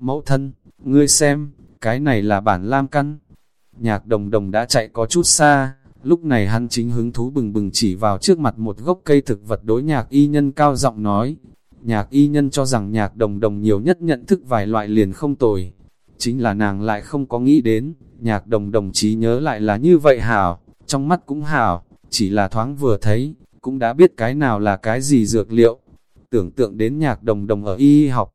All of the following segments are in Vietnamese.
Mẫu thân, ngươi xem, cái này là bản lam căn. Nhạc đồng đồng đã chạy có chút xa, lúc này hắn chính hứng thú bừng bừng chỉ vào trước mặt một gốc cây thực vật đối nhạc y nhân cao giọng nói. Nhạc y nhân cho rằng nhạc đồng đồng nhiều nhất nhận thức vài loại liền không tồi. Chính là nàng lại không có nghĩ đến, nhạc đồng đồng trí nhớ lại là như vậy hảo, trong mắt cũng hảo, chỉ là thoáng vừa thấy, cũng đã biết cái nào là cái gì dược liệu. Tưởng tượng đến nhạc đồng đồng ở y học,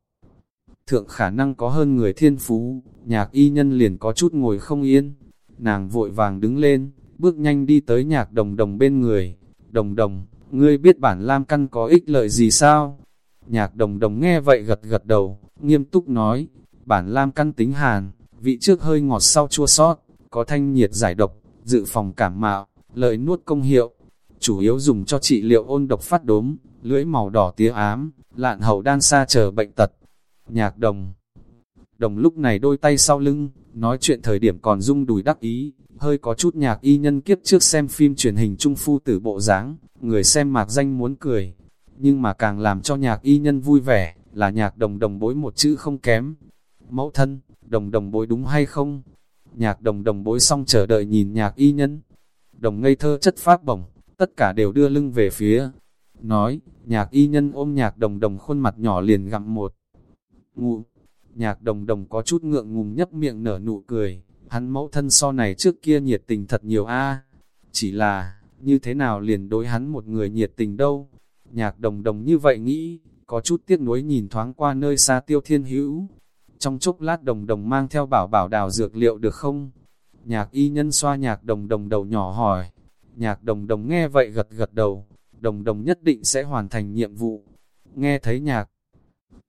thượng khả năng có hơn người thiên phú, nhạc y nhân liền có chút ngồi không yên. Nàng vội vàng đứng lên, bước nhanh đi tới nhạc đồng đồng bên người. Đồng đồng, ngươi biết bản lam căn có ích lợi gì sao? Nhạc đồng đồng nghe vậy gật gật đầu, nghiêm túc nói, bản lam căn tính hàn, vị trước hơi ngọt sau chua sót, có thanh nhiệt giải độc, dự phòng cảm mạo, lợi nuốt công hiệu. Chủ yếu dùng cho trị liệu ôn độc phát đốm, lưỡi màu đỏ tía ám, lạn hậu đan xa chờ bệnh tật. Nhạc đồng Đồng lúc này đôi tay sau lưng, nói chuyện thời điểm còn rung đùi đắc ý, hơi có chút nhạc y nhân kiếp trước xem phim truyền hình trung phu tử bộ dáng người xem mạc danh muốn cười. Nhưng mà càng làm cho nhạc y nhân vui vẻ, là nhạc đồng đồng bối một chữ không kém. Mẫu thân, đồng đồng bối đúng hay không? Nhạc đồng đồng bối xong chờ đợi nhìn nhạc y nhân. Đồng ngây thơ chất phát bổng, tất cả đều đưa lưng về phía. Nói, nhạc y nhân ôm nhạc đồng đồng khuôn mặt nhỏ liền gặm một. Ngụ, nhạc đồng đồng có chút ngượng ngùng nhấp miệng nở nụ cười, hắn mẫu thân so này trước kia nhiệt tình thật nhiều a Chỉ là, như thế nào liền đối hắn một người nhiệt tình đâu. Nhạc đồng đồng như vậy nghĩ, có chút tiếc nuối nhìn thoáng qua nơi xa tiêu thiên hữu. Trong chốc lát đồng đồng mang theo bảo bảo đào dược liệu được không? Nhạc y nhân xoa nhạc đồng đồng đầu nhỏ hỏi. Nhạc đồng đồng nghe vậy gật gật đầu, đồng đồng nhất định sẽ hoàn thành nhiệm vụ. Nghe thấy nhạc,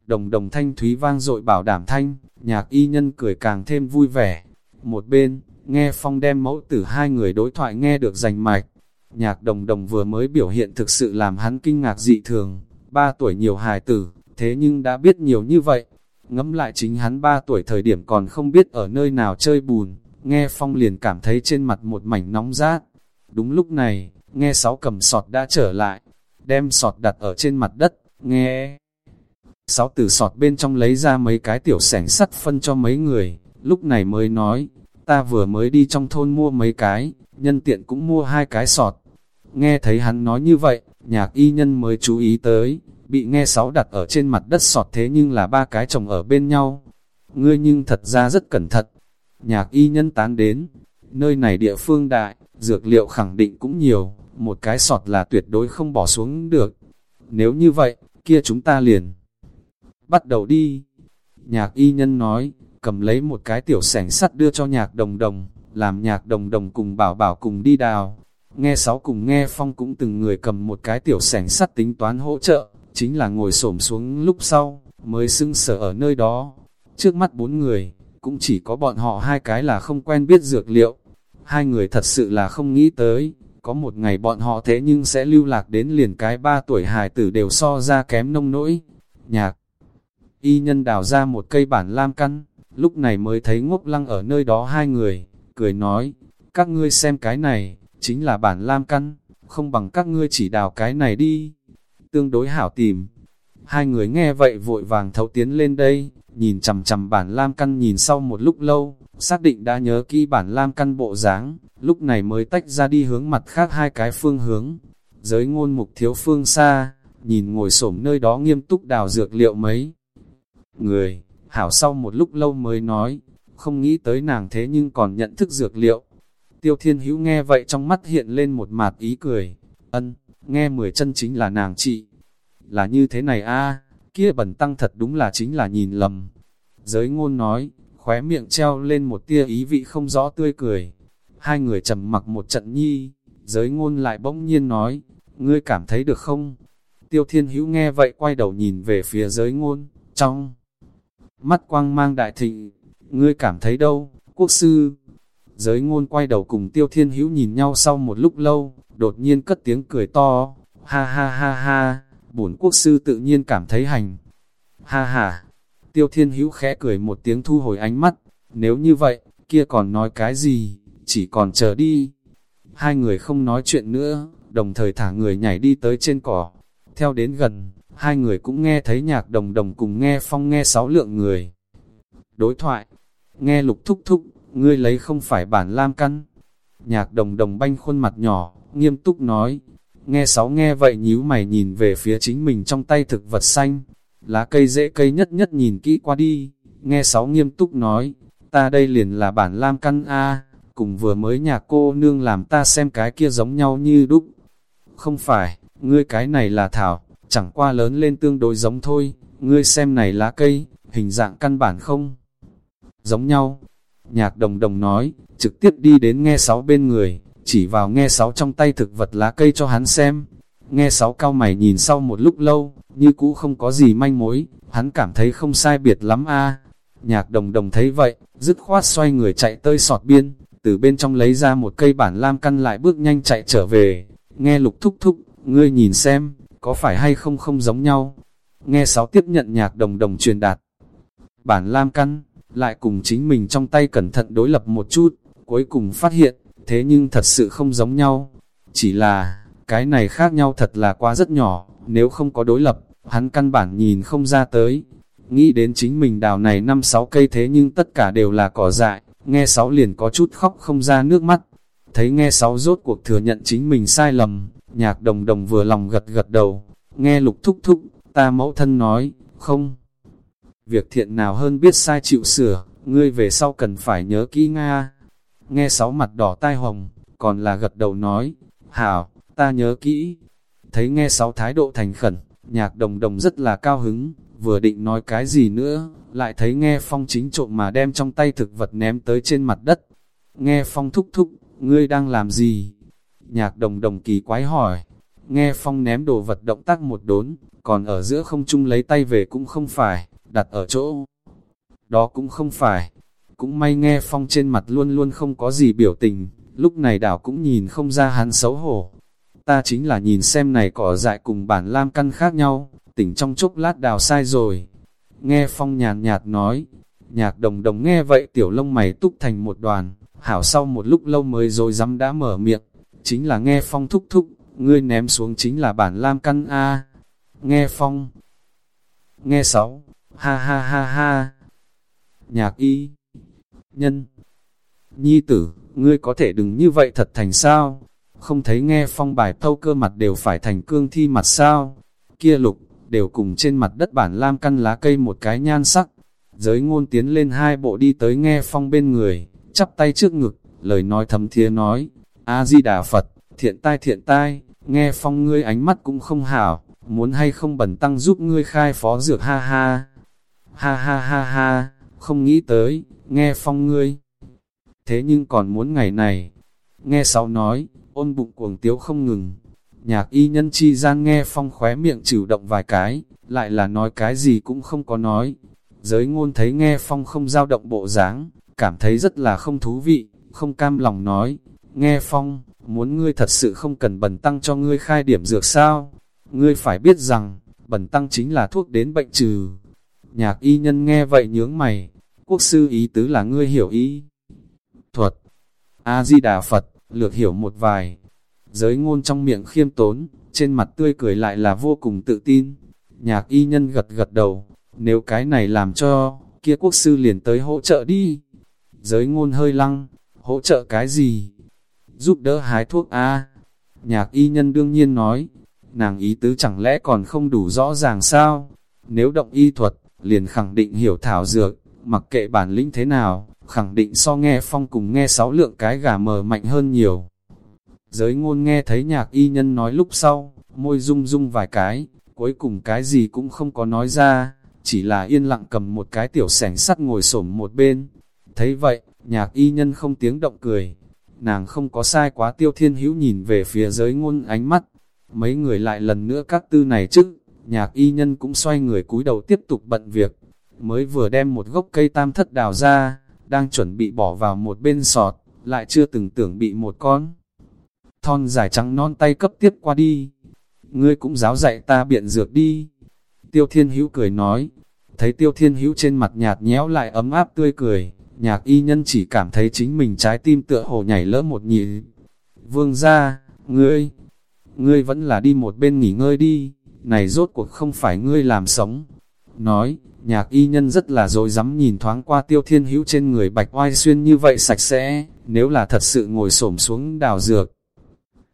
đồng đồng thanh thúy vang dội bảo đảm thanh, nhạc y nhân cười càng thêm vui vẻ. Một bên, nghe phong đem mẫu tử hai người đối thoại nghe được rành mạch. Nhạc đồng đồng vừa mới biểu hiện thực sự làm hắn kinh ngạc dị thường, ba tuổi nhiều hài tử, thế nhưng đã biết nhiều như vậy. Ngẫm lại chính hắn ba tuổi thời điểm còn không biết ở nơi nào chơi bùn, nghe phong liền cảm thấy trên mặt một mảnh nóng rát. Đúng lúc này, nghe sáu cầm sọt đã trở lại, đem sọt đặt ở trên mặt đất, nghe. Sáu từ sọt bên trong lấy ra mấy cái tiểu sẻng sắt phân cho mấy người, lúc này mới nói, ta vừa mới đi trong thôn mua mấy cái, nhân tiện cũng mua hai cái sọt. Nghe thấy hắn nói như vậy, nhạc y nhân mới chú ý tới, bị nghe sáu đặt ở trên mặt đất sọt thế nhưng là ba cái chồng ở bên nhau. Ngươi nhưng thật ra rất cẩn thận. Nhạc y nhân tán đến, nơi này địa phương đại, dược liệu khẳng định cũng nhiều, một cái sọt là tuyệt đối không bỏ xuống được. Nếu như vậy, kia chúng ta liền. Bắt đầu đi. Nhạc y nhân nói, cầm lấy một cái tiểu sảnh sắt đưa cho nhạc đồng đồng, làm nhạc đồng đồng cùng bảo bảo cùng đi đào. Nghe sáu cùng nghe phong cũng từng người cầm một cái tiểu sảnh sắt tính toán hỗ trợ, chính là ngồi xổm xuống lúc sau, mới xưng sở ở nơi đó. Trước mắt bốn người, cũng chỉ có bọn họ hai cái là không quen biết dược liệu. Hai người thật sự là không nghĩ tới, có một ngày bọn họ thế nhưng sẽ lưu lạc đến liền cái ba tuổi hài tử đều so ra kém nông nỗi. Nhạc y nhân đào ra một cây bản lam căn, lúc này mới thấy ngốc lăng ở nơi đó hai người, cười nói, các ngươi xem cái này, chính là bản lam căn, không bằng các ngươi chỉ đào cái này đi. Tương đối hảo tìm. Hai người nghe vậy vội vàng thấu tiến lên đây, nhìn chầm chầm bản lam căn nhìn sau một lúc lâu, xác định đã nhớ kỹ bản lam căn bộ dáng, lúc này mới tách ra đi hướng mặt khác hai cái phương hướng. Giới ngôn mục thiếu phương xa, nhìn ngồi xổm nơi đó nghiêm túc đào dược liệu mấy. Người, hảo sau một lúc lâu mới nói, không nghĩ tới nàng thế nhưng còn nhận thức dược liệu. Tiêu thiên hữu nghe vậy trong mắt hiện lên một mạt ý cười, ân, nghe mười chân chính là nàng chị. Là như thế này a kia bẩn tăng thật đúng là chính là nhìn lầm. Giới ngôn nói, khóe miệng treo lên một tia ý vị không rõ tươi cười. Hai người trầm mặc một trận nhi, giới ngôn lại bỗng nhiên nói, ngươi cảm thấy được không? Tiêu thiên hữu nghe vậy quay đầu nhìn về phía giới ngôn, trong mắt quang mang đại thịnh, ngươi cảm thấy đâu, quốc sư? Giới ngôn quay đầu cùng tiêu thiên hữu nhìn nhau sau một lúc lâu, đột nhiên cất tiếng cười to, ha ha ha ha, bổn quốc sư tự nhiên cảm thấy hành. Ha ha, tiêu thiên hữu khẽ cười một tiếng thu hồi ánh mắt, nếu như vậy, kia còn nói cái gì, chỉ còn chờ đi. Hai người không nói chuyện nữa, đồng thời thả người nhảy đi tới trên cỏ. Theo đến gần, hai người cũng nghe thấy nhạc đồng đồng cùng nghe phong nghe sáu lượng người. Đối thoại, nghe lục thúc thúc, ngươi lấy không phải bản lam căn. Nhạc đồng đồng banh khuôn mặt nhỏ, nghiêm túc nói. Nghe sáu nghe vậy nhíu mày nhìn về phía chính mình trong tay thực vật xanh. Lá cây dễ cây nhất nhất nhìn kỹ qua đi. Nghe sáu nghiêm túc nói, ta đây liền là bản lam căn A, cùng vừa mới nhà cô nương làm ta xem cái kia giống nhau như đúc. Không phải, ngươi cái này là thảo, chẳng qua lớn lên tương đối giống thôi, ngươi xem này lá cây, hình dạng căn bản không giống nhau. Nhạc đồng đồng nói, trực tiếp đi đến nghe sáu bên người, chỉ vào nghe sáu trong tay thực vật lá cây cho hắn xem. Nghe sáu cao mày nhìn sau một lúc lâu, như cũ không có gì manh mối, hắn cảm thấy không sai biệt lắm a. Nhạc đồng đồng thấy vậy, dứt khoát xoay người chạy tơi sọt biên, từ bên trong lấy ra một cây bản lam căn lại bước nhanh chạy trở về. Nghe lục thúc thúc, ngươi nhìn xem, có phải hay không không giống nhau. Nghe sáu tiếp nhận nhạc đồng đồng truyền đạt. Bản lam căn, lại cùng chính mình trong tay cẩn thận đối lập một chút, cuối cùng phát hiện, thế nhưng thật sự không giống nhau. Chỉ là, cái này khác nhau thật là quá rất nhỏ, nếu không có đối lập, hắn căn bản nhìn không ra tới. Nghĩ đến chính mình đào này năm sáu cây thế nhưng tất cả đều là cỏ dại, nghe sáu liền có chút khóc không ra nước mắt. Thấy nghe sáu rốt cuộc thừa nhận chính mình sai lầm, nhạc đồng đồng vừa lòng gật gật đầu, nghe lục thúc thúc, ta mẫu thân nói, không. Việc thiện nào hơn biết sai chịu sửa, ngươi về sau cần phải nhớ kỹ Nga. Nghe sáu mặt đỏ tai hồng, còn là gật đầu nói, hảo, ta nhớ kỹ. Thấy nghe sáu thái độ thành khẩn, nhạc đồng đồng rất là cao hứng, vừa định nói cái gì nữa, lại thấy nghe phong chính trộm mà đem trong tay thực vật ném tới trên mặt đất. Nghe phong thúc thúc, ngươi đang làm gì? Nhạc đồng đồng kỳ quái hỏi, nghe phong ném đồ vật động tác một đốn, còn ở giữa không chung lấy tay về cũng không phải, đặt ở chỗ. Đó cũng không phải, cũng may nghe phong trên mặt luôn luôn không có gì biểu tình, lúc này đảo cũng nhìn không ra hắn xấu hổ. Ta chính là nhìn xem này cỏ dại cùng bản lam căn khác nhau, tỉnh trong chốc lát đào sai rồi. Nghe phong nhàn nhạt nói, nhạc đồng đồng nghe vậy tiểu lông mày túc thành một đoàn, hảo sau một lúc lâu mới rồi dám đã mở miệng, chính là nghe phong thúc thúc, ngươi ném xuống chính là bản lam căn A. Nghe phong, nghe sáu, ha ha ha ha. Nhạc y, nhân, nhi tử, ngươi có thể đừng như vậy thật thành sao? Không thấy nghe phong bài thâu cơ mặt đều phải thành cương thi mặt sao? Kia lục, đều cùng trên mặt đất bản lam căn lá cây một cái nhan sắc. Giới ngôn tiến lên hai bộ đi tới nghe phong bên người, chắp tay trước ngực, lời nói thấm thía nói, A-di-đà Phật, thiện tai thiện tai, nghe phong ngươi ánh mắt cũng không hảo, muốn hay không bẩn tăng giúp ngươi khai phó dược ha ha. Ha ha ha ha, không nghĩ tới, nghe phong ngươi. Thế nhưng còn muốn ngày này, nghe sáu nói, ôn bụng cuồng tiếu không ngừng. Nhạc y nhân chi gian nghe phong khóe miệng chịu động vài cái, lại là nói cái gì cũng không có nói. Giới ngôn thấy nghe phong không giao động bộ dáng, cảm thấy rất là không thú vị, không cam lòng nói, nghe phong, muốn ngươi thật sự không cần bần tăng cho ngươi khai điểm dược sao, ngươi phải biết rằng, bần tăng chính là thuốc đến bệnh trừ. Nhạc y nhân nghe vậy nhướng mày, quốc sư ý tứ là ngươi hiểu ý. Thuật, A-di-đà Phật, lược hiểu một vài, giới ngôn trong miệng khiêm tốn, trên mặt tươi cười lại là vô cùng tự tin. Nhạc y nhân gật gật đầu, nếu cái này làm cho, kia quốc sư liền tới hỗ trợ đi. Giới ngôn hơi lăng, hỗ trợ cái gì? Giúp đỡ hái thuốc A. Nhạc y nhân đương nhiên nói, nàng ý tứ chẳng lẽ còn không đủ rõ ràng sao? Nếu động y thuật, liền khẳng định hiểu thảo dược, mặc kệ bản lĩnh thế nào, khẳng định so nghe phong cùng nghe sáu lượng cái gà mờ mạnh hơn nhiều. Giới ngôn nghe thấy nhạc y nhân nói lúc sau, môi rung rung vài cái, cuối cùng cái gì cũng không có nói ra, chỉ là yên lặng cầm một cái tiểu sẻng sắt ngồi xổm một bên. Thấy vậy, nhạc y nhân không tiếng động cười, nàng không có sai quá tiêu thiên hữu nhìn về phía giới ngôn ánh mắt, mấy người lại lần nữa các tư này chứ, nhạc y nhân cũng xoay người cúi đầu tiếp tục bận việc, mới vừa đem một gốc cây tam thất đào ra, đang chuẩn bị bỏ vào một bên sọt, lại chưa từng tưởng bị một con. Thon dài trắng non tay cấp tiếp qua đi, ngươi cũng giáo dạy ta biện dược đi. Tiêu thiên hữu cười nói, thấy tiêu thiên hữu trên mặt nhạt nhẽo lại ấm áp tươi cười, nhạc y nhân chỉ cảm thấy chính mình trái tim tựa hồ nhảy lỡ một nhị. Vương ra, ngươi, ngươi vẫn là đi một bên nghỉ ngơi đi, này rốt cuộc không phải ngươi làm sống. Nói, nhạc y nhân rất là dối rắm nhìn thoáng qua tiêu thiên hữu trên người bạch oai xuyên như vậy sạch sẽ, nếu là thật sự ngồi xổm xuống đào dược.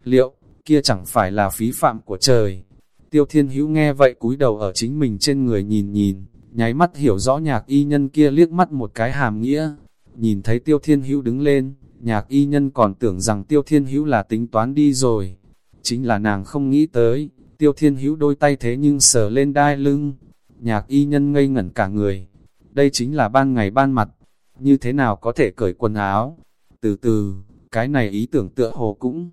Liệu, kia chẳng phải là phí phạm của trời. Tiêu thiên hữu nghe vậy cúi đầu ở chính mình trên người nhìn nhìn, nháy mắt hiểu rõ nhạc y nhân kia liếc mắt một cái hàm nghĩa. Nhìn thấy tiêu thiên hữu đứng lên, nhạc y nhân còn tưởng rằng tiêu thiên hữu là tính toán đi rồi. Chính là nàng không nghĩ tới, tiêu thiên hữu đôi tay thế nhưng sờ lên đai lưng. Nhạc y nhân ngây ngẩn cả người. Đây chính là ban ngày ban mặt. Như thế nào có thể cởi quần áo? Từ từ, cái này ý tưởng tựa hồ cũng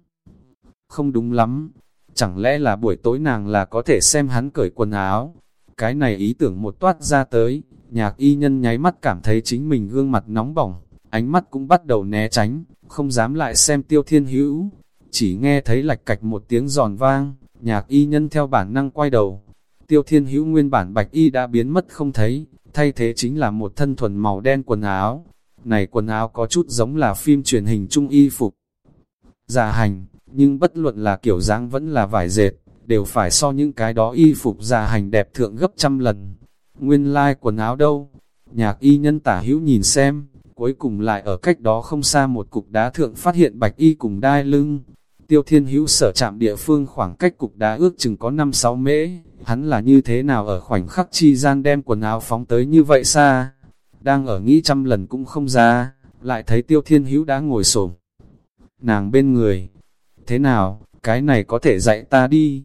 không đúng lắm. Chẳng lẽ là buổi tối nàng là có thể xem hắn cởi quần áo? Cái này ý tưởng một toát ra tới, nhạc y nhân nháy mắt cảm thấy chính mình gương mặt nóng bỏng, ánh mắt cũng bắt đầu né tránh, không dám lại xem tiêu thiên hữu. Chỉ nghe thấy lạch cạch một tiếng giòn vang, nhạc y nhân theo bản năng quay đầu. Tiêu thiên hữu nguyên bản bạch y đã biến mất không thấy, thay thế chính là một thân thuần màu đen quần áo. Này quần áo có chút giống là phim truyền hình trung y phục. Giả hành, nhưng bất luận là kiểu dáng vẫn là vải dệt, đều phải so những cái đó y phục già hành đẹp thượng gấp trăm lần. Nguyên lai like quần áo đâu? Nhạc y nhân tả hữu nhìn xem, cuối cùng lại ở cách đó không xa một cục đá thượng phát hiện bạch y cùng đai lưng. Tiêu thiên hữu sở chạm địa phương khoảng cách cục đá ước chừng có 5-6 mễ, hắn là như thế nào ở khoảnh khắc chi gian đem quần áo phóng tới như vậy xa. Đang ở nghĩ trăm lần cũng không ra, lại thấy tiêu thiên hữu đã ngồi xổm Nàng bên người, thế nào, cái này có thể dạy ta đi.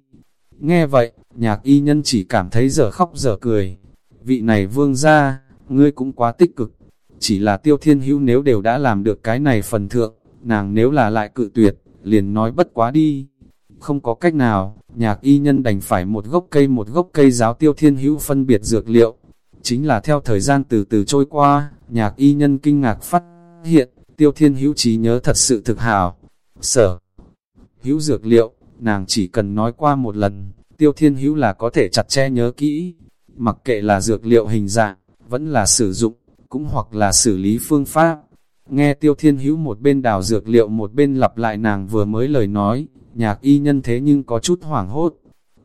Nghe vậy, nhạc y nhân chỉ cảm thấy giờ khóc giờ cười. Vị này vương ra, ngươi cũng quá tích cực. Chỉ là tiêu thiên hữu nếu đều đã làm được cái này phần thượng, nàng nếu là lại cự tuyệt, liền nói bất quá đi. Không có cách nào, nhạc y nhân đành phải một gốc cây một gốc cây giáo tiêu thiên hữu phân biệt dược liệu. Chính là theo thời gian từ từ trôi qua, nhạc y nhân kinh ngạc phát hiện, tiêu thiên hữu trí nhớ thật sự thực hảo. Sở hữu dược liệu, nàng chỉ cần nói qua một lần, tiêu thiên hữu là có thể chặt che nhớ kỹ, mặc kệ là dược liệu hình dạng, vẫn là sử dụng, cũng hoặc là xử lý phương pháp. Nghe tiêu thiên hữu một bên đào dược liệu một bên lặp lại nàng vừa mới lời nói, nhạc y nhân thế nhưng có chút hoảng hốt.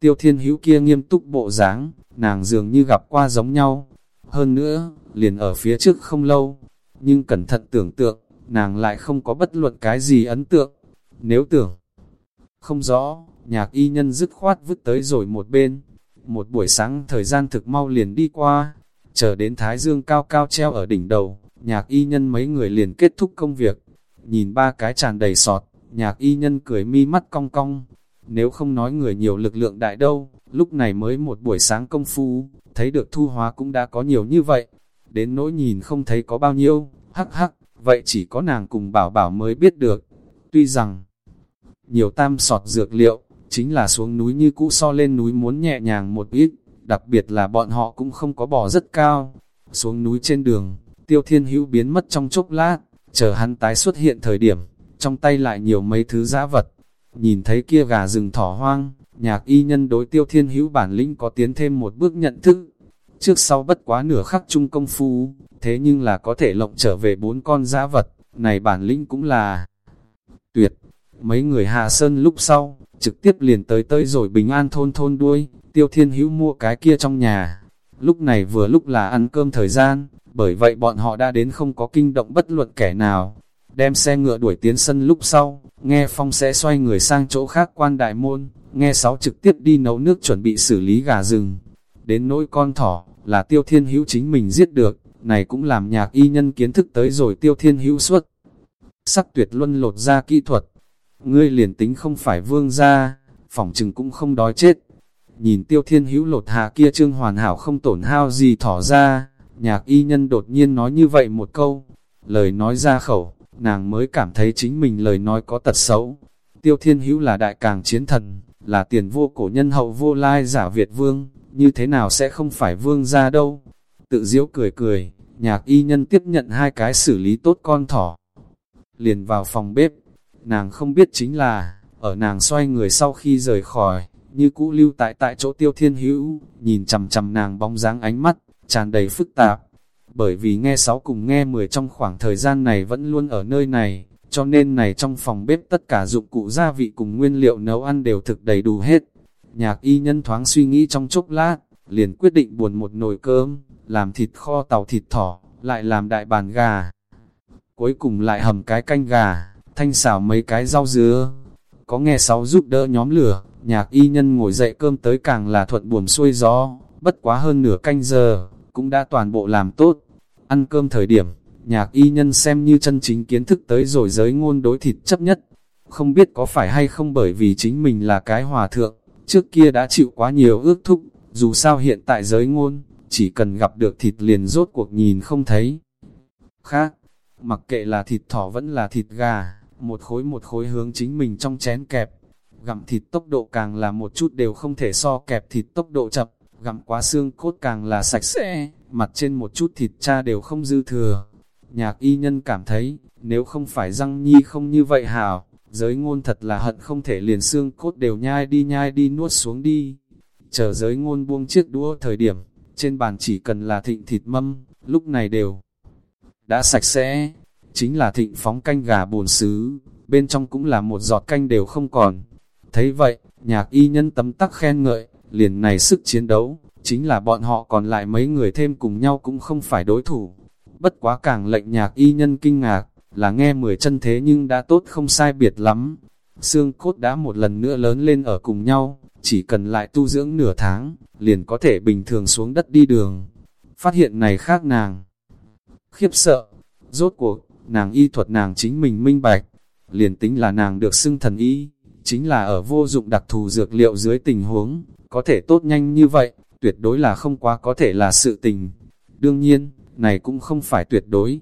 Tiêu thiên hữu kia nghiêm túc bộ dáng, nàng dường như gặp qua giống nhau. Hơn nữa, liền ở phía trước không lâu, nhưng cẩn thận tưởng tượng, nàng lại không có bất luận cái gì ấn tượng. Nếu tưởng, không rõ, nhạc y nhân dứt khoát vứt tới rồi một bên. Một buổi sáng thời gian thực mau liền đi qua, chờ đến thái dương cao cao treo ở đỉnh đầu, nhạc y nhân mấy người liền kết thúc công việc. Nhìn ba cái tràn đầy sọt, nhạc y nhân cười mi mắt cong cong. Nếu không nói người nhiều lực lượng đại đâu, lúc này mới một buổi sáng công phu, thấy được thu hóa cũng đã có nhiều như vậy. Đến nỗi nhìn không thấy có bao nhiêu, hắc hắc, vậy chỉ có nàng cùng bảo bảo mới biết được. Tuy rằng, nhiều tam sọt dược liệu, chính là xuống núi như cũ so lên núi muốn nhẹ nhàng một ít, đặc biệt là bọn họ cũng không có bỏ rất cao. Xuống núi trên đường, tiêu thiên hữu biến mất trong chốc lát, chờ hắn tái xuất hiện thời điểm, trong tay lại nhiều mấy thứ giá vật. Nhìn thấy kia gà rừng thỏ hoang, nhạc y nhân đối tiêu thiên hữu bản lĩnh có tiến thêm một bước nhận thức. Trước sau bất quá nửa khắc chung công phu, thế nhưng là có thể lộng trở về bốn con giá vật, này bản lĩnh cũng là tuyệt. Mấy người hạ sơn lúc sau, trực tiếp liền tới tới rồi bình an thôn thôn đuôi, tiêu thiên hữu mua cái kia trong nhà. Lúc này vừa lúc là ăn cơm thời gian, bởi vậy bọn họ đã đến không có kinh động bất luận kẻ nào. Đem xe ngựa đuổi tiến sân lúc sau, nghe phong sẽ xoay người sang chỗ khác quan đại môn, nghe sáu trực tiếp đi nấu nước chuẩn bị xử lý gà rừng. Đến nỗi con thỏ, là tiêu thiên hữu chính mình giết được, này cũng làm nhạc y nhân kiến thức tới rồi tiêu thiên hữu suốt. Sắc tuyệt luân lột ra kỹ thuật, ngươi liền tính không phải vương gia, phỏng chừng cũng không đói chết. Nhìn tiêu thiên hữu lột hạ kia trương hoàn hảo không tổn hao gì thỏ ra, nhạc y nhân đột nhiên nói như vậy một câu, lời nói ra khẩu, nàng mới cảm thấy chính mình lời nói có tật xấu. Tiêu thiên hữu là đại càng chiến thần, là tiền vô cổ nhân hậu vô lai giả Việt vương, như thế nào sẽ không phải vương gia đâu. Tự diễu cười cười, nhạc y nhân tiếp nhận hai cái xử lý tốt con thỏ. Liền vào phòng bếp, Nàng không biết chính là, ở nàng xoay người sau khi rời khỏi, như cũ lưu tại tại chỗ tiêu thiên hữu, nhìn chầm chầm nàng bóng dáng ánh mắt, tràn đầy phức tạp. Bởi vì nghe sáu cùng nghe mười trong khoảng thời gian này vẫn luôn ở nơi này, cho nên này trong phòng bếp tất cả dụng cụ gia vị cùng nguyên liệu nấu ăn đều thực đầy đủ hết. Nhạc y nhân thoáng suy nghĩ trong chốc lát, liền quyết định buồn một nồi cơm, làm thịt kho tàu thịt thỏ, lại làm đại bàn gà. Cuối cùng lại hầm cái canh gà, thanh xào mấy cái rau dứa. Có nghe sáu giúp đỡ nhóm lửa, nhạc y nhân ngồi dậy cơm tới càng là thuận buồm xuôi gió, bất quá hơn nửa canh giờ, cũng đã toàn bộ làm tốt. Ăn cơm thời điểm, nhạc y nhân xem như chân chính kiến thức tới rồi giới ngôn đối thịt chấp nhất. Không biết có phải hay không bởi vì chính mình là cái hòa thượng, trước kia đã chịu quá nhiều ước thúc, dù sao hiện tại giới ngôn, chỉ cần gặp được thịt liền rốt cuộc nhìn không thấy. Khác, mặc kệ là thịt thỏ vẫn là thịt gà, một khối một khối hướng chính mình trong chén kẹp. Gặm thịt tốc độ càng là một chút đều không thể so kẹp thịt tốc độ chậm, gặm quá xương cốt càng là sạch sẽ, mặt trên một chút thịt cha đều không dư thừa. Nhạc y nhân cảm thấy, nếu không phải răng nhi không như vậy hảo, giới ngôn thật là hận không thể liền xương cốt đều nhai đi nhai đi nuốt xuống đi. Chờ giới ngôn buông chiếc đũa thời điểm, trên bàn chỉ cần là thịnh thịt mâm, lúc này đều đã sạch sẽ, chính là thịnh phóng canh gà bồn xứ, bên trong cũng là một giọt canh đều không còn. Thấy vậy, nhạc y nhân tấm tắc khen ngợi, liền này sức chiến đấu, chính là bọn họ còn lại mấy người thêm cùng nhau cũng không phải đối thủ. Bất quá càng lệnh nhạc y nhân kinh ngạc, là nghe mười chân thế nhưng đã tốt không sai biệt lắm. Xương cốt đã một lần nữa lớn lên ở cùng nhau, chỉ cần lại tu dưỡng nửa tháng, liền có thể bình thường xuống đất đi đường. Phát hiện này khác nàng. Khiếp sợ, rốt cuộc, nàng y thuật nàng chính mình minh bạch, liền tính là nàng được xưng thần y, chính là ở vô dụng đặc thù dược liệu dưới tình huống, có thể tốt nhanh như vậy, tuyệt đối là không quá có thể là sự tình. Đương nhiên, này cũng không phải tuyệt đối,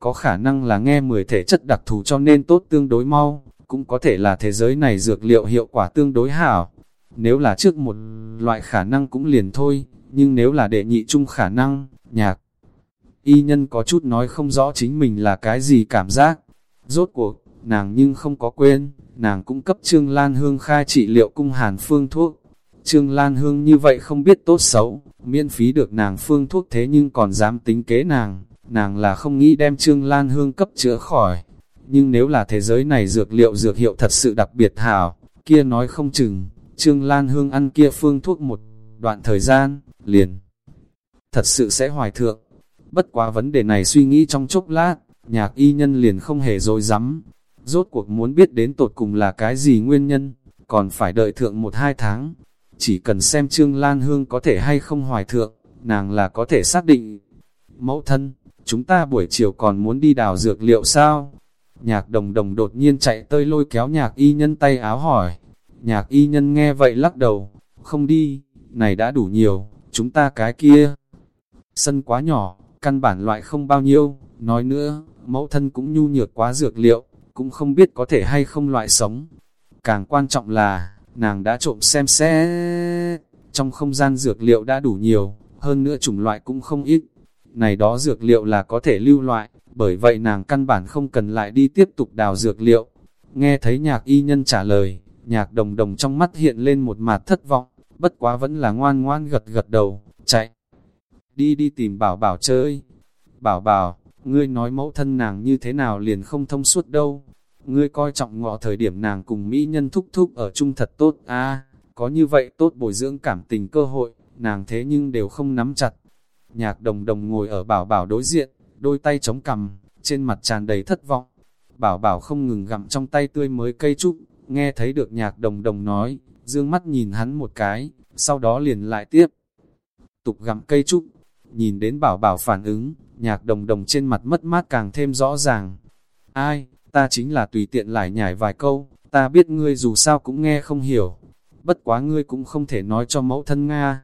có khả năng là nghe 10 thể chất đặc thù cho nên tốt tương đối mau, cũng có thể là thế giới này dược liệu hiệu quả tương đối hảo. Nếu là trước một loại khả năng cũng liền thôi, nhưng nếu là đệ nhị chung khả năng, nhạc y nhân có chút nói không rõ chính mình là cái gì cảm giác. Rốt cuộc, nàng nhưng không có quên, nàng cũng cấp Trương Lan Hương khai trị liệu cung hàn phương thuốc. Trương Lan Hương như vậy không biết tốt xấu, miễn phí được nàng phương thuốc thế nhưng còn dám tính kế nàng, nàng là không nghĩ đem Trương Lan Hương cấp chữa khỏi. Nhưng nếu là thế giới này dược liệu dược hiệu thật sự đặc biệt hảo, kia nói không chừng, Trương Lan Hương ăn kia phương thuốc một đoạn thời gian, liền. Thật sự sẽ hoài thượng. Bất quá vấn đề này suy nghĩ trong chốc lát, nhạc y nhân liền không hề dối rắm Rốt cuộc muốn biết đến tột cùng là cái gì nguyên nhân, còn phải đợi thượng một hai tháng. Chỉ cần xem Trương Lan Hương có thể hay không hoài thượng, nàng là có thể xác định. Mẫu thân, chúng ta buổi chiều còn muốn đi đào dược liệu sao? Nhạc đồng đồng đột nhiên chạy tơi lôi kéo nhạc y nhân tay áo hỏi. Nhạc y nhân nghe vậy lắc đầu, không đi, này đã đủ nhiều, chúng ta cái kia. Sân quá nhỏ, căn bản loại không bao nhiêu, nói nữa, mẫu thân cũng nhu nhược quá dược liệu, cũng không biết có thể hay không loại sống. Càng quan trọng là, nàng đã trộm xem xe, trong không gian dược liệu đã đủ nhiều, hơn nữa chủng loại cũng không ít. Này đó dược liệu là có thể lưu loại, bởi vậy nàng căn bản không cần lại đi tiếp tục đào dược liệu. Nghe thấy nhạc y nhân trả lời, nhạc đồng đồng trong mắt hiện lên một mặt thất vọng, bất quá vẫn là ngoan ngoan gật gật đầu, chạy đi đi tìm bảo bảo chơi. Bảo bảo, ngươi nói mẫu thân nàng như thế nào liền không thông suốt đâu. Ngươi coi trọng ngọ thời điểm nàng cùng Mỹ nhân thúc thúc ở chung thật tốt a có như vậy tốt bồi dưỡng cảm tình cơ hội, nàng thế nhưng đều không nắm chặt. Nhạc đồng đồng ngồi ở bảo bảo đối diện, đôi tay chống cằm, trên mặt tràn đầy thất vọng. Bảo bảo không ngừng gặm trong tay tươi mới cây trúc, nghe thấy được nhạc đồng đồng nói, dương mắt nhìn hắn một cái, sau đó liền lại tiếp. Tục gặm cây trúc, Nhìn đến bảo bảo phản ứng, nhạc đồng đồng trên mặt mất mát càng thêm rõ ràng. Ai, ta chính là tùy tiện lại nhảy vài câu, ta biết ngươi dù sao cũng nghe không hiểu. Bất quá ngươi cũng không thể nói cho mẫu thân Nga.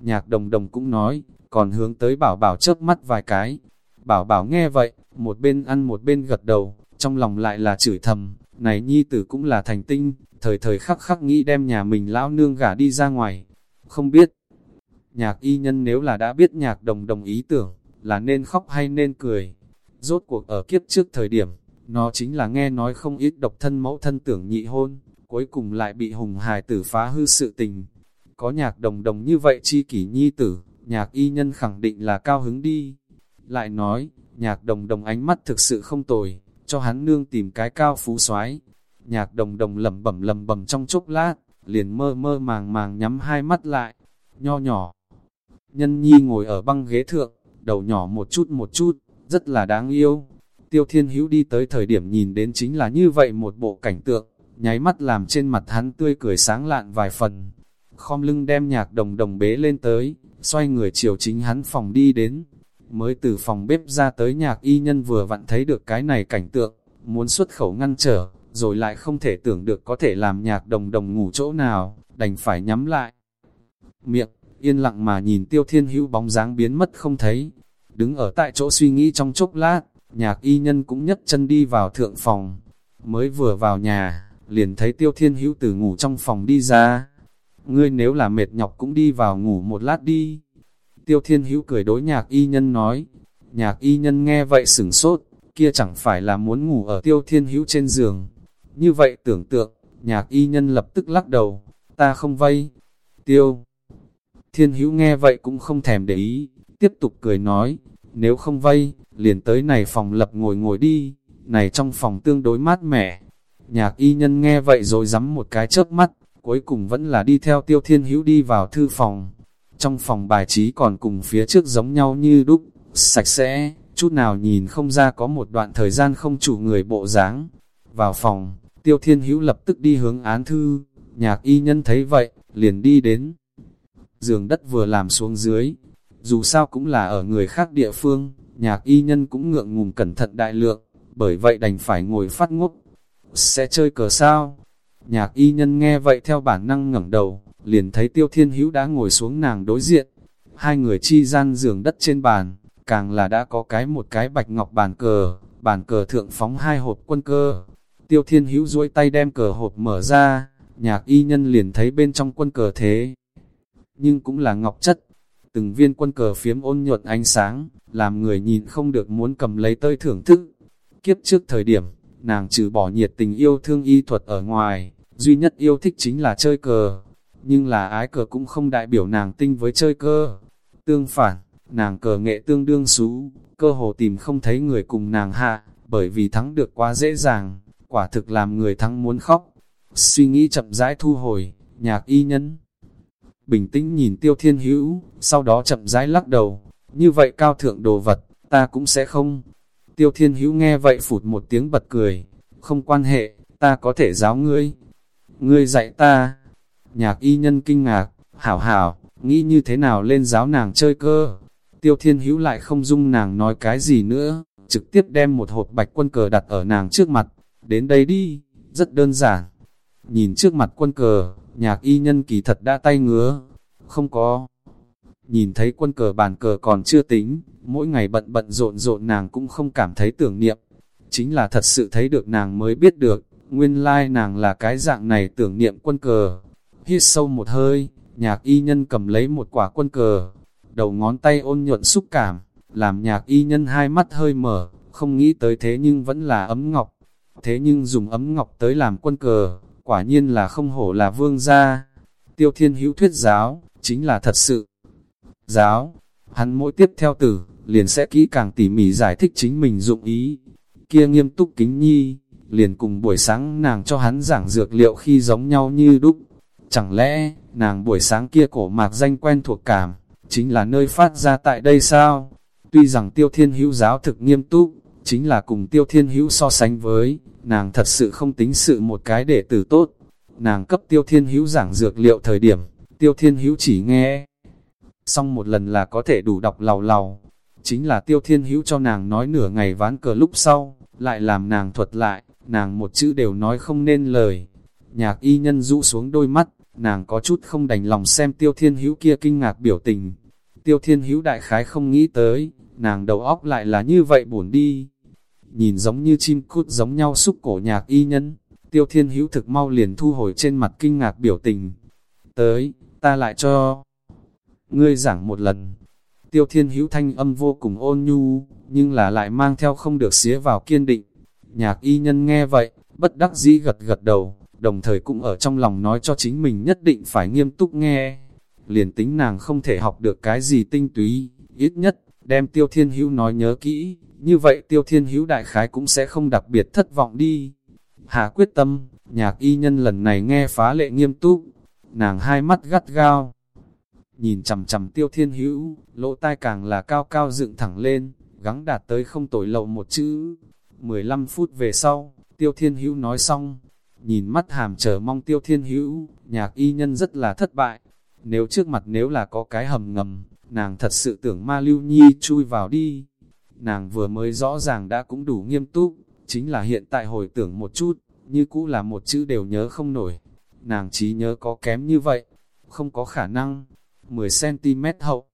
Nhạc đồng đồng cũng nói, còn hướng tới bảo bảo chớp mắt vài cái. Bảo bảo nghe vậy, một bên ăn một bên gật đầu, trong lòng lại là chửi thầm, này nhi tử cũng là thành tinh, thời thời khắc khắc nghĩ đem nhà mình lão nương gả đi ra ngoài. Không biết, Nhạc y nhân nếu là đã biết nhạc đồng đồng ý tưởng, là nên khóc hay nên cười. Rốt cuộc ở kiếp trước thời điểm, nó chính là nghe nói không ít độc thân mẫu thân tưởng nhị hôn, cuối cùng lại bị hùng hài tử phá hư sự tình. Có nhạc đồng đồng như vậy chi kỷ nhi tử, nhạc y nhân khẳng định là cao hứng đi. Lại nói, nhạc đồng đồng ánh mắt thực sự không tồi, cho hắn nương tìm cái cao phú soái Nhạc đồng đồng lầm bẩm lầm bẩm trong chốc lát, liền mơ mơ màng màng nhắm hai mắt lại, nho nhỏ Nhân nhi ngồi ở băng ghế thượng, đầu nhỏ một chút một chút, rất là đáng yêu. Tiêu Thiên Hữu đi tới thời điểm nhìn đến chính là như vậy một bộ cảnh tượng, nháy mắt làm trên mặt hắn tươi cười sáng lạn vài phần. Khom lưng đem nhạc đồng đồng bế lên tới, xoay người chiều chính hắn phòng đi đến. Mới từ phòng bếp ra tới nhạc y nhân vừa vặn thấy được cái này cảnh tượng, muốn xuất khẩu ngăn trở, rồi lại không thể tưởng được có thể làm nhạc đồng đồng ngủ chỗ nào, đành phải nhắm lại. Miệng, yên lặng mà nhìn tiêu thiên hữu bóng dáng biến mất không thấy. Đứng ở tại chỗ suy nghĩ trong chốc lát, nhạc y nhân cũng nhấc chân đi vào thượng phòng. Mới vừa vào nhà, liền thấy tiêu thiên hữu từ ngủ trong phòng đi ra. Ngươi nếu là mệt nhọc cũng đi vào ngủ một lát đi. Tiêu thiên hữu cười đối nhạc y nhân nói. Nhạc y nhân nghe vậy sửng sốt, kia chẳng phải là muốn ngủ ở tiêu thiên hữu trên giường. Như vậy tưởng tượng, nhạc y nhân lập tức lắc đầu, ta không vây. Tiêu thiên hữu nghe vậy cũng không thèm để ý, tiếp tục cười nói, nếu không vây, liền tới này phòng lập ngồi ngồi đi, này trong phòng tương đối mát mẻ. Nhạc y nhân nghe vậy rồi rắm một cái chớp mắt, cuối cùng vẫn là đi theo tiêu thiên hữu đi vào thư phòng. Trong phòng bài trí còn cùng phía trước giống nhau như đúc, sạch sẽ, chút nào nhìn không ra có một đoạn thời gian không chủ người bộ dáng. Vào phòng, tiêu thiên hữu lập tức đi hướng án thư, nhạc y nhân thấy vậy, liền đi đến. Giường đất vừa làm xuống dưới, dù sao cũng là ở người khác địa phương, nhạc y nhân cũng ngượng ngùng cẩn thận đại lượng, bởi vậy đành phải ngồi phát ngốc. Sẽ chơi cờ sao? Nhạc y nhân nghe vậy theo bản năng ngẩng đầu, liền thấy tiêu thiên hữu đã ngồi xuống nàng đối diện. Hai người chi gian giường đất trên bàn, càng là đã có cái một cái bạch ngọc bàn cờ, bàn cờ thượng phóng hai hộp quân cơ. Tiêu thiên hữu duỗi tay đem cờ hộp mở ra, nhạc y nhân liền thấy bên trong quân cờ thế. Nhưng cũng là ngọc chất, từng viên quân cờ phiếm ôn nhuận ánh sáng, làm người nhìn không được muốn cầm lấy tơi thưởng thức. Kiếp trước thời điểm, nàng trừ bỏ nhiệt tình yêu thương y thuật ở ngoài, duy nhất yêu thích chính là chơi cờ. Nhưng là ái cờ cũng không đại biểu nàng tinh với chơi cơ. Tương phản, nàng cờ nghệ tương đương xú, cơ hồ tìm không thấy người cùng nàng hạ, bởi vì thắng được quá dễ dàng, quả thực làm người thắng muốn khóc. Suy nghĩ chậm rãi thu hồi, nhạc y nhân. Bình tĩnh nhìn tiêu thiên hữu, sau đó chậm rãi lắc đầu, như vậy cao thượng đồ vật, ta cũng sẽ không. Tiêu thiên hữu nghe vậy phụt một tiếng bật cười, không quan hệ, ta có thể giáo ngươi. Ngươi dạy ta. Nhạc y nhân kinh ngạc, hảo hảo, nghĩ như thế nào lên giáo nàng chơi cơ. Tiêu thiên hữu lại không dung nàng nói cái gì nữa, trực tiếp đem một hộp bạch quân cờ đặt ở nàng trước mặt. Đến đây đi, rất đơn giản. Nhìn trước mặt quân cờ, nhạc y nhân kỳ thật đã tay ngứa, không có. Nhìn thấy quân cờ bàn cờ còn chưa tính, mỗi ngày bận bận rộn rộn nàng cũng không cảm thấy tưởng niệm. Chính là thật sự thấy được nàng mới biết được, nguyên lai nàng là cái dạng này tưởng niệm quân cờ. Hít sâu một hơi, nhạc y nhân cầm lấy một quả quân cờ, đầu ngón tay ôn nhuận xúc cảm, làm nhạc y nhân hai mắt hơi mở, không nghĩ tới thế nhưng vẫn là ấm ngọc. Thế nhưng dùng ấm ngọc tới làm quân cờ, quả nhiên là không hổ là vương gia. Tiêu thiên hữu thuyết giáo, chính là thật sự. Giáo, hắn mỗi tiếp theo tử, liền sẽ kỹ càng tỉ mỉ giải thích chính mình dụng ý. Kia nghiêm túc kính nhi, liền cùng buổi sáng nàng cho hắn giảng dược liệu khi giống nhau như đúc. Chẳng lẽ, nàng buổi sáng kia cổ mạc danh quen thuộc cảm, chính là nơi phát ra tại đây sao? Tuy rằng tiêu thiên hữu giáo thực nghiêm túc, chính là cùng tiêu thiên hữu so sánh với, nàng thật sự không tính sự một cái đệ tử tốt. Nàng cấp tiêu thiên hữu giảng dược liệu thời điểm, tiêu thiên hữu chỉ nghe. Xong một lần là có thể đủ đọc lầu lầu. Chính là tiêu thiên hữu cho nàng nói nửa ngày ván cờ lúc sau, lại làm nàng thuật lại, nàng một chữ đều nói không nên lời. Nhạc y nhân rũ xuống đôi mắt, nàng có chút không đành lòng xem tiêu thiên hữu kia kinh ngạc biểu tình. Tiêu thiên hữu đại khái không nghĩ tới, nàng đầu óc lại là như vậy buồn đi nhìn giống như chim cút giống nhau xúc cổ nhạc y nhân, tiêu thiên hữu thực mau liền thu hồi trên mặt kinh ngạc biểu tình. Tới, ta lại cho ngươi giảng một lần. Tiêu thiên hữu thanh âm vô cùng ôn nhu, nhưng là lại mang theo không được xía vào kiên định. Nhạc y nhân nghe vậy, bất đắc dĩ gật gật đầu, đồng thời cũng ở trong lòng nói cho chính mình nhất định phải nghiêm túc nghe. Liền tính nàng không thể học được cái gì tinh túy, ít nhất, đem tiêu thiên hữu nói nhớ kỹ, như vậy tiêu thiên hữu đại khái cũng sẽ không đặc biệt thất vọng đi. Hà quyết tâm, nhạc y nhân lần này nghe phá lệ nghiêm túc, nàng hai mắt gắt gao. Nhìn chầm chầm tiêu thiên hữu, lỗ tai càng là cao cao dựng thẳng lên, gắng đạt tới không tội lậu một chữ. 15 phút về sau, tiêu thiên hữu nói xong, nhìn mắt hàm chờ mong tiêu thiên hữu, nhạc y nhân rất là thất bại. Nếu trước mặt nếu là có cái hầm ngầm, nàng thật sự tưởng ma lưu nhi chui vào đi. Nàng vừa mới rõ ràng đã cũng đủ nghiêm túc, chính là hiện tại hồi tưởng một chút, như cũ là một chữ đều nhớ không nổi. Nàng trí nhớ có kém như vậy, không có khả năng, 10cm hậu.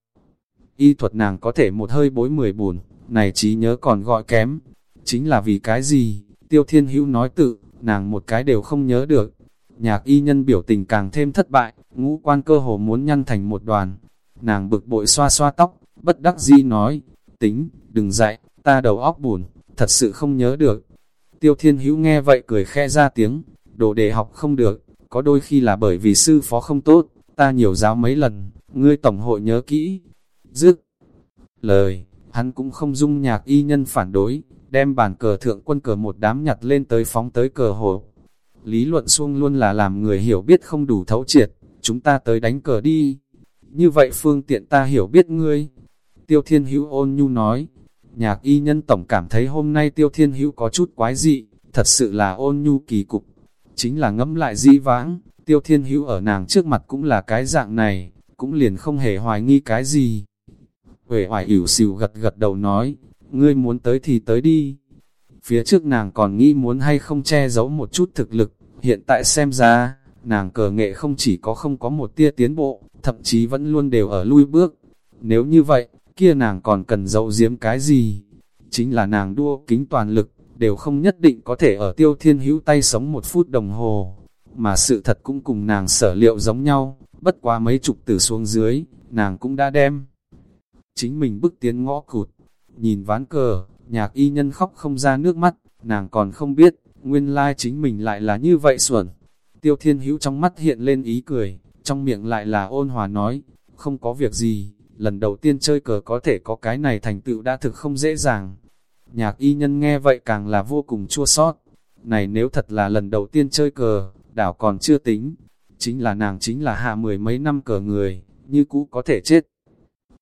Y thuật nàng có thể một hơi bối 10 bùn, này trí nhớ còn gọi kém. Chính là vì cái gì? Tiêu Thiên Hữu nói tự, nàng một cái đều không nhớ được. Nhạc y nhân biểu tình càng thêm thất bại, ngũ quan cơ hồ muốn nhăn thành một đoàn. Nàng bực bội xoa xoa tóc, bất đắc di nói, tính, đừng dạy, ta đầu óc buồn, thật sự không nhớ được. Tiêu Thiên Hữu nghe vậy cười khe ra tiếng, đồ đề học không được, có đôi khi là bởi vì sư phó không tốt, ta nhiều giáo mấy lần, ngươi tổng hội nhớ kỹ. Dứt lời, hắn cũng không dung nhạc y nhân phản đối, đem bàn cờ thượng quân cờ một đám nhặt lên tới phóng tới cờ hồ. Lý luận xuông luôn là làm người hiểu biết không đủ thấu triệt, chúng ta tới đánh cờ đi. Như vậy phương tiện ta hiểu biết ngươi. Tiêu Thiên Hữu ôn nhu nói, nhạc y nhân tổng cảm thấy hôm nay Tiêu Thiên Hữu có chút quái dị, thật sự là ôn nhu kỳ cục. Chính là ngẫm lại di vãng, Tiêu Thiên Hữu ở nàng trước mặt cũng là cái dạng này, cũng liền không hề hoài nghi cái gì. Huệ hoài ỉu xìu gật gật đầu nói, ngươi muốn tới thì tới đi. Phía trước nàng còn nghĩ muốn hay không che giấu một chút thực lực, hiện tại xem ra, nàng cờ nghệ không chỉ có không có một tia tiến bộ, thậm chí vẫn luôn đều ở lui bước. Nếu như vậy, kia nàng còn cần giấu giếm cái gì? Chính là nàng đua kính toàn lực, đều không nhất định có thể ở tiêu thiên hữu tay sống một phút đồng hồ. Mà sự thật cũng cùng nàng sở liệu giống nhau, bất quá mấy chục từ xuống dưới, nàng cũng đã đem. Chính mình bước tiến ngõ cụt, nhìn ván cờ, nhạc y nhân khóc không ra nước mắt, nàng còn không biết, nguyên lai chính mình lại là như vậy xuẩn. Tiêu thiên hữu trong mắt hiện lên ý cười, trong miệng lại là ôn hòa nói, không có việc gì, lần đầu tiên chơi cờ có thể có cái này thành tựu đã thực không dễ dàng. Nhạc y nhân nghe vậy càng là vô cùng chua sót. Này nếu thật là lần đầu tiên chơi cờ, đảo còn chưa tính. Chính là nàng chính là hạ mười mấy năm cờ người, như cũ có thể chết.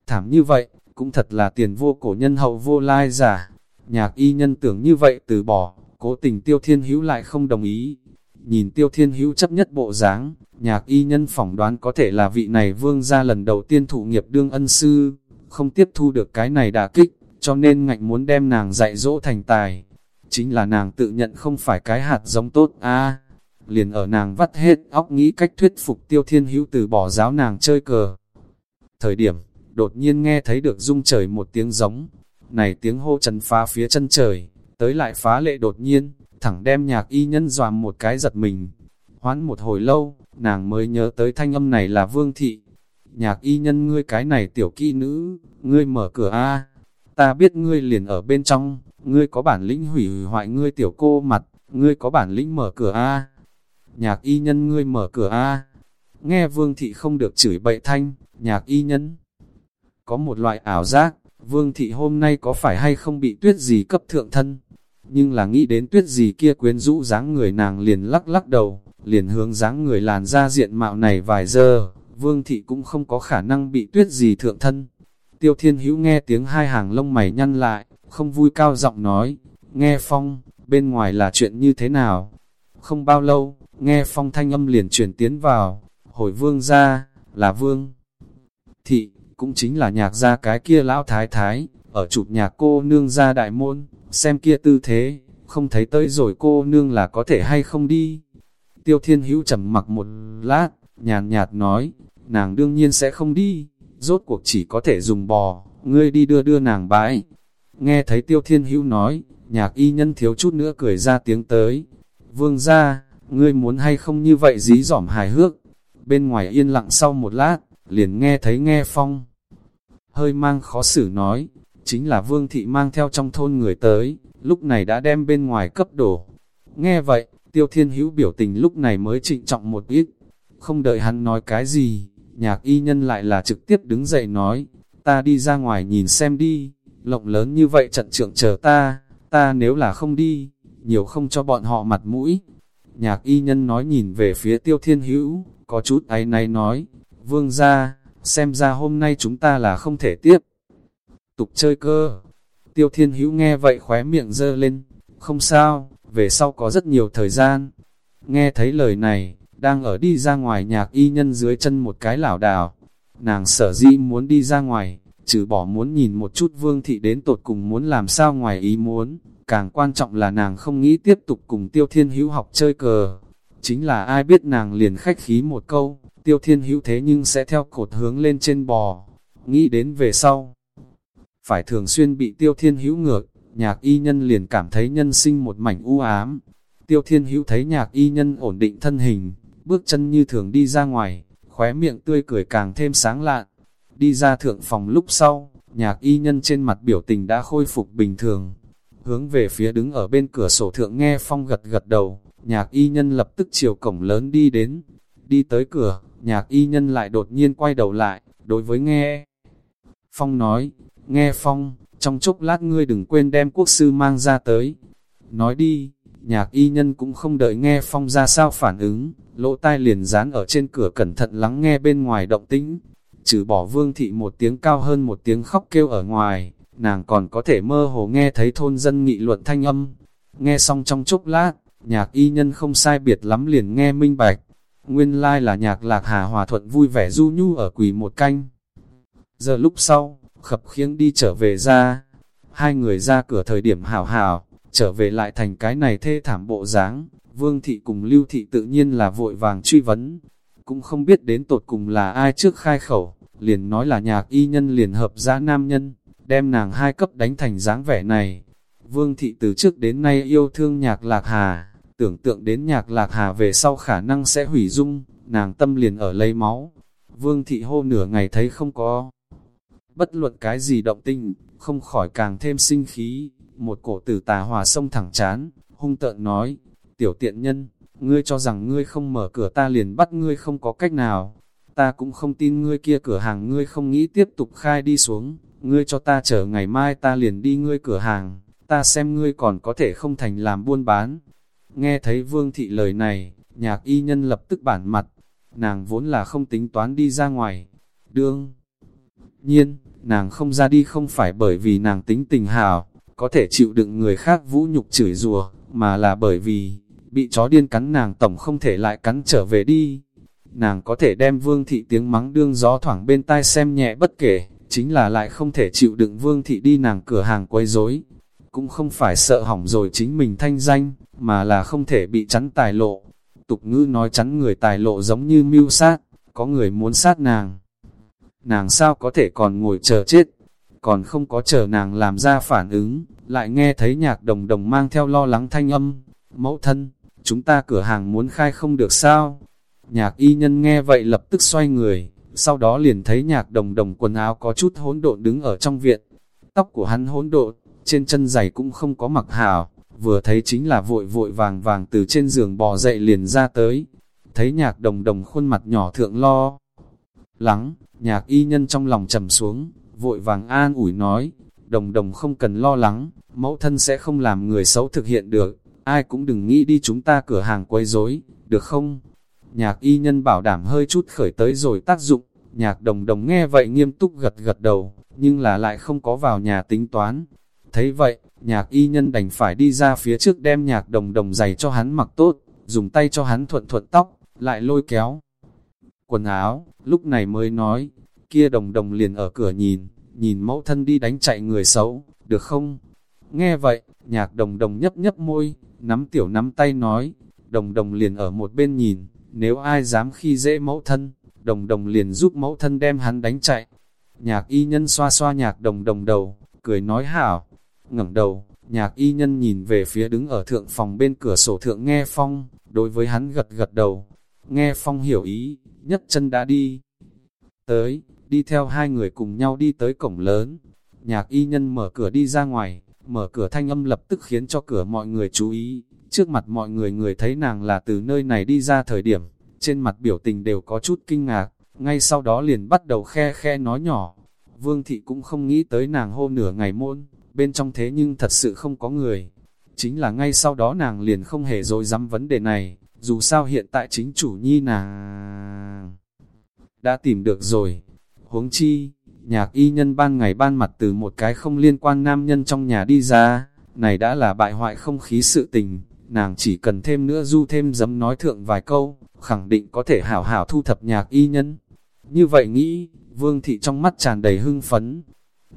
Thảm như vậy, cũng thật là tiền vô cổ nhân hậu vô lai giả. Nhạc y nhân tưởng như vậy từ bỏ, cố tình tiêu thiên hữu lại không đồng ý. Nhìn tiêu thiên hữu chấp nhất bộ dáng, nhạc y nhân phỏng đoán có thể là vị này vương ra lần đầu tiên thụ nghiệp đương ân sư, không tiếp thu được cái này đả kích, cho nên ngạnh muốn đem nàng dạy dỗ thành tài. Chính là nàng tự nhận không phải cái hạt giống tốt a liền ở nàng vắt hết óc nghĩ cách thuyết phục tiêu thiên hữu từ bỏ giáo nàng chơi cờ. Thời điểm, đột nhiên nghe thấy được rung trời một tiếng giống, này tiếng hô trần phá phía chân trời, tới lại phá lệ đột nhiên, thẳng đem nhạc y nhân dòa một cái giật mình. Hoán một hồi lâu, nàng mới nhớ tới thanh âm này là vương thị. Nhạc y nhân ngươi cái này tiểu kỹ nữ, ngươi mở cửa A, ta biết ngươi liền ở bên trong, ngươi có bản lĩnh hủy hủy hoại ngươi tiểu cô mặt, ngươi có bản lĩnh mở cửa A. Nhạc y nhân ngươi mở cửa A. Nghe vương thị không được chửi bậy thanh, nhạc y nhân. Có một loại ảo giác, vương thị hôm nay có phải hay không bị tuyết gì cấp thượng thân. Nhưng là nghĩ đến tuyết gì kia quyến rũ dáng người nàng liền lắc lắc đầu, liền hướng dáng người làn ra diện mạo này vài giờ, vương thị cũng không có khả năng bị tuyết gì thượng thân. Tiêu thiên hữu nghe tiếng hai hàng lông mày nhăn lại, không vui cao giọng nói, nghe phong, bên ngoài là chuyện như thế nào? Không bao lâu, nghe phong thanh âm liền chuyển tiến vào, hồi vương ra, là vương. Thị, cũng chính là nhạc gia cái kia lão thái thái, ở chụp nhà cô nương ra đại môn, xem kia tư thế, không thấy tới rồi cô nương là có thể hay không đi. Tiêu thiên hữu trầm mặc một lát, nhàn nhạt nói, nàng đương nhiên sẽ không đi, rốt cuộc chỉ có thể dùng bò, ngươi đi đưa đưa nàng bãi. Nghe thấy tiêu thiên hữu nói, nhạc y nhân thiếu chút nữa cười ra tiếng tới. Vương ra, ngươi muốn hay không như vậy dí dỏm hài hước. Bên ngoài yên lặng sau một lát, liền nghe thấy nghe phong. Hơi mang khó xử nói, chính là vương thị mang theo trong thôn người tới, lúc này đã đem bên ngoài cấp đổ. Nghe vậy, tiêu thiên hữu biểu tình lúc này mới trịnh trọng một ít, không đợi hắn nói cái gì, nhạc y nhân lại là trực tiếp đứng dậy nói, ta đi ra ngoài nhìn xem đi, lộng lớn như vậy trận trưởng chờ ta, ta nếu là không đi, nhiều không cho bọn họ mặt mũi. Nhạc y nhân nói nhìn về phía tiêu thiên hữu, có chút áy này nói, vương ra, xem ra hôm nay chúng ta là không thể tiếp. Tục chơi cơ. Tiêu thiên hữu nghe vậy khóe miệng dơ lên, không sao, về sau có rất nhiều thời gian. Nghe thấy lời này, đang ở đi ra ngoài nhạc y nhân dưới chân một cái lảo đảo. Nàng sở di muốn đi ra ngoài, trừ bỏ muốn nhìn một chút vương thị đến tột cùng muốn làm sao ngoài ý muốn, càng quan trọng là nàng không nghĩ tiếp tục cùng tiêu thiên hữu học chơi cờ. Chính là ai biết nàng liền khách khí một câu, tiêu thiên hữu thế nhưng sẽ theo cột hướng lên trên bò, nghĩ đến về sau. Phải thường xuyên bị tiêu thiên hữu ngược, nhạc y nhân liền cảm thấy nhân sinh một mảnh u ám. Tiêu thiên hữu thấy nhạc y nhân ổn định thân hình, bước chân như thường đi ra ngoài, khóe miệng tươi cười càng thêm sáng lạn. Đi ra thượng phòng lúc sau, nhạc y nhân trên mặt biểu tình đã khôi phục bình thường. Hướng về phía đứng ở bên cửa sổ thượng nghe phong gật gật đầu, nhạc y nhân lập tức chiều cổng lớn đi đến. Đi tới cửa, nhạc y nhân lại đột nhiên quay đầu lại, đối với nghe. Phong nói, nghe Phong, trong chốc lát ngươi đừng quên đem quốc sư mang ra tới. Nói đi, nhạc y nhân cũng không đợi nghe Phong ra sao phản ứng, lỗ tai liền dán ở trên cửa cẩn thận lắng nghe bên ngoài động tĩnh. Trừ bỏ vương thị một tiếng cao hơn một tiếng khóc kêu ở ngoài, nàng còn có thể mơ hồ nghe thấy thôn dân nghị luận thanh âm. Nghe xong trong chốc lát, nhạc y nhân không sai biệt lắm liền nghe minh bạch. Nguyên lai là nhạc lạc hà hòa thuận vui vẻ du nhu ở quỳ một canh. Giờ lúc sau, khập khiếng đi trở về ra, hai người ra cửa thời điểm hảo hảo, trở về lại thành cái này thê thảm bộ dáng vương thị cùng lưu thị tự nhiên là vội vàng truy vấn, cũng không biết đến tột cùng là ai trước khai khẩu, liền nói là nhạc y nhân liền hợp ra nam nhân, đem nàng hai cấp đánh thành dáng vẻ này. Vương thị từ trước đến nay yêu thương nhạc lạc hà, tưởng tượng đến nhạc lạc hà về sau khả năng sẽ hủy dung, nàng tâm liền ở lấy máu. Vương thị hô nửa ngày thấy không có. Bất luận cái gì động tinh, không khỏi càng thêm sinh khí, một cổ tử tà hòa sông thẳng chán, hung tợn nói, tiểu tiện nhân, ngươi cho rằng ngươi không mở cửa ta liền bắt ngươi không có cách nào, ta cũng không tin ngươi kia cửa hàng ngươi không nghĩ tiếp tục khai đi xuống, ngươi cho ta chờ ngày mai ta liền đi ngươi cửa hàng, ta xem ngươi còn có thể không thành làm buôn bán. Nghe thấy vương thị lời này, nhạc y nhân lập tức bản mặt, nàng vốn là không tính toán đi ra ngoài. Đương nhiên, nàng không ra đi không phải bởi vì nàng tính tình hào, có thể chịu đựng người khác vũ nhục chửi rùa, mà là bởi vì, bị chó điên cắn nàng tổng không thể lại cắn trở về đi. Nàng có thể đem vương thị tiếng mắng đương gió thoảng bên tai xem nhẹ bất kể, chính là lại không thể chịu đựng vương thị đi nàng cửa hàng quấy rối Cũng không phải sợ hỏng rồi chính mình thanh danh, mà là không thể bị chắn tài lộ. Tục ngữ nói chắn người tài lộ giống như mưu sát, có người muốn sát nàng. Nàng sao có thể còn ngồi chờ chết, còn không có chờ nàng làm ra phản ứng, lại nghe thấy nhạc đồng đồng mang theo lo lắng thanh âm, mẫu thân, chúng ta cửa hàng muốn khai không được sao? Nhạc y nhân nghe vậy lập tức xoay người, sau đó liền thấy nhạc đồng đồng quần áo có chút hỗn độn đứng ở trong viện. Tóc của hắn hỗn độn, trên chân giày cũng không có mặc hảo, vừa thấy chính là vội vội vàng vàng từ trên giường bò dậy liền ra tới. Thấy nhạc đồng đồng khuôn mặt nhỏ thượng lo. Lắng, nhạc y nhân trong lòng trầm xuống, vội vàng an ủi nói, đồng đồng không cần lo lắng, mẫu thân sẽ không làm người xấu thực hiện được, ai cũng đừng nghĩ đi chúng ta cửa hàng quấy rối, được không? Nhạc y nhân bảo đảm hơi chút khởi tới rồi tác dụng, nhạc đồng đồng nghe vậy nghiêm túc gật gật đầu, nhưng là lại không có vào nhà tính toán. Thấy vậy, nhạc y nhân đành phải đi ra phía trước đem nhạc đồng đồng giày cho hắn mặc tốt, dùng tay cho hắn thuận thuận tóc, lại lôi kéo. Quần áo, lúc này mới nói, kia đồng đồng liền ở cửa nhìn, nhìn mẫu thân đi đánh chạy người xấu, được không? Nghe vậy, nhạc đồng đồng nhấp nhấp môi, nắm tiểu nắm tay nói, đồng đồng liền ở một bên nhìn, nếu ai dám khi dễ mẫu thân, đồng đồng liền giúp mẫu thân đem hắn đánh chạy. Nhạc y nhân xoa xoa nhạc đồng đồng đầu, cười nói hảo, ngẩng đầu, nhạc y nhân nhìn về phía đứng ở thượng phòng bên cửa sổ thượng nghe phong, đối với hắn gật gật đầu, nghe phong hiểu ý, nhất chân đã đi. Tới, đi theo hai người cùng nhau đi tới cổng lớn. Nhạc y nhân mở cửa đi ra ngoài, mở cửa thanh âm lập tức khiến cho cửa mọi người chú ý. Trước mặt mọi người người thấy nàng là từ nơi này đi ra thời điểm, trên mặt biểu tình đều có chút kinh ngạc, ngay sau đó liền bắt đầu khe khe nói nhỏ. Vương thị cũng không nghĩ tới nàng hô nửa ngày môn, bên trong thế nhưng thật sự không có người. Chính là ngay sau đó nàng liền không hề dối dám vấn đề này, dù sao hiện tại chính chủ nhi nàng đã tìm được rồi, Huống chi, nhạc y nhân ban ngày ban mặt từ một cái không liên quan nam nhân trong nhà đi ra, này đã là bại hoại không khí sự tình, nàng chỉ cần thêm nữa du thêm dấm nói thượng vài câu, khẳng định có thể hảo hảo thu thập nhạc y nhân. Như vậy nghĩ, vương thị trong mắt tràn đầy hưng phấn.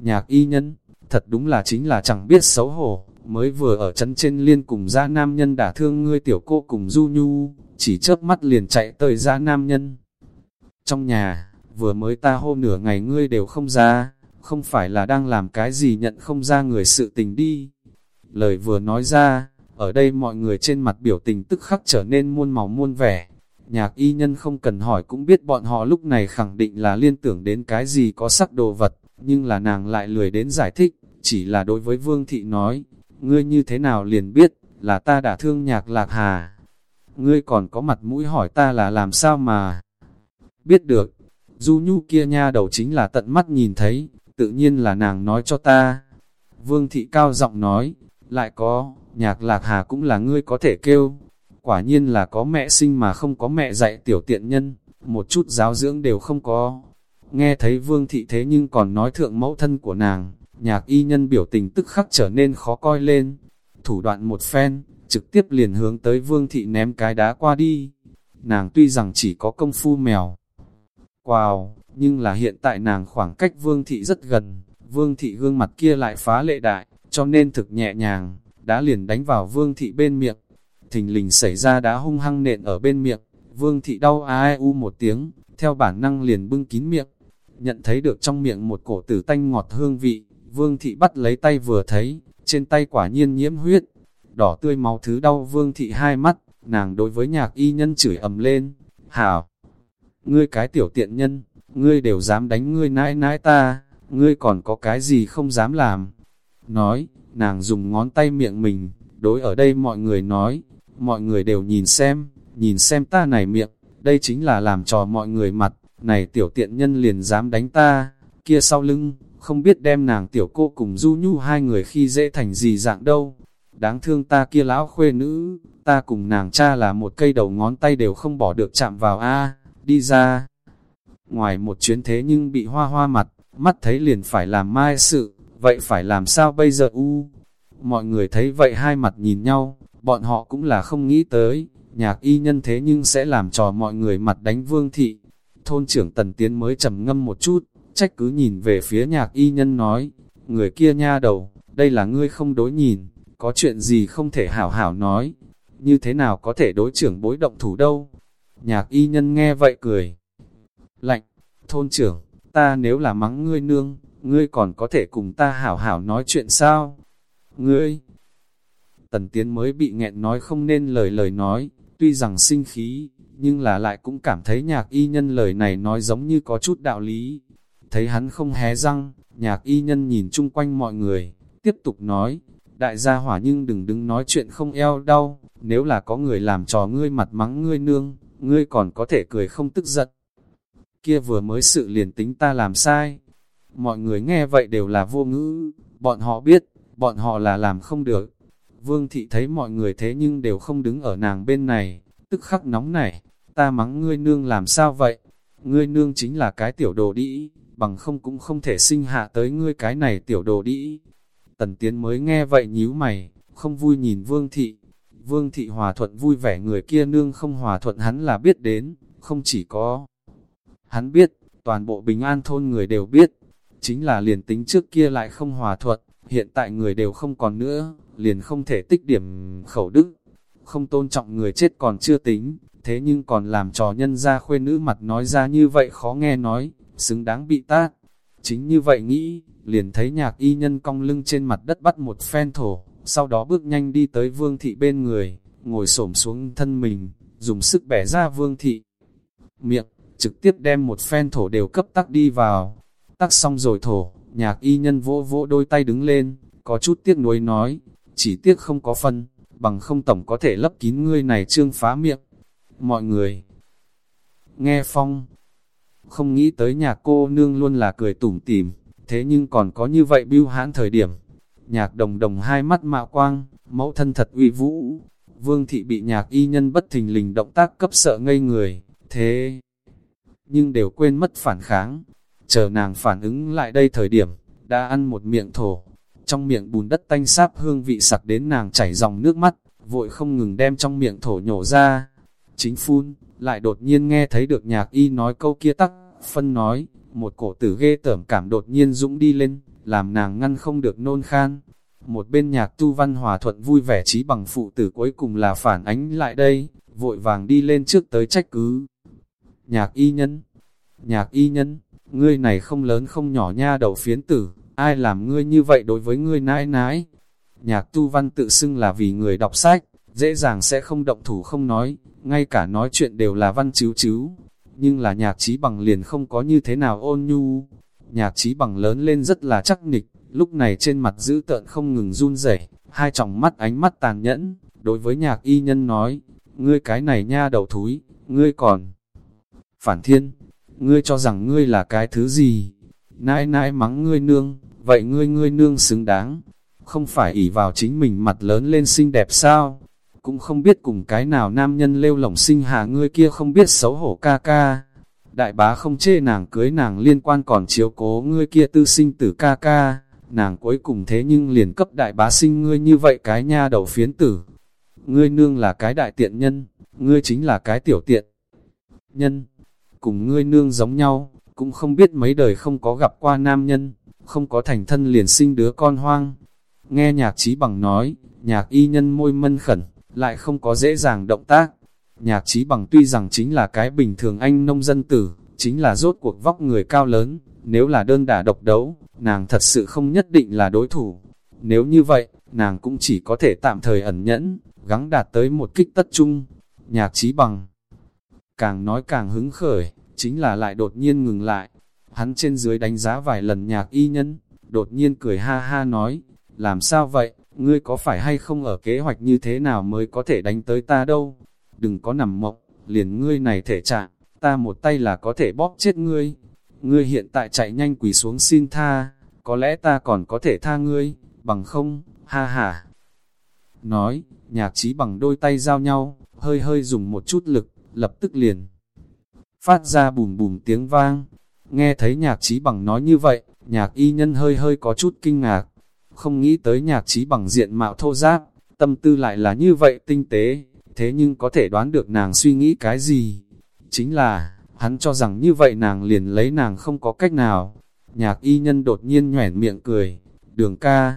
Nhạc y nhân, thật đúng là chính là chẳng biết xấu hổ, mới vừa ở chấn trên liên cùng ra nam nhân đã thương ngươi tiểu cô cùng du nhu, chỉ chớp mắt liền chạy tới ra nam nhân. Trong nhà, vừa mới ta hô nửa ngày ngươi đều không ra, không phải là đang làm cái gì nhận không ra người sự tình đi. Lời vừa nói ra, ở đây mọi người trên mặt biểu tình tức khắc trở nên muôn màu muôn vẻ. Nhạc y nhân không cần hỏi cũng biết bọn họ lúc này khẳng định là liên tưởng đến cái gì có sắc đồ vật, nhưng là nàng lại lười đến giải thích, chỉ là đối với Vương Thị nói, ngươi như thế nào liền biết, là ta đã thương nhạc lạc hà. Ngươi còn có mặt mũi hỏi ta là làm sao mà biết được, du nhu kia nha đầu chính là tận mắt nhìn thấy, tự nhiên là nàng nói cho ta. Vương Thị cao giọng nói, lại có, nhạc lạc hà cũng là ngươi có thể kêu. Quả nhiên là có mẹ sinh mà không có mẹ dạy tiểu tiện nhân, một chút giáo dưỡng đều không có. Nghe thấy vương thị thế nhưng còn nói thượng mẫu thân của nàng, nhạc y nhân biểu tình tức khắc trở nên khó coi lên. Thủ đoạn một phen, trực tiếp liền hướng tới vương thị ném cái đá qua đi. Nàng tuy rằng chỉ có công phu mèo. Wow, nhưng là hiện tại nàng khoảng cách vương thị rất gần, vương thị gương mặt kia lại phá lệ đại, cho nên thực nhẹ nhàng, đã liền đánh vào vương thị bên miệng. Thình lình xảy ra đá hung hăng nện ở bên miệng, vương thị đau ai u một tiếng, theo bản năng liền bưng kín miệng. Nhận thấy được trong miệng một cổ tử tanh ngọt hương vị, vương thị bắt lấy tay vừa thấy, trên tay quả nhiên nhiễm huyết. Đỏ tươi máu thứ đau vương thị hai mắt, nàng đối với nhạc y nhân chửi ầm lên. Hảo! Ngươi cái tiểu tiện nhân, ngươi đều dám đánh ngươi nãi nãi ta, ngươi còn có cái gì không dám làm. Nói, nàng dùng ngón tay miệng mình, đối ở đây mọi người nói, mọi người đều nhìn xem, nhìn xem ta này miệng, đây chính là làm trò mọi người mặt, này tiểu tiện nhân liền dám đánh ta, kia sau lưng, không biết đem nàng tiểu cô cùng du nhu hai người khi dễ thành gì dạng đâu. Đáng thương ta kia lão khuê nữ, ta cùng nàng cha là một cây đầu ngón tay đều không bỏ được chạm vào a đi ra. Ngoài một chuyến thế nhưng bị hoa hoa mặt, mắt thấy liền phải làm mai sự, vậy phải làm sao bây giờ u? Mọi người thấy vậy hai mặt nhìn nhau, bọn họ cũng là không nghĩ tới, nhạc y nhân thế nhưng sẽ làm trò mọi người mặt đánh vương thị. Thôn trưởng tần tiến mới trầm ngâm một chút, trách cứ nhìn về phía nhạc y nhân nói, người kia nha đầu, đây là ngươi không đối nhìn, có chuyện gì không thể hảo hảo nói, như thế nào có thể đối trưởng bối động thủ đâu. Nhạc y nhân nghe vậy cười. Lạnh, thôn trưởng, ta nếu là mắng ngươi nương, ngươi còn có thể cùng ta hảo hảo nói chuyện sao? Ngươi! Tần Tiến mới bị nghẹn nói không nên lời lời nói, tuy rằng sinh khí, nhưng là lại cũng cảm thấy nhạc y nhân lời này nói giống như có chút đạo lý. Thấy hắn không hé răng, nhạc y nhân nhìn chung quanh mọi người, tiếp tục nói, đại gia hỏa nhưng đừng đứng nói chuyện không eo đau, nếu là có người làm trò ngươi mặt mắng ngươi nương, ngươi còn có thể cười không tức giận. Kia vừa mới sự liền tính ta làm sai, Mọi người nghe vậy đều là vô ngữ, bọn họ biết, bọn họ là làm không được. Vương thị thấy mọi người thế nhưng đều không đứng ở nàng bên này, tức khắc nóng nảy, ta mắng ngươi nương làm sao vậy? Ngươi nương chính là cái tiểu đồ đĩ, bằng không cũng không thể sinh hạ tới ngươi cái này tiểu đồ đĩ. Tần Tiến mới nghe vậy nhíu mày, không vui nhìn Vương thị. Vương thị hòa thuận vui vẻ người kia nương không hòa thuận hắn là biết đến, không chỉ có. Hắn biết, toàn bộ bình an thôn người đều biết, chính là liền tính trước kia lại không hòa thuận, hiện tại người đều không còn nữa, liền không thể tích điểm khẩu đức, không tôn trọng người chết còn chưa tính, thế nhưng còn làm trò nhân ra khuê nữ mặt nói ra như vậy khó nghe nói, xứng đáng bị tát. Chính như vậy nghĩ, liền thấy nhạc y nhân cong lưng trên mặt đất bắt một phen thổ, sau đó bước nhanh đi tới vương thị bên người, ngồi xổm xuống thân mình, dùng sức bẻ ra vương thị. Miệng, trực tiếp đem một phen thổ đều cấp tắc đi vào, Tắc xong rồi thổ, nhạc y nhân vỗ vỗ đôi tay đứng lên, có chút tiếc nuối nói, chỉ tiếc không có phân, bằng không tổng có thể lấp kín ngươi này trương phá miệng. Mọi người nghe phong, không nghĩ tới nhà cô nương luôn là cười tủm tỉm, thế nhưng còn có như vậy bưu hãn thời điểm. Nhạc đồng đồng hai mắt mạo quang, mẫu thân thật uy vũ. Vương thị bị nhạc y nhân bất thình lình động tác cấp sợ ngây người, thế nhưng đều quên mất phản kháng, chờ nàng phản ứng lại đây thời điểm, đã ăn một miệng thổ, trong miệng bùn đất tanh sáp hương vị sặc đến nàng chảy dòng nước mắt, vội không ngừng đem trong miệng thổ nhổ ra. Chính phun, lại đột nhiên nghe thấy được nhạc y nói câu kia tắc, phân nói, một cổ tử ghê tởm cảm đột nhiên dũng đi lên, làm nàng ngăn không được nôn khan. Một bên nhạc tu văn hòa thuận vui vẻ trí bằng phụ tử cuối cùng là phản ánh lại đây, vội vàng đi lên trước tới trách cứ. Nhạc y nhân, nhạc y nhân, ngươi này không lớn không nhỏ nha đầu phiến tử, ai làm ngươi như vậy đối với ngươi nãi nãi. Nhạc tu văn tự xưng là vì người đọc sách, dễ dàng sẽ không động thủ không nói, ngay cả nói chuyện đều là văn chiếu chiếu. Nhưng là nhạc trí bằng liền không có như thế nào ôn nhu. Nhạc trí bằng lớn lên rất là chắc nịch, lúc này trên mặt giữ tợn không ngừng run rẩy hai tròng mắt ánh mắt tàn nhẫn, đối với nhạc y nhân nói, ngươi cái này nha đầu thúi, ngươi còn phản thiên, ngươi cho rằng ngươi là cái thứ gì, nãi nãi mắng ngươi nương, vậy ngươi ngươi nương xứng đáng, không phải ỷ vào chính mình mặt lớn lên xinh đẹp sao, cũng không biết cùng cái nào nam nhân lêu lỏng sinh hạ ngươi kia không biết xấu hổ ca ca. Đại bá không chê nàng cưới nàng liên quan còn chiếu cố ngươi kia tư sinh tử ca ca, nàng cuối cùng thế nhưng liền cấp đại bá sinh ngươi như vậy cái nha đầu phiến tử. Ngươi nương là cái đại tiện nhân, ngươi chính là cái tiểu tiện nhân, cùng ngươi nương giống nhau, cũng không biết mấy đời không có gặp qua nam nhân, không có thành thân liền sinh đứa con hoang. Nghe nhạc trí bằng nói, nhạc y nhân môi mân khẩn, lại không có dễ dàng động tác. Nhạc trí bằng tuy rằng chính là cái bình thường anh nông dân tử, chính là rốt cuộc vóc người cao lớn, nếu là đơn đả độc đấu, nàng thật sự không nhất định là đối thủ. Nếu như vậy, nàng cũng chỉ có thể tạm thời ẩn nhẫn, gắng đạt tới một kích tất chung. Nhạc trí bằng càng nói càng hứng khởi, chính là lại đột nhiên ngừng lại. Hắn trên dưới đánh giá vài lần nhạc y nhân, đột nhiên cười ha ha nói, làm sao vậy, ngươi có phải hay không ở kế hoạch như thế nào mới có thể đánh tới ta đâu, đừng có nằm mộng, liền ngươi này thể trạng, ta một tay là có thể bóp chết ngươi, ngươi hiện tại chạy nhanh quỳ xuống xin tha, có lẽ ta còn có thể tha ngươi, bằng không, ha ha. Nói, nhạc trí bằng đôi tay giao nhau, hơi hơi dùng một chút lực, lập tức liền. Phát ra bùm bùm tiếng vang, nghe thấy nhạc trí bằng nói như vậy, nhạc y nhân hơi hơi có chút kinh ngạc, không nghĩ tới nhạc trí bằng diện mạo thô giáp, tâm tư lại là như vậy tinh tế, thế nhưng có thể đoán được nàng suy nghĩ cái gì. Chính là, hắn cho rằng như vậy nàng liền lấy nàng không có cách nào. Nhạc y nhân đột nhiên nhoẻn miệng cười, đường ca.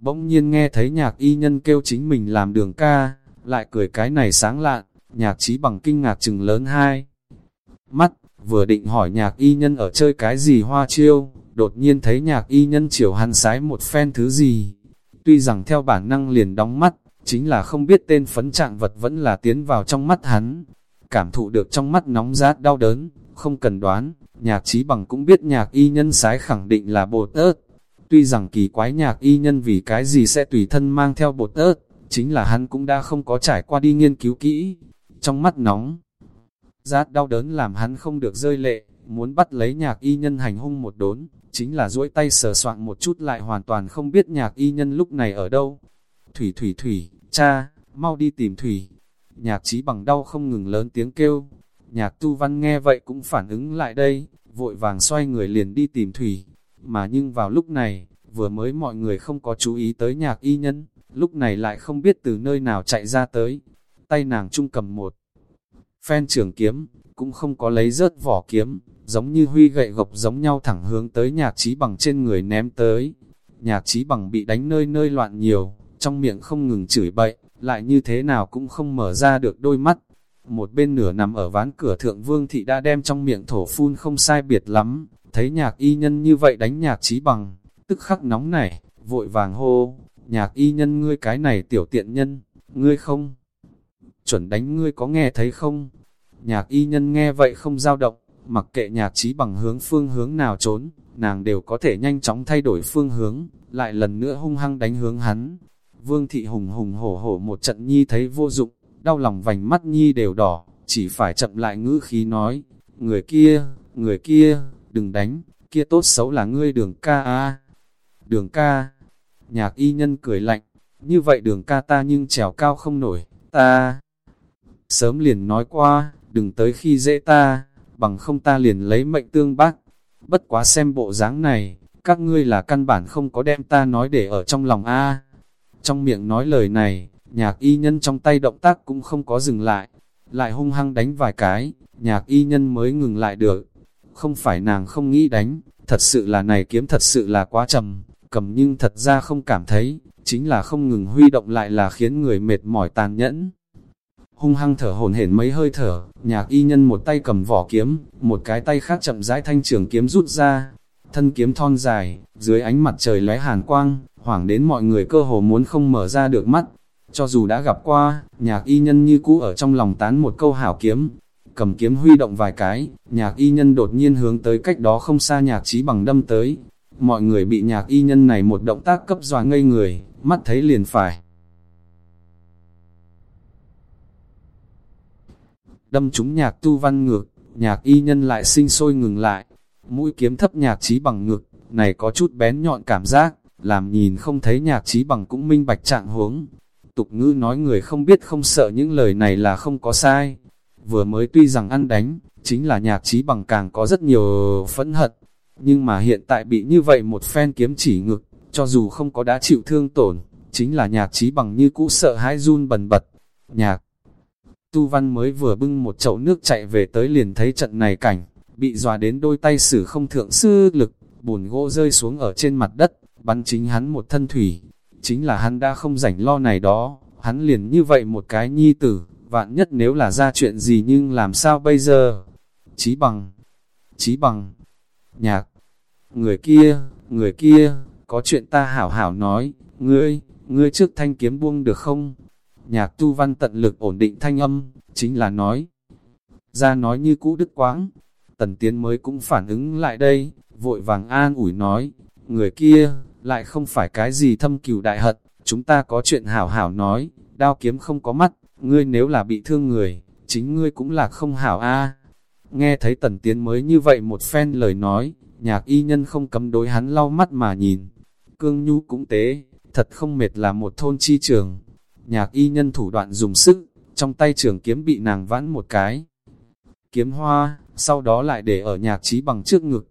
Bỗng nhiên nghe thấy nhạc y nhân kêu chính mình làm đường ca, lại cười cái này sáng lạn, nhạc trí bằng kinh ngạc chừng lớn hai. Mắt, vừa định hỏi nhạc y nhân ở chơi cái gì hoa chiêu, đột nhiên thấy nhạc y nhân chiều hắn sái một phen thứ gì. Tuy rằng theo bản năng liền đóng mắt, chính là không biết tên phấn trạng vật vẫn là tiến vào trong mắt hắn. Cảm thụ được trong mắt nóng rát đau đớn, không cần đoán, nhạc trí bằng cũng biết nhạc y nhân sái khẳng định là bột ớt. Tuy rằng kỳ quái nhạc y nhân vì cái gì sẽ tùy thân mang theo bột ớt, chính là hắn cũng đã không có trải qua đi nghiên cứu kỹ. Trong mắt nóng, rát đau đớn làm hắn không được rơi lệ, muốn bắt lấy nhạc y nhân hành hung một đốn, chính là duỗi tay sờ soạn một chút lại hoàn toàn không biết nhạc y nhân lúc này ở đâu. Thủy thủy thủy, cha, mau đi tìm thủy. Nhạc trí bằng đau không ngừng lớn tiếng kêu. Nhạc tu văn nghe vậy cũng phản ứng lại đây, vội vàng xoay người liền đi tìm thủy. Mà nhưng vào lúc này, vừa mới mọi người không có chú ý tới nhạc y nhân, lúc này lại không biết từ nơi nào chạy ra tới. Tay nàng trung cầm một phen trường kiếm, cũng không có lấy rớt vỏ kiếm, giống như huy gậy gộc giống nhau thẳng hướng tới nhạc trí bằng trên người ném tới. Nhạc trí bằng bị đánh nơi nơi loạn nhiều, trong miệng không ngừng chửi bậy, lại như thế nào cũng không mở ra được đôi mắt. Một bên nửa nằm ở ván cửa thượng vương thị đã đem trong miệng thổ phun không sai biệt lắm, thấy nhạc y nhân như vậy đánh nhạc trí bằng, tức khắc nóng nảy, vội vàng hô, nhạc y nhân ngươi cái này tiểu tiện nhân, ngươi không? Chuẩn đánh ngươi có nghe thấy không? Nhạc y nhân nghe vậy không dao động, mặc kệ nhạc trí bằng hướng phương hướng nào trốn, nàng đều có thể nhanh chóng thay đổi phương hướng, lại lần nữa hung hăng đánh hướng hắn. Vương thị hùng hùng hổ hổ một trận nhi thấy vô dụng, đau lòng vành mắt nhi đều đỏ, chỉ phải chậm lại ngữ khí nói, người kia, người kia, đừng đánh, kia tốt xấu là ngươi đường ca a. Đường ca, nhạc y nhân cười lạnh, như vậy đường ca ta nhưng trèo cao không nổi, ta sớm liền nói qua, đừng tới khi dễ ta bằng không ta liền lấy mệnh tương bác. bất quá xem bộ dáng này, các ngươi là căn bản không có đem ta nói để ở trong lòng a Trong miệng nói lời này, nhạc y nhân trong tay động tác cũng không có dừng lại, lại hung hăng đánh vài cái, nhạc y nhân mới ngừng lại được. Không phải nàng không nghĩ đánh, thật sự là này kiếm thật sự là quá trầm, cầm nhưng thật ra không cảm thấy, chính là không ngừng huy động lại là khiến người mệt mỏi tàn nhẫn. Hung hăng thở hồn hển mấy hơi thở, nhạc y nhân một tay cầm vỏ kiếm, một cái tay khác chậm rãi thanh trường kiếm rút ra, thân kiếm thon dài, dưới ánh mặt trời lóe hàn quang, hoảng đến mọi người cơ hồ muốn không mở ra được mắt. Cho dù đã gặp qua, nhạc y nhân như cũ ở trong lòng tán một câu hảo kiếm, cầm kiếm huy động vài cái, nhạc y nhân đột nhiên hướng tới cách đó không xa nhạc trí bằng đâm tới. Mọi người bị nhạc y nhân này một động tác cấp dọa ngây người, mắt thấy liền phải. Đâm trúng nhạc tu văn ngược, nhạc y nhân lại sinh sôi ngừng lại, mũi kiếm thấp nhạc trí bằng ngược này có chút bén nhọn cảm giác, làm nhìn không thấy nhạc trí bằng cũng minh bạch trạng huống. Tục ngữ nói người không biết không sợ những lời này là không có sai. Vừa mới tuy rằng ăn đánh, chính là nhạc trí bằng càng có rất nhiều phẫn hận. Nhưng mà hiện tại bị như vậy một phen kiếm chỉ ngực, cho dù không có đã chịu thương tổn, chính là nhạc trí bằng như cũ sợ hãi run bần bật. Nhạc Tu Văn mới vừa bưng một chậu nước chạy về tới liền thấy trận này cảnh, bị dòa đến đôi tay sử không thượng sư lực, bùn gỗ rơi xuống ở trên mặt đất, bắn chính hắn một thân thủy. Chính là hắn đã không rảnh lo này đó, hắn liền như vậy một cái nhi tử, vạn nhất nếu là ra chuyện gì nhưng làm sao bây giờ? Chí bằng, chí bằng, nhạc, người kia, người kia, có chuyện ta hảo hảo nói, ngươi, ngươi trước thanh kiếm buông được không? Nhạc tu văn tận lực ổn định thanh âm, chính là nói. Ra nói như cũ đức quãng, Tần Tiến mới cũng phản ứng lại đây, vội vàng an ủi nói, người kia, lại không phải cái gì thâm cừu đại hận, chúng ta có chuyện hảo hảo nói, đao kiếm không có mắt, ngươi nếu là bị thương người, chính ngươi cũng là không hảo a. Nghe thấy Tần Tiến mới như vậy một phen lời nói, nhạc y nhân không cấm đối hắn lau mắt mà nhìn. Cương nhu cũng tế, thật không mệt là một thôn chi trường. Nhạc y nhân thủ đoạn dùng sức, trong tay trường kiếm bị nàng vãn một cái. Kiếm hoa, sau đó lại để ở nhạc trí bằng trước ngực.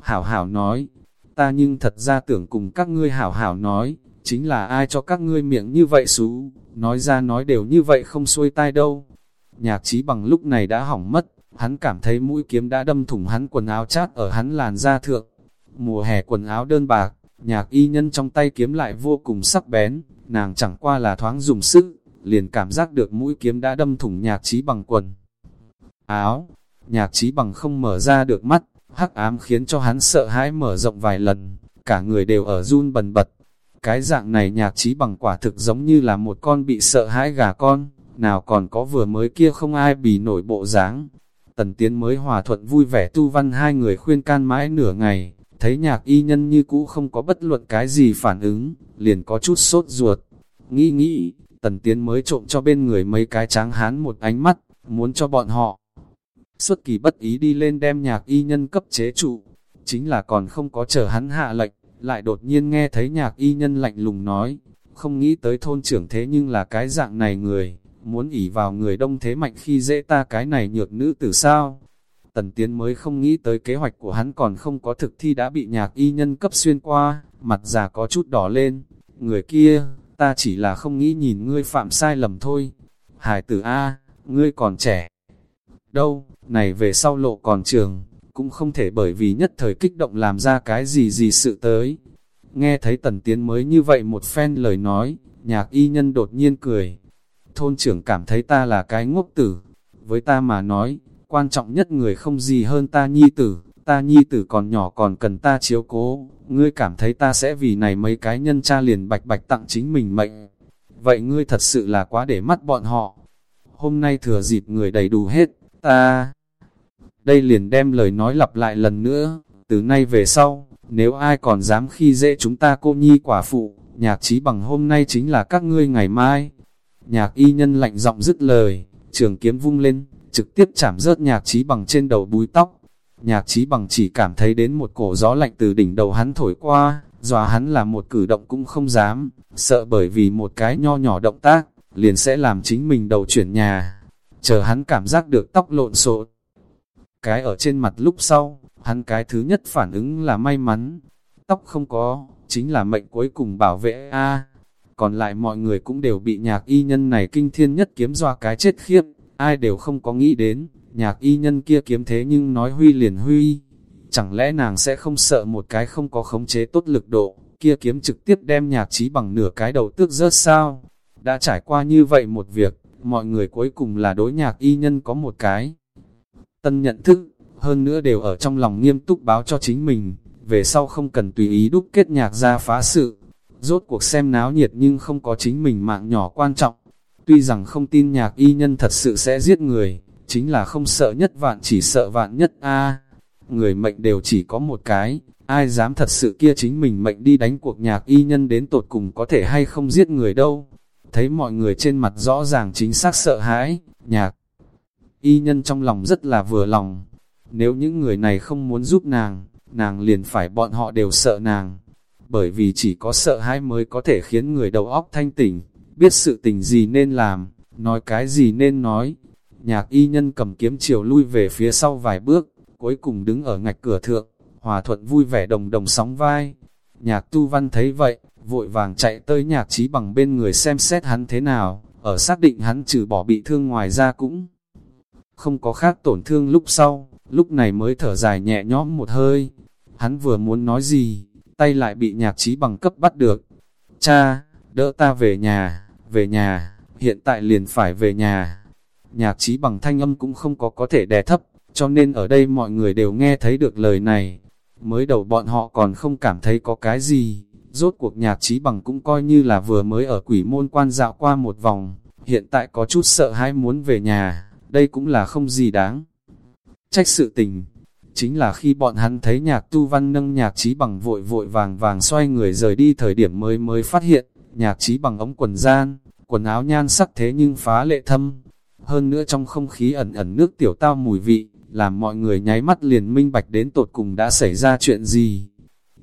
Hảo hảo nói, ta nhưng thật ra tưởng cùng các ngươi hảo hảo nói, chính là ai cho các ngươi miệng như vậy xú, nói ra nói đều như vậy không xuôi tai đâu. Nhạc trí bằng lúc này đã hỏng mất, hắn cảm thấy mũi kiếm đã đâm thủng hắn quần áo chát ở hắn làn da thượng. Mùa hè quần áo đơn bạc, nhạc y nhân trong tay kiếm lại vô cùng sắc bén, nàng chẳng qua là thoáng dùng sức, liền cảm giác được mũi kiếm đã đâm thủng nhạc trí bằng quần. Áo, nhạc trí bằng không mở ra được mắt, hắc ám khiến cho hắn sợ hãi mở rộng vài lần, cả người đều ở run bần bật. Cái dạng này nhạc trí bằng quả thực giống như là một con bị sợ hãi gà con, nào còn có vừa mới kia không ai bì nổi bộ dáng. Tần tiến mới hòa thuận vui vẻ tu văn hai người khuyên can mãi nửa ngày, thấy nhạc y nhân như cũ không có bất luận cái gì phản ứng, liền có chút sốt ruột. Nghĩ nghĩ, tần tiến mới trộm cho bên người mấy cái tráng hán một ánh mắt, muốn cho bọn họ Xuất kỳ bất ý đi lên đem nhạc y nhân cấp chế trụ, chính là còn không có chờ hắn hạ lệnh, lại đột nhiên nghe thấy nhạc y nhân lạnh lùng nói, không nghĩ tới thôn trưởng thế nhưng là cái dạng này người, muốn ỉ vào người đông thế mạnh khi dễ ta cái này nhược nữ tử sao. Tần Tiến mới không nghĩ tới kế hoạch của hắn còn không có thực thi đã bị nhạc y nhân cấp xuyên qua, mặt già có chút đỏ lên. Người kia, ta chỉ là không nghĩ nhìn ngươi phạm sai lầm thôi. Hải tử A, ngươi còn trẻ. Đâu, này về sau lộ còn trường, cũng không thể bởi vì nhất thời kích động làm ra cái gì gì sự tới. Nghe thấy tần tiến mới như vậy một phen lời nói, nhạc y nhân đột nhiên cười. Thôn trưởng cảm thấy ta là cái ngốc tử. Với ta mà nói, quan trọng nhất người không gì hơn ta nhi tử, ta nhi tử còn nhỏ còn cần ta chiếu cố, ngươi cảm thấy ta sẽ vì này mấy cái nhân cha liền bạch bạch tặng chính mình mệnh. Vậy ngươi thật sự là quá để mắt bọn họ. Hôm nay thừa dịp người đầy đủ hết, ta đây liền đem lời nói lặp lại lần nữa, từ nay về sau, nếu ai còn dám khi dễ chúng ta cô nhi quả phụ, nhạc trí bằng hôm nay chính là các ngươi ngày mai. Nhạc y nhân lạnh giọng dứt lời, trường kiếm vung lên, trực tiếp chạm rớt nhạc trí bằng trên đầu búi tóc. Nhạc trí bằng chỉ cảm thấy đến một cổ gió lạnh từ đỉnh đầu hắn thổi qua, dòa hắn là một cử động cũng không dám, sợ bởi vì một cái nho nhỏ động tác, liền sẽ làm chính mình đầu chuyển nhà. Chờ hắn cảm giác được tóc lộn xộn, cái ở trên mặt lúc sau, hắn cái thứ nhất phản ứng là may mắn. Tóc không có, chính là mệnh cuối cùng bảo vệ A. Còn lại mọi người cũng đều bị nhạc y nhân này kinh thiên nhất kiếm doa cái chết khiếp, ai đều không có nghĩ đến, nhạc y nhân kia kiếm thế nhưng nói huy liền huy. Chẳng lẽ nàng sẽ không sợ một cái không có khống chế tốt lực độ, kia kiếm trực tiếp đem nhạc trí bằng nửa cái đầu tước rớt sao? Đã trải qua như vậy một việc, mọi người cuối cùng là đối nhạc y nhân có một cái. Tân nhận thức, hơn nữa đều ở trong lòng nghiêm túc báo cho chính mình, về sau không cần tùy ý đúc kết nhạc ra phá sự. Rốt cuộc xem náo nhiệt nhưng không có chính mình mạng nhỏ quan trọng. Tuy rằng không tin nhạc y nhân thật sự sẽ giết người, chính là không sợ nhất vạn chỉ sợ vạn nhất a Người mệnh đều chỉ có một cái, ai dám thật sự kia chính mình mệnh đi đánh cuộc nhạc y nhân đến tột cùng có thể hay không giết người đâu. Thấy mọi người trên mặt rõ ràng chính xác sợ hãi, nhạc y nhân trong lòng rất là vừa lòng. Nếu những người này không muốn giúp nàng, nàng liền phải bọn họ đều sợ nàng. Bởi vì chỉ có sợ hãi mới có thể khiến người đầu óc thanh tỉnh, biết sự tình gì nên làm, nói cái gì nên nói. Nhạc y nhân cầm kiếm chiều lui về phía sau vài bước, cuối cùng đứng ở ngạch cửa thượng, hòa thuận vui vẻ đồng đồng sóng vai. Nhạc tu văn thấy vậy, vội vàng chạy tới nhạc trí bằng bên người xem xét hắn thế nào, ở xác định hắn trừ bỏ bị thương ngoài ra cũng không có khác tổn thương lúc sau, lúc này mới thở dài nhẹ nhõm một hơi. Hắn vừa muốn nói gì, tay lại bị nhạc trí bằng cấp bắt được. Cha, đỡ ta về nhà, về nhà, hiện tại liền phải về nhà. Nhạc trí bằng thanh âm cũng không có có thể đè thấp, cho nên ở đây mọi người đều nghe thấy được lời này. Mới đầu bọn họ còn không cảm thấy có cái gì, rốt cuộc nhạc trí bằng cũng coi như là vừa mới ở quỷ môn quan dạo qua một vòng, hiện tại có chút sợ hãi muốn về nhà, đây cũng là không gì đáng. Trách sự tình, chính là khi bọn hắn thấy nhạc tu văn nâng nhạc trí bằng vội vội vàng vàng xoay người rời đi thời điểm mới mới phát hiện, nhạc trí bằng ống quần gian, quần áo nhan sắc thế nhưng phá lệ thâm. Hơn nữa trong không khí ẩn ẩn nước tiểu tao mùi vị, làm mọi người nháy mắt liền minh bạch đến tột cùng đã xảy ra chuyện gì.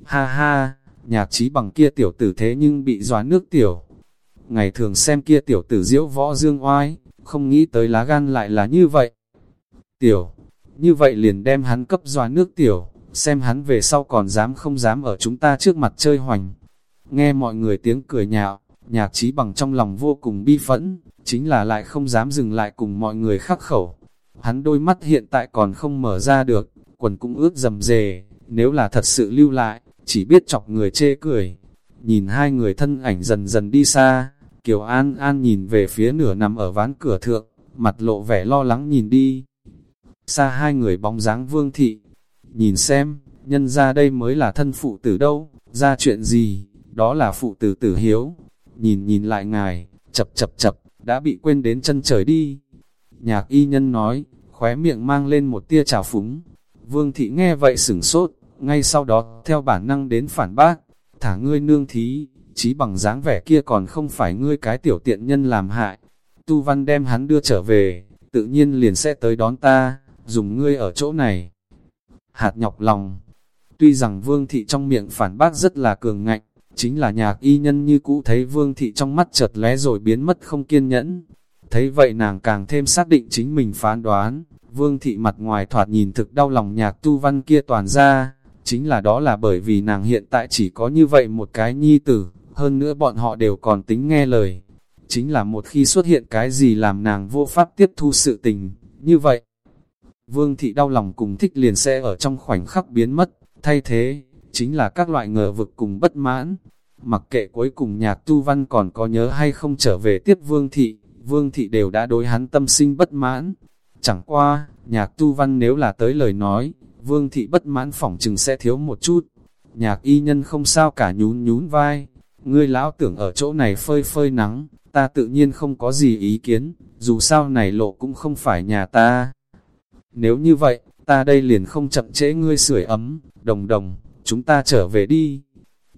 Ha ha, nhạc trí bằng kia tiểu tử thế nhưng bị dóa nước tiểu. Ngày thường xem kia tiểu tử diễu võ dương oai, không nghĩ tới lá gan lại là như vậy. Tiểu, như vậy liền đem hắn cấp dóa nước tiểu, xem hắn về sau còn dám không dám ở chúng ta trước mặt chơi hoành. Nghe mọi người tiếng cười nhạo, nhạc trí bằng trong lòng vô cùng bi phẫn, chính là lại không dám dừng lại cùng mọi người khắc khẩu. Hắn đôi mắt hiện tại còn không mở ra được, quần cũng ướt dầm dề, nếu là thật sự lưu lại, chỉ biết chọc người chê cười. Nhìn hai người thân ảnh dần dần đi xa, Kiều An An nhìn về phía nửa nằm ở ván cửa thượng, mặt lộ vẻ lo lắng nhìn đi. Xa hai người bóng dáng vương thị, nhìn xem, nhân ra đây mới là thân phụ tử đâu, ra chuyện gì, đó là phụ tử tử hiếu. Nhìn nhìn lại ngài, chập chập chập, đã bị quên đến chân trời đi. Nhạc y nhân nói, khóe miệng mang lên một tia trào phúng. Vương thị nghe vậy sửng sốt, ngay sau đó theo bản năng đến phản bác, thả ngươi nương thí, chí bằng dáng vẻ kia còn không phải ngươi cái tiểu tiện nhân làm hại. Tu văn đem hắn đưa trở về, tự nhiên liền sẽ tới đón ta, dùng ngươi ở chỗ này. Hạt nhọc lòng, tuy rằng vương thị trong miệng phản bác rất là cường ngạnh, chính là nhạc y nhân như cũ thấy vương thị trong mắt chợt lé rồi biến mất không kiên nhẫn. Thấy vậy nàng càng thêm xác định chính mình phán đoán, vương thị mặt ngoài thoạt nhìn thực đau lòng nhạc tu văn kia toàn ra, chính là đó là bởi vì nàng hiện tại chỉ có như vậy một cái nhi tử, hơn nữa bọn họ đều còn tính nghe lời. Chính là một khi xuất hiện cái gì làm nàng vô pháp tiếp thu sự tình, như vậy. Vương thị đau lòng cùng thích liền sẽ ở trong khoảnh khắc biến mất, thay thế, chính là các loại ngờ vực cùng bất mãn. Mặc kệ cuối cùng nhạc tu văn còn có nhớ hay không trở về tiếp vương thị, vương thị đều đã đối hắn tâm sinh bất mãn. Chẳng qua, nhạc tu văn nếu là tới lời nói, vương thị bất mãn phỏng chừng sẽ thiếu một chút. Nhạc y nhân không sao cả nhún nhún vai, ngươi lão tưởng ở chỗ này phơi phơi nắng, ta tự nhiên không có gì ý kiến, dù sao này lộ cũng không phải nhà ta. Nếu như vậy, ta đây liền không chậm trễ ngươi sưởi ấm, đồng đồng, chúng ta trở về đi.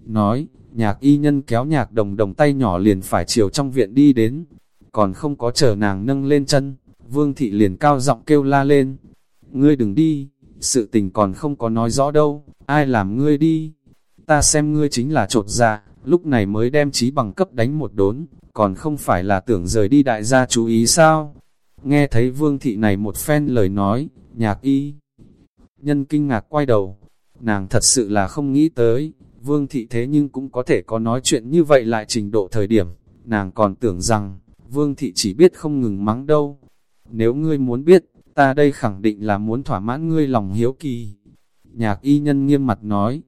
Nói, nhạc y nhân kéo nhạc đồng đồng tay nhỏ liền phải chiều trong viện đi đến, còn không có chờ nàng nâng lên chân, vương thị liền cao giọng kêu la lên. Ngươi đừng đi, sự tình còn không có nói rõ đâu, ai làm ngươi đi. Ta xem ngươi chính là trột dạ, lúc này mới đem trí bằng cấp đánh một đốn, còn không phải là tưởng rời đi đại gia chú ý sao? Nghe thấy vương thị này một phen lời nói, nhạc y. Nhân kinh ngạc quay đầu, nàng thật sự là không nghĩ tới, vương thị thế nhưng cũng có thể có nói chuyện như vậy lại trình độ thời điểm, nàng còn tưởng rằng, vương thị chỉ biết không ngừng mắng đâu. Nếu ngươi muốn biết, ta đây khẳng định là muốn thỏa mãn ngươi lòng hiếu kỳ. Nhạc y nhân nghiêm mặt nói,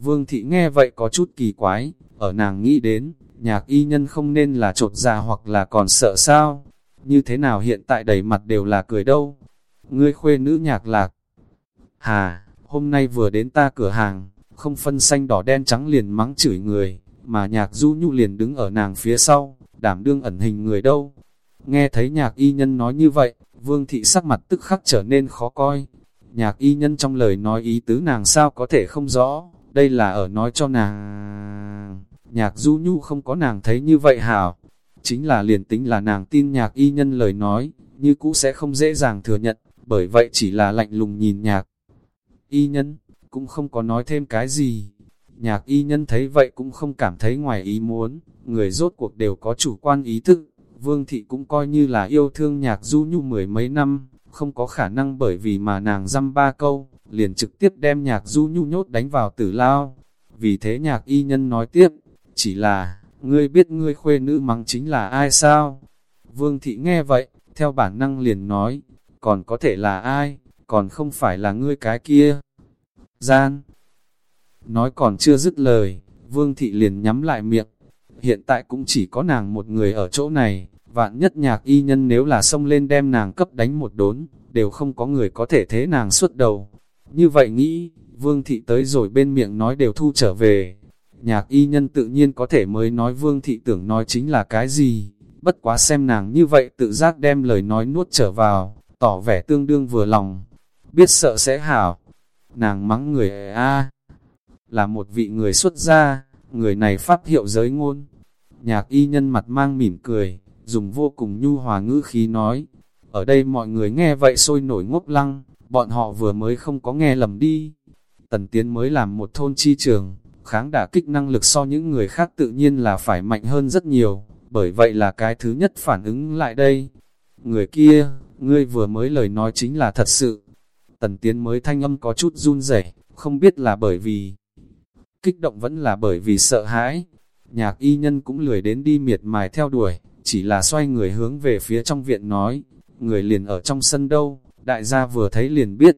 vương thị nghe vậy có chút kỳ quái, ở nàng nghĩ đến, nhạc y nhân không nên là trột già hoặc là còn sợ sao, như thế nào hiện tại đầy mặt đều là cười đâu. Ngươi khuê nữ nhạc lạc. Hà, hôm nay vừa đến ta cửa hàng, không phân xanh đỏ đen trắng liền mắng chửi người, mà nhạc du nhu liền đứng ở nàng phía sau, đảm đương ẩn hình người đâu. Nghe thấy nhạc y nhân nói như vậy, vương thị sắc mặt tức khắc trở nên khó coi. Nhạc y nhân trong lời nói ý tứ nàng sao có thể không rõ, đây là ở nói cho nàng. Nhạc du nhu không có nàng thấy như vậy hảo, chính là liền tính là nàng tin nhạc y nhân lời nói, như cũ sẽ không dễ dàng thừa nhận, bởi vậy chỉ là lạnh lùng nhìn nhạc. Y nhân, cũng không có nói thêm cái gì. Nhạc y nhân thấy vậy cũng không cảm thấy ngoài ý muốn, người rốt cuộc đều có chủ quan ý thức. Vương thị cũng coi như là yêu thương nhạc du nhu mười mấy năm, không có khả năng bởi vì mà nàng dăm ba câu, liền trực tiếp đem nhạc du nhu nhốt đánh vào tử lao. Vì thế nhạc y nhân nói tiếp, chỉ là, ngươi biết ngươi khuê nữ mắng chính là ai sao? Vương thị nghe vậy, theo bản năng liền nói, còn có thể là ai, còn không phải là ngươi cái kia. Gian Nói còn chưa dứt lời, vương thị liền nhắm lại miệng. Hiện tại cũng chỉ có nàng một người ở chỗ này, vạn nhất nhạc y nhân nếu là xông lên đem nàng cấp đánh một đốn, đều không có người có thể thế nàng suốt đầu. Như vậy nghĩ, vương thị tới rồi bên miệng nói đều thu trở về, Nhạc y nhân tự nhiên có thể mới nói vương thị tưởng nói chính là cái gì, bất quá xem nàng như vậy tự giác đem lời nói nuốt trở vào, tỏ vẻ tương đương vừa lòng, biết sợ sẽ hảo. Nàng mắng người a là một vị người xuất gia, người này phát hiệu giới ngôn. Nhạc y nhân mặt mang mỉm cười, dùng vô cùng nhu hòa ngữ khí nói, ở đây mọi người nghe vậy sôi nổi ngốc lăng, bọn họ vừa mới không có nghe lầm đi. Tần Tiến mới làm một thôn chi trường, kháng đả kích năng lực so những người khác tự nhiên là phải mạnh hơn rất nhiều, bởi vậy là cái thứ nhất phản ứng lại đây. Người kia, ngươi vừa mới lời nói chính là thật sự. Tần tiến mới thanh âm có chút run rẩy, không biết là bởi vì kích động vẫn là bởi vì sợ hãi. Nhạc y nhân cũng lười đến đi miệt mài theo đuổi, chỉ là xoay người hướng về phía trong viện nói, người liền ở trong sân đâu, đại gia vừa thấy liền biết.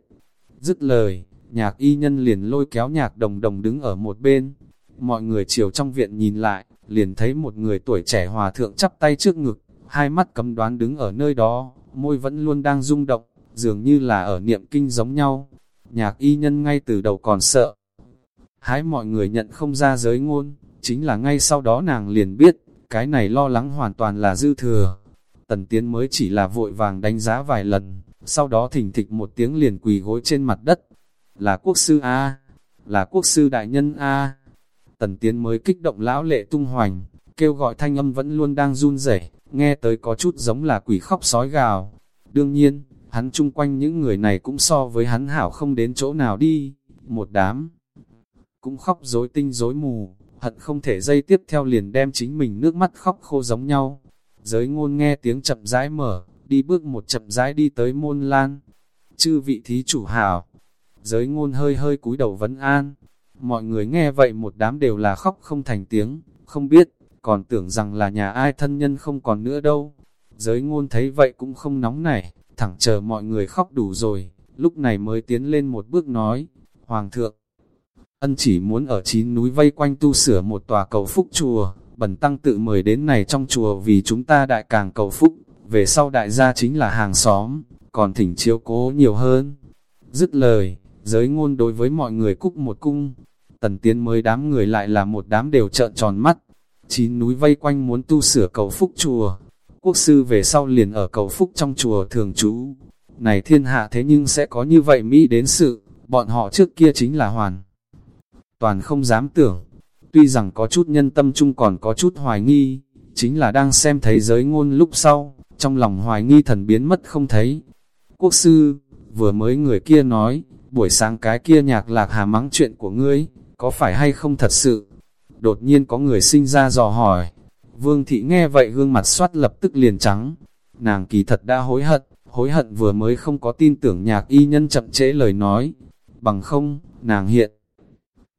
Dứt lời, Nhạc y nhân liền lôi kéo nhạc đồng đồng đứng ở một bên. Mọi người chiều trong viện nhìn lại, liền thấy một người tuổi trẻ hòa thượng chắp tay trước ngực, hai mắt cấm đoán đứng ở nơi đó, môi vẫn luôn đang rung động, dường như là ở niệm kinh giống nhau. Nhạc y nhân ngay từ đầu còn sợ. Hái mọi người nhận không ra giới ngôn, chính là ngay sau đó nàng liền biết, cái này lo lắng hoàn toàn là dư thừa. Tần tiến mới chỉ là vội vàng đánh giá vài lần, sau đó thỉnh thịch một tiếng liền quỳ gối trên mặt đất, là quốc sư A, là quốc sư đại nhân A. Tần tiến mới kích động lão lệ tung hoành, kêu gọi thanh âm vẫn luôn đang run rẩy, nghe tới có chút giống là quỷ khóc sói gào. Đương nhiên, hắn chung quanh những người này cũng so với hắn hảo không đến chỗ nào đi, một đám. Cũng khóc rối tinh rối mù, hận không thể dây tiếp theo liền đem chính mình nước mắt khóc khô giống nhau. Giới ngôn nghe tiếng chậm rãi mở, đi bước một chậm rãi đi tới môn lan. Chư vị thí chủ hảo, Giới ngôn hơi hơi cúi đầu vấn an. Mọi người nghe vậy một đám đều là khóc không thành tiếng, không biết, còn tưởng rằng là nhà ai thân nhân không còn nữa đâu. Giới ngôn thấy vậy cũng không nóng nảy, thẳng chờ mọi người khóc đủ rồi, lúc này mới tiến lên một bước nói, Hoàng thượng, ân chỉ muốn ở chín núi vây quanh tu sửa một tòa cầu phúc chùa, bần tăng tự mời đến này trong chùa vì chúng ta đại càng cầu phúc, về sau đại gia chính là hàng xóm, còn thỉnh chiếu cố nhiều hơn. Dứt lời, giới ngôn đối với mọi người cúc một cung. Tần tiến mới đám người lại là một đám đều trợn tròn mắt. Chín núi vây quanh muốn tu sửa cầu phúc chùa. Quốc sư về sau liền ở cầu phúc trong chùa thường trú. Này thiên hạ thế nhưng sẽ có như vậy Mỹ đến sự, bọn họ trước kia chính là hoàn. Toàn không dám tưởng. Tuy rằng có chút nhân tâm chung còn có chút hoài nghi, chính là đang xem thấy giới ngôn lúc sau, trong lòng hoài nghi thần biến mất không thấy. Quốc sư, vừa mới người kia nói, buổi sáng cái kia nhạc lạc hà mắng chuyện của ngươi, có phải hay không thật sự? Đột nhiên có người sinh ra dò hỏi. Vương thị nghe vậy gương mặt soát lập tức liền trắng. Nàng kỳ thật đã hối hận, hối hận vừa mới không có tin tưởng nhạc y nhân chậm trễ lời nói. bằng không, nàng hiện.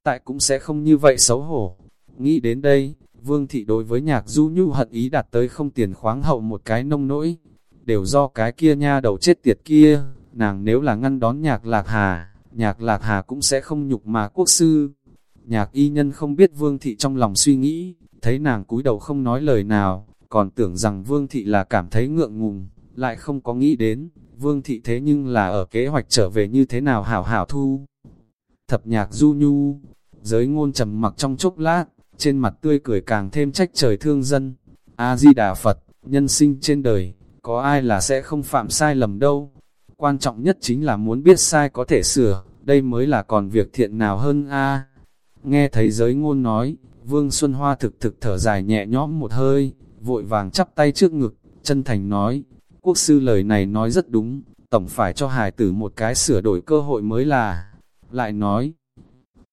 Tại cũng sẽ không như vậy xấu hổ. Nghĩ đến đây, Vương thị đối với nhạc du nhu hận ý đạt tới không tiền khoáng hậu một cái nông nỗi. Đều do cái kia nha đầu chết tiệt kia, nàng nếu là ngăn đón nhạc lạc hà, nhạc lạc hà cũng sẽ không nhục mà quốc sư. Nhạc y nhân không biết vương thị trong lòng suy nghĩ, thấy nàng cúi đầu không nói lời nào, còn tưởng rằng vương thị là cảm thấy ngượng ngùng, lại không có nghĩ đến, vương thị thế nhưng là ở kế hoạch trở về như thế nào hảo hảo thu. Thập nhạc du nhu, giới ngôn trầm mặc trong chốc lát, trên mặt tươi cười càng thêm trách trời thương dân. A-di-đà Phật, nhân sinh trên đời, có ai là sẽ không phạm sai lầm đâu. Quan trọng nhất chính là muốn biết sai có thể sửa, đây mới là còn việc thiện nào hơn a Nghe thấy giới ngôn nói, Vương Xuân Hoa thực thực thở dài nhẹ nhõm một hơi, vội vàng chắp tay trước ngực, chân thành nói, quốc sư lời này nói rất đúng, tổng phải cho hài tử một cái sửa đổi cơ hội mới là. Lại nói,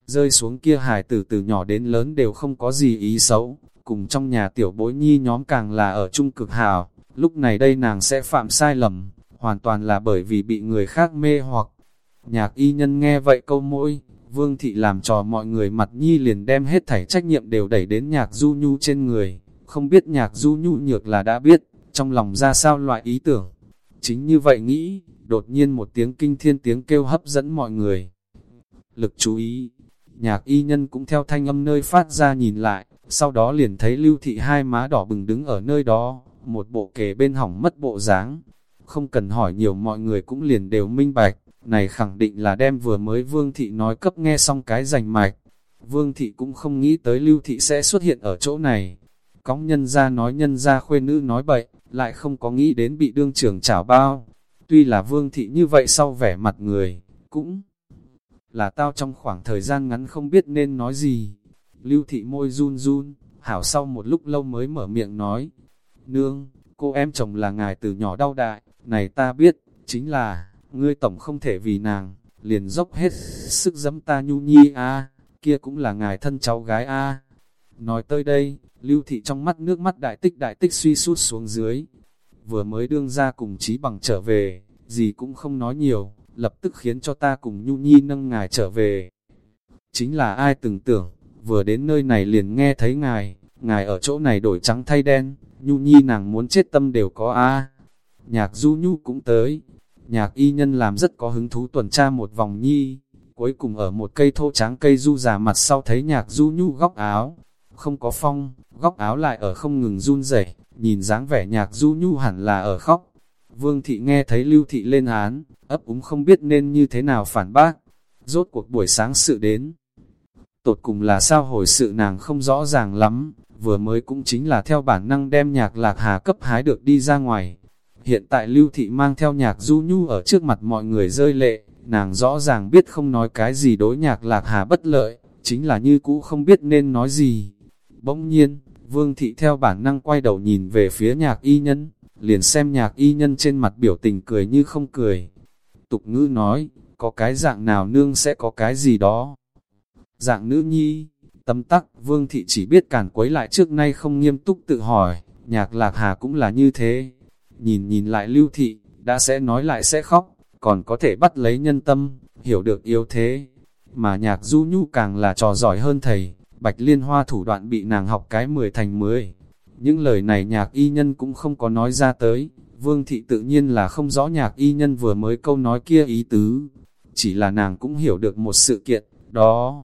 rơi xuống kia hài tử từ nhỏ đến lớn đều không có gì ý xấu, cùng trong nhà tiểu bối nhi nhóm càng là ở trung cực hào, lúc này đây nàng sẽ phạm sai lầm, hoàn toàn là bởi vì bị người khác mê hoặc. Nhạc y nhân nghe vậy câu mỗi, vương thị làm trò mọi người mặt nhi liền đem hết thảy trách nhiệm đều đẩy đến nhạc du nhu trên người, không biết nhạc du nhu nhược là đã biết, trong lòng ra sao loại ý tưởng. Chính như vậy nghĩ, đột nhiên một tiếng kinh thiên tiếng kêu hấp dẫn mọi người. Lực chú ý, nhạc y nhân cũng theo thanh âm nơi phát ra nhìn lại, sau đó liền thấy lưu thị hai má đỏ bừng đứng ở nơi đó, một bộ kề bên hỏng mất bộ dáng. Không cần hỏi nhiều mọi người cũng liền đều minh bạch, này khẳng định là đem vừa mới vương thị nói cấp nghe xong cái rành mạch. Vương thị cũng không nghĩ tới lưu thị sẽ xuất hiện ở chỗ này. Cóng nhân ra nói nhân ra khuê nữ nói bậy, lại không có nghĩ đến bị đương trưởng chảo bao. Tuy là vương thị như vậy sau vẻ mặt người, cũng là tao trong khoảng thời gian ngắn không biết nên nói gì. Lưu thị môi run run, hảo sau một lúc lâu mới mở miệng nói. Nương, cô em chồng là ngài từ nhỏ đau đại, này ta biết, chính là, ngươi tổng không thể vì nàng, liền dốc hết sức dẫm ta nhu nhi a kia cũng là ngài thân cháu gái a Nói tới đây, lưu thị trong mắt nước mắt đại tích đại tích suy sút xuống dưới. Vừa mới đương ra cùng trí bằng trở về, gì cũng không nói nhiều, lập tức khiến cho ta cùng nhu nhi nâng ngài trở về. Chính là ai từng tưởng, vừa đến nơi này liền nghe thấy ngài, ngài ở chỗ này đổi trắng thay đen, nhu nhi nàng muốn chết tâm đều có a Nhạc du nhu cũng tới, nhạc y nhân làm rất có hứng thú tuần tra một vòng nhi, cuối cùng ở một cây thô tráng cây du già mặt sau thấy nhạc du nhu góc áo, không có phong, góc áo lại ở không ngừng run rẩy nhìn dáng vẻ nhạc du nhu hẳn là ở khóc. Vương thị nghe thấy lưu thị lên án, ấp úng không biết nên như thế nào phản bác, rốt cuộc buổi sáng sự đến. Tột cùng là sao hồi sự nàng không rõ ràng lắm, vừa mới cũng chính là theo bản năng đem nhạc lạc hà cấp hái được đi ra ngoài, Hiện tại Lưu Thị mang theo nhạc du nhu ở trước mặt mọi người rơi lệ, nàng rõ ràng biết không nói cái gì đối nhạc lạc hà bất lợi, chính là như cũ không biết nên nói gì. Bỗng nhiên, Vương Thị theo bản năng quay đầu nhìn về phía nhạc y nhân, liền xem nhạc y nhân trên mặt biểu tình cười như không cười. Tục ngữ nói, có cái dạng nào nương sẽ có cái gì đó. Dạng nữ nhi, tâm tắc, Vương Thị chỉ biết cản quấy lại trước nay không nghiêm túc tự hỏi, nhạc lạc hà cũng là như thế nhìn nhìn lại lưu thị, đã sẽ nói lại sẽ khóc, còn có thể bắt lấy nhân tâm, hiểu được yếu thế. Mà nhạc du nhu càng là trò giỏi hơn thầy, bạch liên hoa thủ đoạn bị nàng học cái 10 thành 10. Những lời này nhạc y nhân cũng không có nói ra tới, vương thị tự nhiên là không rõ nhạc y nhân vừa mới câu nói kia ý tứ. Chỉ là nàng cũng hiểu được một sự kiện, đó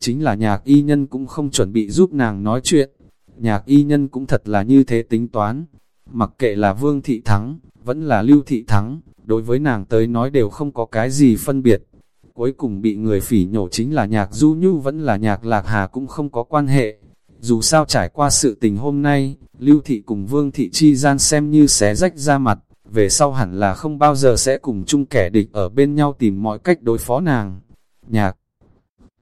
chính là nhạc y nhân cũng không chuẩn bị giúp nàng nói chuyện. Nhạc y nhân cũng thật là như thế tính toán, Mặc kệ là Vương Thị Thắng, vẫn là Lưu Thị Thắng, đối với nàng tới nói đều không có cái gì phân biệt. Cuối cùng bị người phỉ nhổ chính là nhạc du nhu vẫn là nhạc lạc hà cũng không có quan hệ. Dù sao trải qua sự tình hôm nay, Lưu Thị cùng Vương Thị chi gian xem như xé rách ra mặt, về sau hẳn là không bao giờ sẽ cùng chung kẻ địch ở bên nhau tìm mọi cách đối phó nàng. Nhạc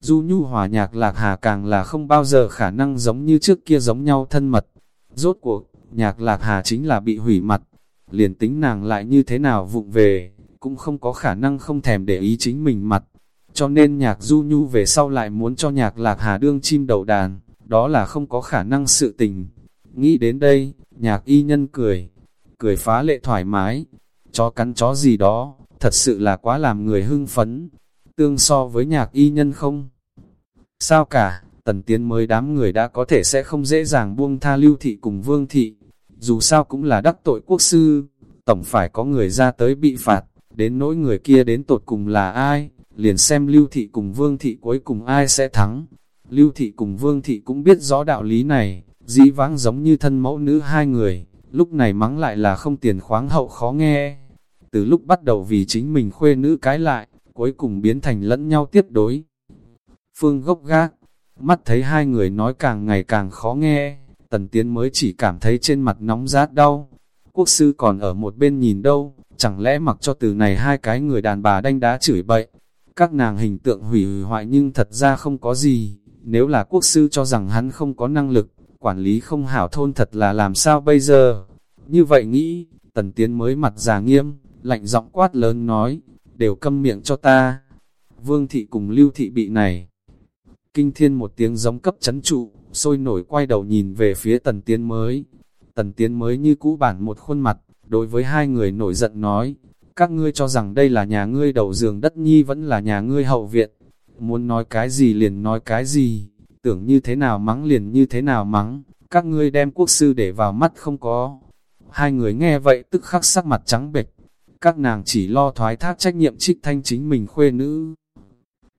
Du Nhu hòa nhạc lạc hà càng là không bao giờ khả năng giống như trước kia giống nhau thân mật. Rốt cuộc, nhạc lạc hà chính là bị hủy mặt, liền tính nàng lại như thế nào vụng về, cũng không có khả năng không thèm để ý chính mình mặt. Cho nên nhạc du nhu về sau lại muốn cho nhạc lạc hà đương chim đầu đàn, đó là không có khả năng sự tình. Nghĩ đến đây, nhạc y nhân cười, cười phá lệ thoải mái, chó cắn chó gì đó, thật sự là quá làm người hưng phấn. tương so với nhạc y nhân không. Sao cả, tần tiến mới đám người đã có thể sẽ không dễ dàng buông tha lưu thị cùng vương thị, dù sao cũng là đắc tội quốc sư, tổng phải có người ra tới bị phạt, đến nỗi người kia đến tột cùng là ai, liền xem lưu thị cùng vương thị cuối cùng ai sẽ thắng. Lưu thị cùng vương thị cũng biết rõ đạo lý này, dĩ vãng giống như thân mẫu nữ hai người, lúc này mắng lại là không tiền khoáng hậu khó nghe. Từ lúc bắt đầu vì chính mình khuê nữ cái lại, cuối cùng biến thành lẫn nhau tiếp đối. Phương gốc gác, mắt thấy hai người nói càng ngày càng khó nghe, tần tiến mới chỉ cảm thấy trên mặt nóng rát đau. Quốc sư còn ở một bên nhìn đâu, chẳng lẽ mặc cho từ này hai cái người đàn bà đanh đá chửi bậy. Các nàng hình tượng hủy hoại nhưng thật ra không có gì, nếu là quốc sư cho rằng hắn không có năng lực, quản lý không hảo thôn thật là làm sao bây giờ. Như vậy nghĩ, tần tiến mới mặt già nghiêm, lạnh giọng quát lớn nói, đều câm miệng cho ta. Vương thị cùng lưu thị bị này. Kinh thiên một tiếng giống cấp chấn trụ, sôi nổi quay đầu nhìn về phía tần tiến mới. Tần tiến mới như cũ bản một khuôn mặt, đối với hai người nổi giận nói, các ngươi cho rằng đây là nhà ngươi đầu giường đất nhi vẫn là nhà ngươi hậu viện. Muốn nói cái gì liền nói cái gì, tưởng như thế nào mắng liền như thế nào mắng, các ngươi đem quốc sư để vào mắt không có. Hai người nghe vậy tức khắc sắc mặt trắng bệch, các nàng chỉ lo thoái thác trách nhiệm trích thanh chính mình khuê nữ.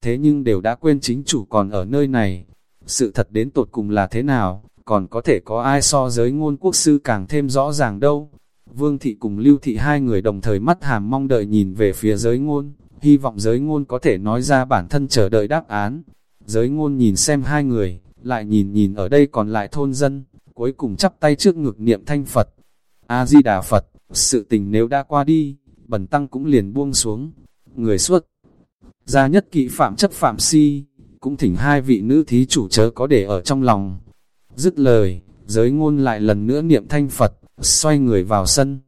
Thế nhưng đều đã quên chính chủ còn ở nơi này, sự thật đến tột cùng là thế nào, còn có thể có ai so giới ngôn quốc sư càng thêm rõ ràng đâu. Vương thị cùng lưu thị hai người đồng thời mắt hàm mong đợi nhìn về phía giới ngôn, hy vọng giới ngôn có thể nói ra bản thân chờ đợi đáp án. Giới ngôn nhìn xem hai người, lại nhìn nhìn ở đây còn lại thôn dân, cuối cùng chắp tay trước ngực niệm thanh Phật. A-di-đà Phật, sự tình nếu đã qua đi, bần tăng cũng liền buông xuống. Người xuất, gia nhất kỵ phạm chấp phạm si, cũng thỉnh hai vị nữ thí chủ chớ có để ở trong lòng. Dứt lời, giới ngôn lại lần nữa niệm thanh Phật, xoay người vào sân.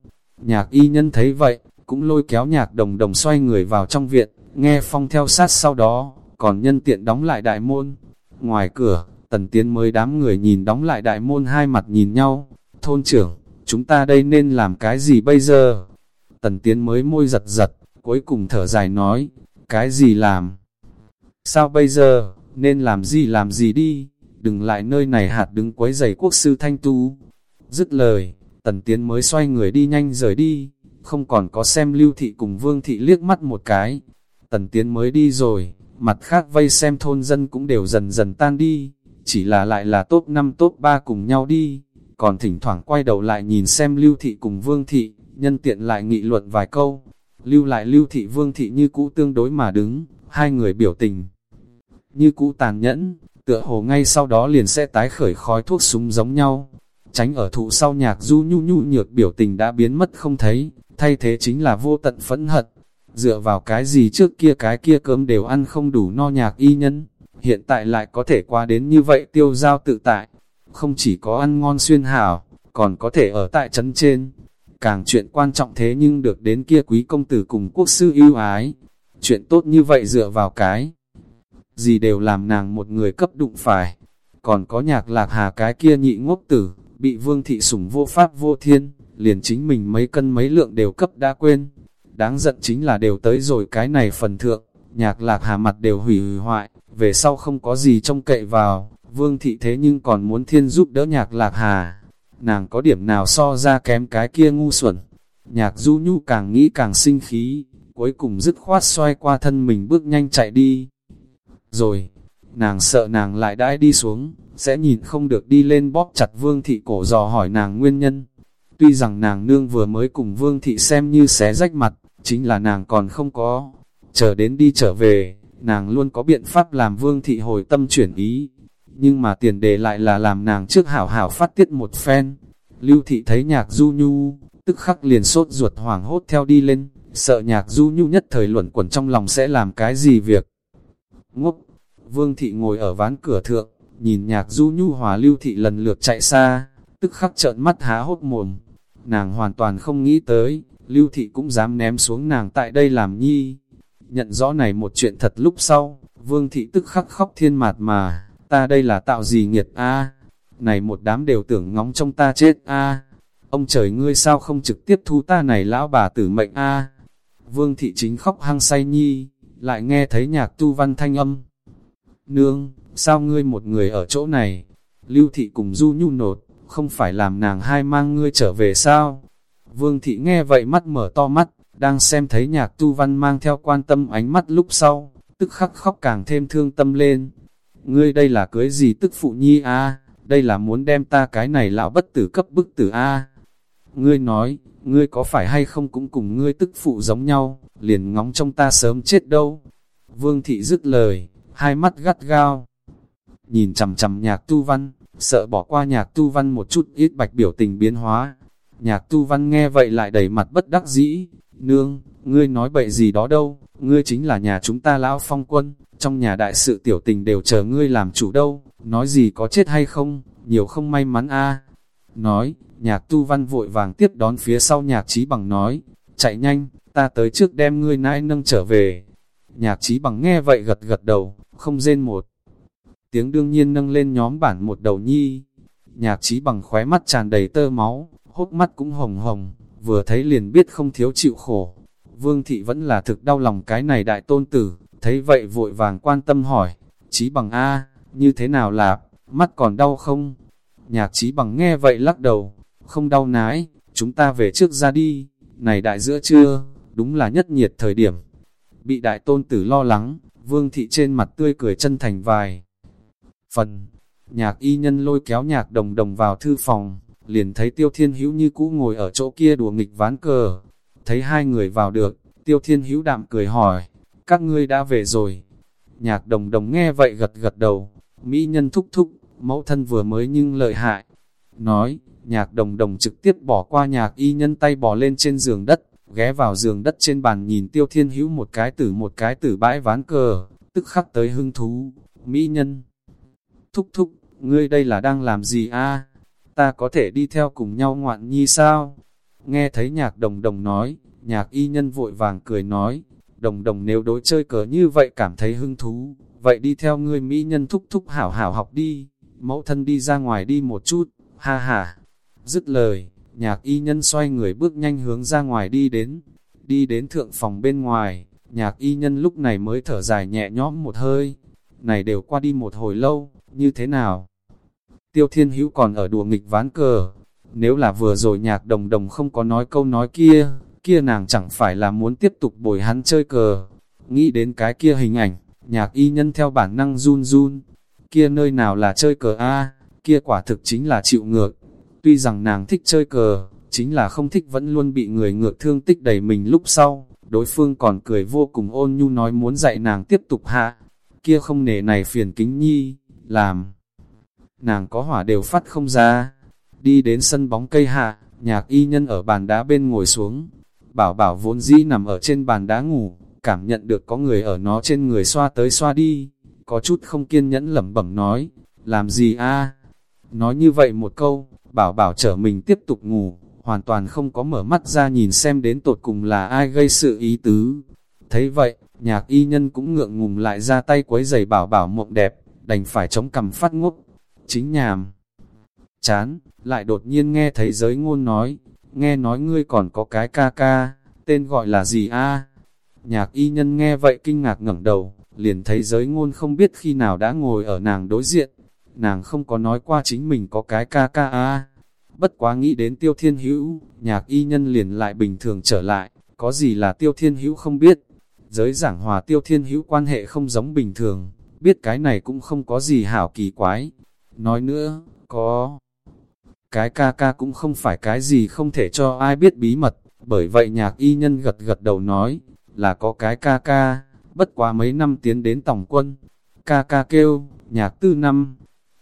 Nhạc y nhân thấy vậy, cũng lôi kéo nhạc đồng đồng xoay người vào trong viện, nghe phong theo sát sau đó, còn nhân tiện đóng lại đại môn. Ngoài cửa, tần tiến mới đám người nhìn đóng lại đại môn hai mặt nhìn nhau, thôn trưởng, chúng ta đây nên làm cái gì bây giờ? Tần tiến mới môi giật giật, cuối cùng thở dài nói, cái gì làm? Sao bây giờ, nên làm gì làm gì đi, đừng lại nơi này hạt đứng quấy giày quốc sư thanh tú. Dứt lời, tần tiến mới xoay người đi nhanh rời đi, không còn có xem lưu thị cùng vương thị liếc mắt một cái. Tần tiến mới đi rồi, mặt khác vây xem thôn dân cũng đều dần dần tan đi, chỉ là lại là top 5 top 3 cùng nhau đi, còn thỉnh thoảng quay đầu lại nhìn xem lưu thị cùng vương thị, nhân tiện lại nghị luận vài câu, lưu lại lưu thị vương thị như cũ tương đối mà đứng, hai người biểu tình. Như cũ tàn nhẫn, tựa hồ ngay sau đó liền sẽ tái khởi khói thuốc súng giống nhau, tránh ở thụ sau nhạc du nhu nhu nhược biểu tình đã biến mất không thấy, thay thế chính là vô tận phẫn hận. Dựa vào cái gì trước kia cái kia cơm đều ăn không đủ no nhạc y nhân, hiện tại lại có thể qua đến như vậy tiêu giao tự tại. Không chỉ có ăn ngon xuyên hảo, còn có thể ở tại trấn trên. Càng chuyện quan trọng thế nhưng được đến kia quý công tử cùng quốc sư yêu ái. Chuyện tốt như vậy dựa vào cái. Gì đều làm nàng một người cấp đụng phải. Còn có nhạc lạc hà cái kia nhị ngốc tử, bị vương thị sủng vô pháp vô thiên, liền chính mình mấy cân mấy lượng đều cấp đã quên. Đáng giận chính là đều tới rồi cái này phần thượng, nhạc lạc hà mặt đều hủy hủy hoại, về sau không có gì trông cậy vào, vương thị thế nhưng còn muốn thiên giúp đỡ nhạc lạc hà. Nàng có điểm nào so ra kém cái kia ngu xuẩn. Nhạc du nhu càng nghĩ càng sinh khí, cuối cùng dứt khoát xoay qua thân mình bước nhanh chạy đi. Rồi, nàng sợ nàng lại đãi đi xuống, sẽ nhìn không được đi lên bóp chặt vương thị cổ dò hỏi nàng nguyên nhân. Tuy rằng nàng nương vừa mới cùng vương thị xem như xé rách mặt, chính là nàng còn không có. Chờ đến đi trở về, nàng luôn có biện pháp làm vương thị hồi tâm chuyển ý. Nhưng mà tiền đề lại là làm nàng trước hảo hảo phát tiết một phen. Lưu thị thấy nhạc du nhu, tức khắc liền sốt ruột hoảng hốt theo đi lên, sợ nhạc du nhu nhất thời luẩn quẩn trong lòng sẽ làm cái gì việc. Ngốc, vương thị ngồi ở ván cửa thượng, nhìn nhạc du nhu hòa lưu thị lần lượt chạy xa, tức khắc trợn mắt há hốt mồm. Nàng hoàn toàn không nghĩ tới, lưu thị cũng dám ném xuống nàng tại đây làm nhi. Nhận rõ này một chuyện thật lúc sau, vương thị tức khắc khóc thiên mạt mà, ta đây là tạo gì nghiệt a Này một đám đều tưởng ngóng trong ta chết a Ông trời ngươi sao không trực tiếp thu ta này lão bà tử mệnh a Vương thị chính khóc hăng say nhi, lại nghe thấy nhạc tu văn thanh âm. Nương, sao ngươi một người ở chỗ này? Lưu thị cùng du nhu nột, không phải làm nàng hai mang ngươi trở về sao? Vương thị nghe vậy mắt mở to mắt, đang xem thấy nhạc tu văn mang theo quan tâm ánh mắt lúc sau, tức khắc khóc càng thêm thương tâm lên. Ngươi đây là cưới gì tức phụ nhi a đây là muốn đem ta cái này lão bất tử cấp bức tử a Ngươi nói, ngươi có phải hay không cũng cùng ngươi tức phụ giống nhau, liền ngóng trong ta sớm chết đâu. Vương thị dứt lời, hai mắt gắt gao. Nhìn chầm chầm nhạc tu văn, sợ bỏ qua nhạc tu văn một chút ít bạch biểu tình biến hóa. Nhạc tu văn nghe vậy lại đầy mặt bất đắc dĩ. Nương, ngươi nói bậy gì đó đâu, ngươi chính là nhà chúng ta lão phong quân, trong nhà đại sự tiểu tình đều chờ ngươi làm chủ đâu, nói gì có chết hay không, nhiều không may mắn a Nói, nhạc tu văn vội vàng tiếp đón phía sau nhạc trí bằng nói, chạy nhanh, ta tới trước đem ngươi nãi nâng trở về. Nhạc trí bằng nghe vậy gật gật đầu, không rên một. Tiếng đương nhiên nâng lên nhóm bản một đầu nhi. Nhạc trí bằng khóe mắt tràn đầy tơ máu, hốc mắt cũng hồng hồng, vừa thấy liền biết không thiếu chịu khổ. Vương thị vẫn là thực đau lòng cái này đại tôn tử, thấy vậy vội vàng quan tâm hỏi, trí bằng A, như thế nào là, mắt còn đau không? Nhạc trí bằng nghe vậy lắc đầu, không đau nái, chúng ta về trước ra đi, này đại giữa trưa, đúng là nhất nhiệt thời điểm. Bị đại tôn tử lo lắng, vương thị trên mặt tươi cười chân thành vài. Phần, nhạc y nhân lôi kéo nhạc đồng đồng vào thư phòng, liền thấy tiêu thiên hữu như cũ ngồi ở chỗ kia đùa nghịch ván cờ. Thấy hai người vào được, tiêu thiên hữu đạm cười hỏi, các ngươi đã về rồi. Nhạc đồng đồng nghe vậy gật gật đầu, mỹ nhân thúc thúc, mẫu thân vừa mới nhưng lợi hại. Nói, nhạc đồng đồng trực tiếp bỏ qua nhạc y nhân tay bỏ lên trên giường đất, ghé vào giường đất trên bàn nhìn tiêu thiên hữu một cái tử một cái tử bãi ván cờ, tức khắc tới hưng thú, mỹ nhân. Thúc thúc, ngươi đây là đang làm gì a? Ta có thể đi theo cùng nhau ngoạn nhi sao? Nghe thấy nhạc đồng đồng nói, nhạc y nhân vội vàng cười nói, đồng đồng nếu đối chơi cờ như vậy cảm thấy hưng thú, vậy đi theo ngươi mỹ nhân thúc thúc hảo hảo học đi, mẫu thân đi ra ngoài đi một chút, ha ha. Dứt lời, nhạc y nhân xoay người bước nhanh hướng ra ngoài đi đến, đi đến thượng phòng bên ngoài, nhạc y nhân lúc này mới thở dài nhẹ nhõm một hơi, này đều qua đi một hồi lâu, như thế nào? Tiêu thiên hữu còn ở đùa nghịch ván cờ, nếu là vừa rồi nhạc đồng đồng không có nói câu nói kia, kia nàng chẳng phải là muốn tiếp tục bồi hắn chơi cờ. Nghĩ đến cái kia hình ảnh, nhạc y nhân theo bản năng run run, kia nơi nào là chơi cờ a kia quả thực chính là chịu ngược. Tuy rằng nàng thích chơi cờ, chính là không thích vẫn luôn bị người ngược thương tích đẩy mình lúc sau, đối phương còn cười vô cùng ôn nhu nói muốn dạy nàng tiếp tục hạ, kia không nể này phiền kính nhi, làm. Nàng có hỏa đều phát không ra, đi đến sân bóng cây hạ, nhạc y nhân ở bàn đá bên ngồi xuống, bảo bảo vốn dĩ nằm ở trên bàn đá ngủ, cảm nhận được có người ở nó trên người xoa tới xoa đi, có chút không kiên nhẫn lẩm bẩm nói, làm gì a? Nói như vậy một câu, bảo bảo trở mình tiếp tục ngủ, hoàn toàn không có mở mắt ra nhìn xem đến tột cùng là ai gây sự ý tứ. Thấy vậy, nhạc y nhân cũng ngượng ngùng lại ra tay quấy giày bảo bảo mộng đẹp, đành phải chống cầm phát ngốc. Chính nhàm, chán, lại đột nhiên nghe thấy giới ngôn nói, nghe nói ngươi còn có cái ca ca, tên gọi là gì a? Nhạc y nhân nghe vậy kinh ngạc ngẩng đầu, liền thấy giới ngôn không biết khi nào đã ngồi ở nàng đối diện. Nàng không có nói qua chính mình có cái ca ca a. Bất quá nghĩ đến tiêu thiên hữu, nhạc y nhân liền lại bình thường trở lại, có gì là tiêu thiên hữu không biết. Giới giảng hòa tiêu thiên hữu quan hệ không giống bình thường, biết cái này cũng không có gì hảo kỳ quái. Nói nữa, có cái ca ca cũng không phải cái gì không thể cho ai biết bí mật, bởi vậy nhạc y nhân gật gật đầu nói, là có cái ca ca, bất quá mấy năm tiến đến tổng quân. Ca ca kêu, nhạc tư năm.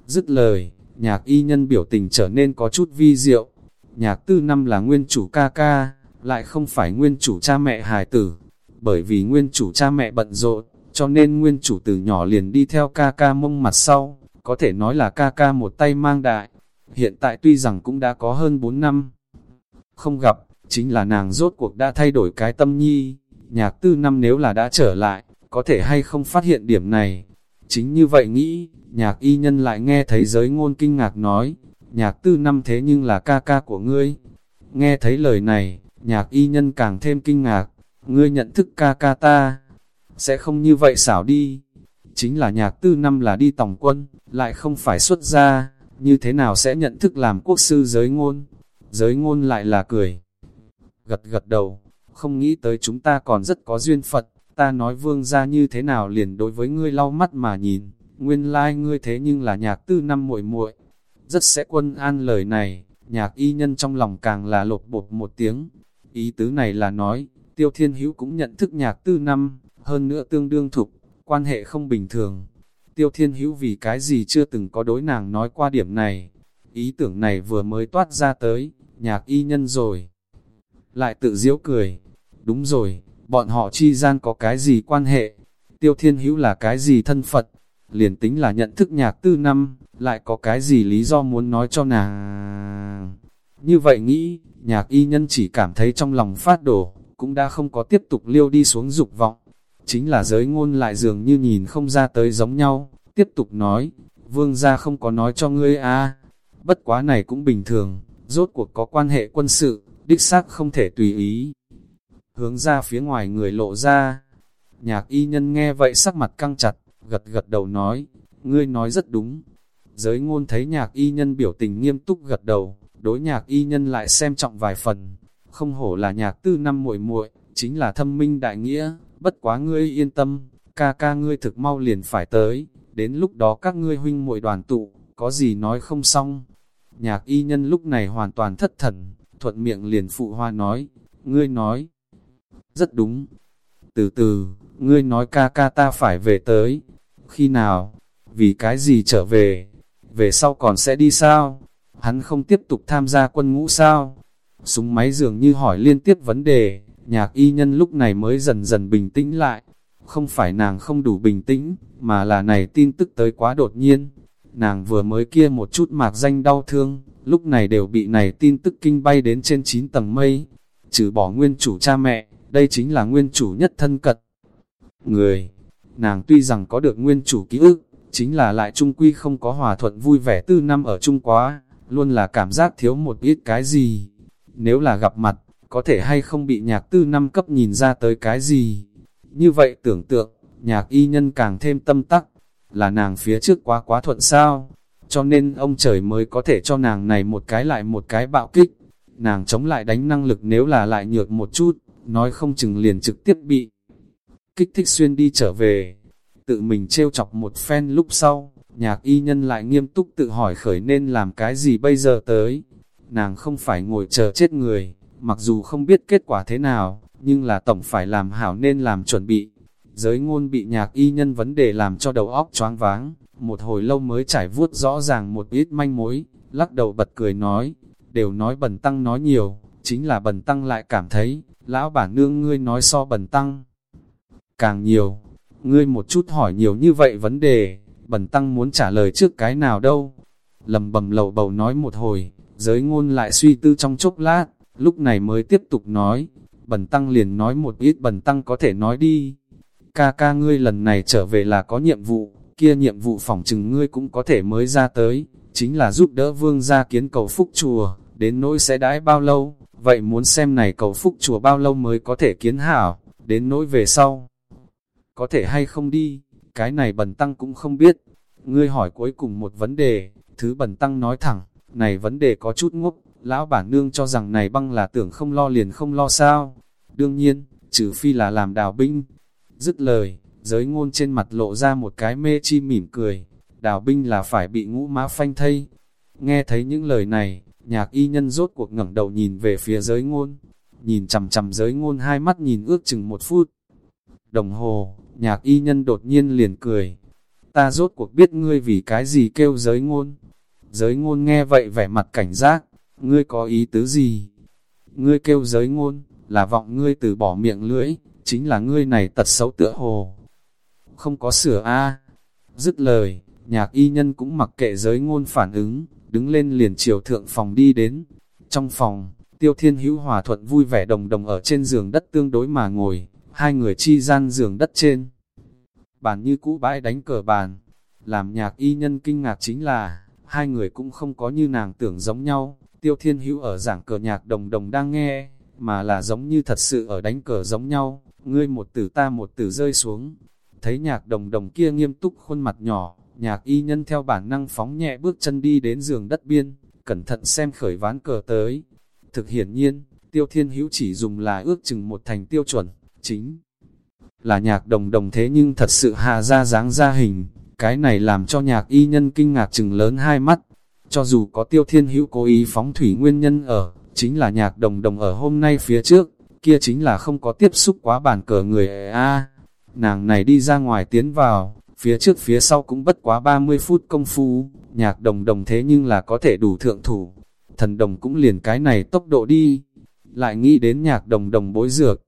Dứt lời, nhạc y nhân biểu tình trở nên có chút vi diệu. Nhạc tư năm là nguyên chủ ca ca, lại không phải nguyên chủ cha mẹ hài tử. Bởi vì nguyên chủ cha mẹ bận rộn, cho nên nguyên chủ từ nhỏ liền đi theo ca ca mông mặt sau, có thể nói là ca ca một tay mang đại. Hiện tại tuy rằng cũng đã có hơn 4 năm không gặp, chính là nàng rốt cuộc đã thay đổi cái tâm nhi, nhạc tư năm nếu là đã trở lại, có thể hay không phát hiện điểm này. Chính như vậy nghĩ, nhạc y nhân lại nghe thấy giới ngôn kinh ngạc nói, nhạc tư năm thế nhưng là ca ca của ngươi. Nghe thấy lời này, nhạc y nhân càng thêm kinh ngạc, ngươi nhận thức ca ca ta. sẽ không như vậy xảo đi. Chính là nhạc tư năm là đi tòng quân, lại không phải xuất gia, như thế nào sẽ nhận thức làm quốc sư giới ngôn. Giới ngôn lại là cười. Gật gật đầu, không nghĩ tới chúng ta còn rất có duyên phật, ta nói vương ra như thế nào liền đối với ngươi lau mắt mà nhìn, nguyên lai like ngươi thế nhưng là nhạc tư năm muội muội Rất sẽ quân an lời này, nhạc y nhân trong lòng càng là lột bột một tiếng. Ý tứ này là nói, tiêu thiên hữu cũng nhận thức nhạc tư năm, hơn nữa tương đương thục, quan hệ không bình thường. Tiêu thiên hữu vì cái gì chưa từng có đối nàng nói qua điểm này. Ý tưởng này vừa mới toát ra tới, nhạc y nhân rồi. Lại tự diễu cười. Đúng rồi, bọn họ chi gian có cái gì quan hệ? Tiêu thiên hữu là cái gì thân phận Liền tính là nhận thức nhạc tư năm, lại có cái gì lý do muốn nói cho nàng? Như vậy nghĩ, nhạc y nhân chỉ cảm thấy trong lòng phát đổ, cũng đã không có tiếp tục liêu đi xuống dục vọng. Chính là giới ngôn lại dường như nhìn không ra tới giống nhau, tiếp tục nói, vương gia không có nói cho ngươi a bất quá này cũng bình thường, rốt cuộc có quan hệ quân sự, đích xác không thể tùy ý. Hướng ra phía ngoài người lộ ra, nhạc y nhân nghe vậy sắc mặt căng chặt, gật gật đầu nói, ngươi nói rất đúng. Giới ngôn thấy nhạc y nhân biểu tình nghiêm túc gật đầu, đối nhạc y nhân lại xem trọng vài phần, không hổ là nhạc tư năm muội muội chính là thâm minh đại nghĩa, bất quá ngươi yên tâm, ca ca ngươi thực mau liền phải tới, đến lúc đó các ngươi huynh muội đoàn tụ, có gì nói không xong. Nhạc y nhân lúc này hoàn toàn thất thần, thuận miệng liền phụ hoa nói, ngươi nói, rất đúng. Từ từ, ngươi nói ca ca ta phải về tới, khi nào, vì cái gì trở về, về sau còn sẽ đi sao, hắn không tiếp tục tham gia quân ngũ sao, súng máy dường như hỏi liên tiếp vấn đề, nhạc y nhân lúc này mới dần dần bình tĩnh lại, không phải nàng không đủ bình tĩnh, mà là này tin tức tới quá đột nhiên, nàng vừa mới kia một chút mạc danh đau thương, lúc này đều bị này tin tức kinh bay đến trên 9 tầng mây, trừ bỏ nguyên chủ cha mẹ, đây chính là nguyên chủ nhất thân cật. Người, nàng tuy rằng có được nguyên chủ ký ức, chính là lại trung quy không có hòa thuận vui vẻ tư năm ở chung quá, luôn là cảm giác thiếu một ít cái gì. Nếu là gặp mặt, có thể hay không bị nhạc tư năm cấp nhìn ra tới cái gì. Như vậy tưởng tượng, nhạc y nhân càng thêm tâm tắc, là nàng phía trước quá quá thuận sao, cho nên ông trời mới có thể cho nàng này một cái lại một cái bạo kích. Nàng chống lại đánh năng lực nếu là lại nhược một chút, nói không chừng liền trực tiếp bị kích thích xuyên đi trở về. Tự mình trêu chọc một phen lúc sau, nhạc y nhân lại nghiêm túc tự hỏi khởi nên làm cái gì bây giờ tới. Nàng không phải ngồi chờ chết người, mặc dù không biết kết quả thế nào, nhưng là tổng phải làm hảo nên làm chuẩn bị. Giới ngôn bị nhạc y nhân vấn đề làm cho đầu óc choáng váng, một hồi lâu mới trải vuốt rõ ràng một ít manh mối, lắc đầu bật cười nói, đều nói bần tăng nói nhiều, chính là bần tăng lại cảm thấy, lão bản nương ngươi nói so bần tăng. Càng nhiều, ngươi một chút hỏi nhiều như vậy vấn đề, bần tăng muốn trả lời trước cái nào đâu. Lầm bầm lầu bầu nói một hồi, giới ngôn lại suy tư trong chốc lát, lúc này mới tiếp tục nói, bần tăng liền nói một ít bần tăng có thể nói đi. Ca ca ngươi lần này trở về là có nhiệm vụ, kia nhiệm vụ phỏng chừng ngươi cũng có thể mới ra tới, chính là giúp đỡ vương gia kiến cầu phúc chùa, đến nỗi sẽ đãi bao lâu, vậy muốn xem này cầu phúc chùa bao lâu mới có thể kiến hảo, đến nỗi về sau. Có thể hay không đi, cái này bần tăng cũng không biết. Ngươi hỏi cuối cùng một vấn đề, thứ bần tăng nói thẳng, này vấn đề có chút ngốc, lão bản nương cho rằng này băng là tưởng không lo liền không lo sao. Đương nhiên, trừ phi là làm đào binh. Dứt lời, giới ngôn trên mặt lộ ra một cái mê chi mỉm cười, đào binh là phải bị ngũ má phanh thây. Nghe thấy những lời này, nhạc y nhân rốt cuộc ngẩng đầu nhìn về phía giới ngôn, nhìn chầm chầm giới ngôn hai mắt nhìn ước chừng một phút. Đồng hồ, nhạc y nhân đột nhiên liền cười, ta rốt cuộc biết ngươi vì cái gì kêu giới ngôn. Giới ngôn nghe vậy vẻ mặt cảnh giác, ngươi có ý tứ gì? Ngươi kêu giới ngôn, là vọng ngươi từ bỏ miệng lưỡi, chính là ngươi này tật xấu tựa hồ. Không có sửa a Dứt lời, nhạc y nhân cũng mặc kệ giới ngôn phản ứng, đứng lên liền chiều thượng phòng đi đến. Trong phòng, tiêu thiên hữu hòa thuận vui vẻ đồng đồng ở trên giường đất tương đối mà ngồi, hai người chi gian giường đất trên. Bàn như cũ bãi đánh cờ bàn, làm nhạc y nhân kinh ngạc chính là, hai người cũng không có như nàng tưởng giống nhau, tiêu thiên hữu ở giảng cờ nhạc đồng đồng đang nghe, mà là giống như thật sự ở đánh cờ giống nhau, ngươi một tử ta một tử rơi xuống. Thấy nhạc đồng đồng kia nghiêm túc khuôn mặt nhỏ, nhạc y nhân theo bản năng phóng nhẹ bước chân đi đến giường đất biên, cẩn thận xem khởi ván cờ tới. Thực hiển nhiên, tiêu thiên hữu chỉ dùng là ước chừng một thành tiêu chuẩn, chính là nhạc đồng đồng thế nhưng thật sự hạ ra dáng ra hình, cái này làm cho nhạc y nhân kinh ngạc chừng lớn hai mắt. Cho dù có tiêu thiên hữu cố ý phóng thủy nguyên nhân ở, chính là nhạc đồng đồng ở hôm nay phía trước, kia chính là không có tiếp xúc quá bàn cờ người a Nàng này đi ra ngoài tiến vào, phía trước phía sau cũng bất quá 30 phút công phu, nhạc đồng đồng thế nhưng là có thể đủ thượng thủ. Thần đồng cũng liền cái này tốc độ đi, lại nghĩ đến nhạc đồng đồng bối dược.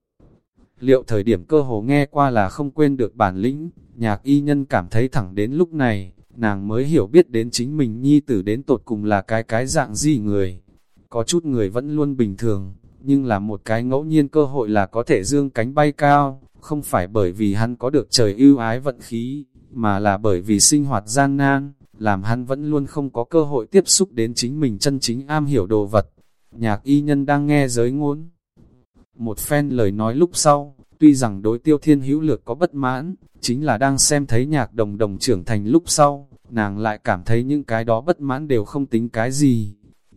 Liệu thời điểm cơ hồ nghe qua là không quên được bản lĩnh, nhạc y nhân cảm thấy thẳng đến lúc này, nàng mới hiểu biết đến chính mình nhi tử đến tột cùng là cái cái dạng gì người. Có chút người vẫn luôn bình thường, nhưng là một cái ngẫu nhiên cơ hội là có thể dương cánh bay cao, không phải bởi vì hắn có được trời ưu ái vận khí, mà là bởi vì sinh hoạt gian nan, làm hắn vẫn luôn không có cơ hội tiếp xúc đến chính mình chân chính am hiểu đồ vật. Nhạc y nhân đang nghe giới ngôn. Một phen lời nói lúc sau, tuy rằng đối tiêu thiên hữu lược có bất mãn, chính là đang xem thấy nhạc đồng đồng trưởng thành lúc sau, nàng lại cảm thấy những cái đó bất mãn đều không tính cái gì.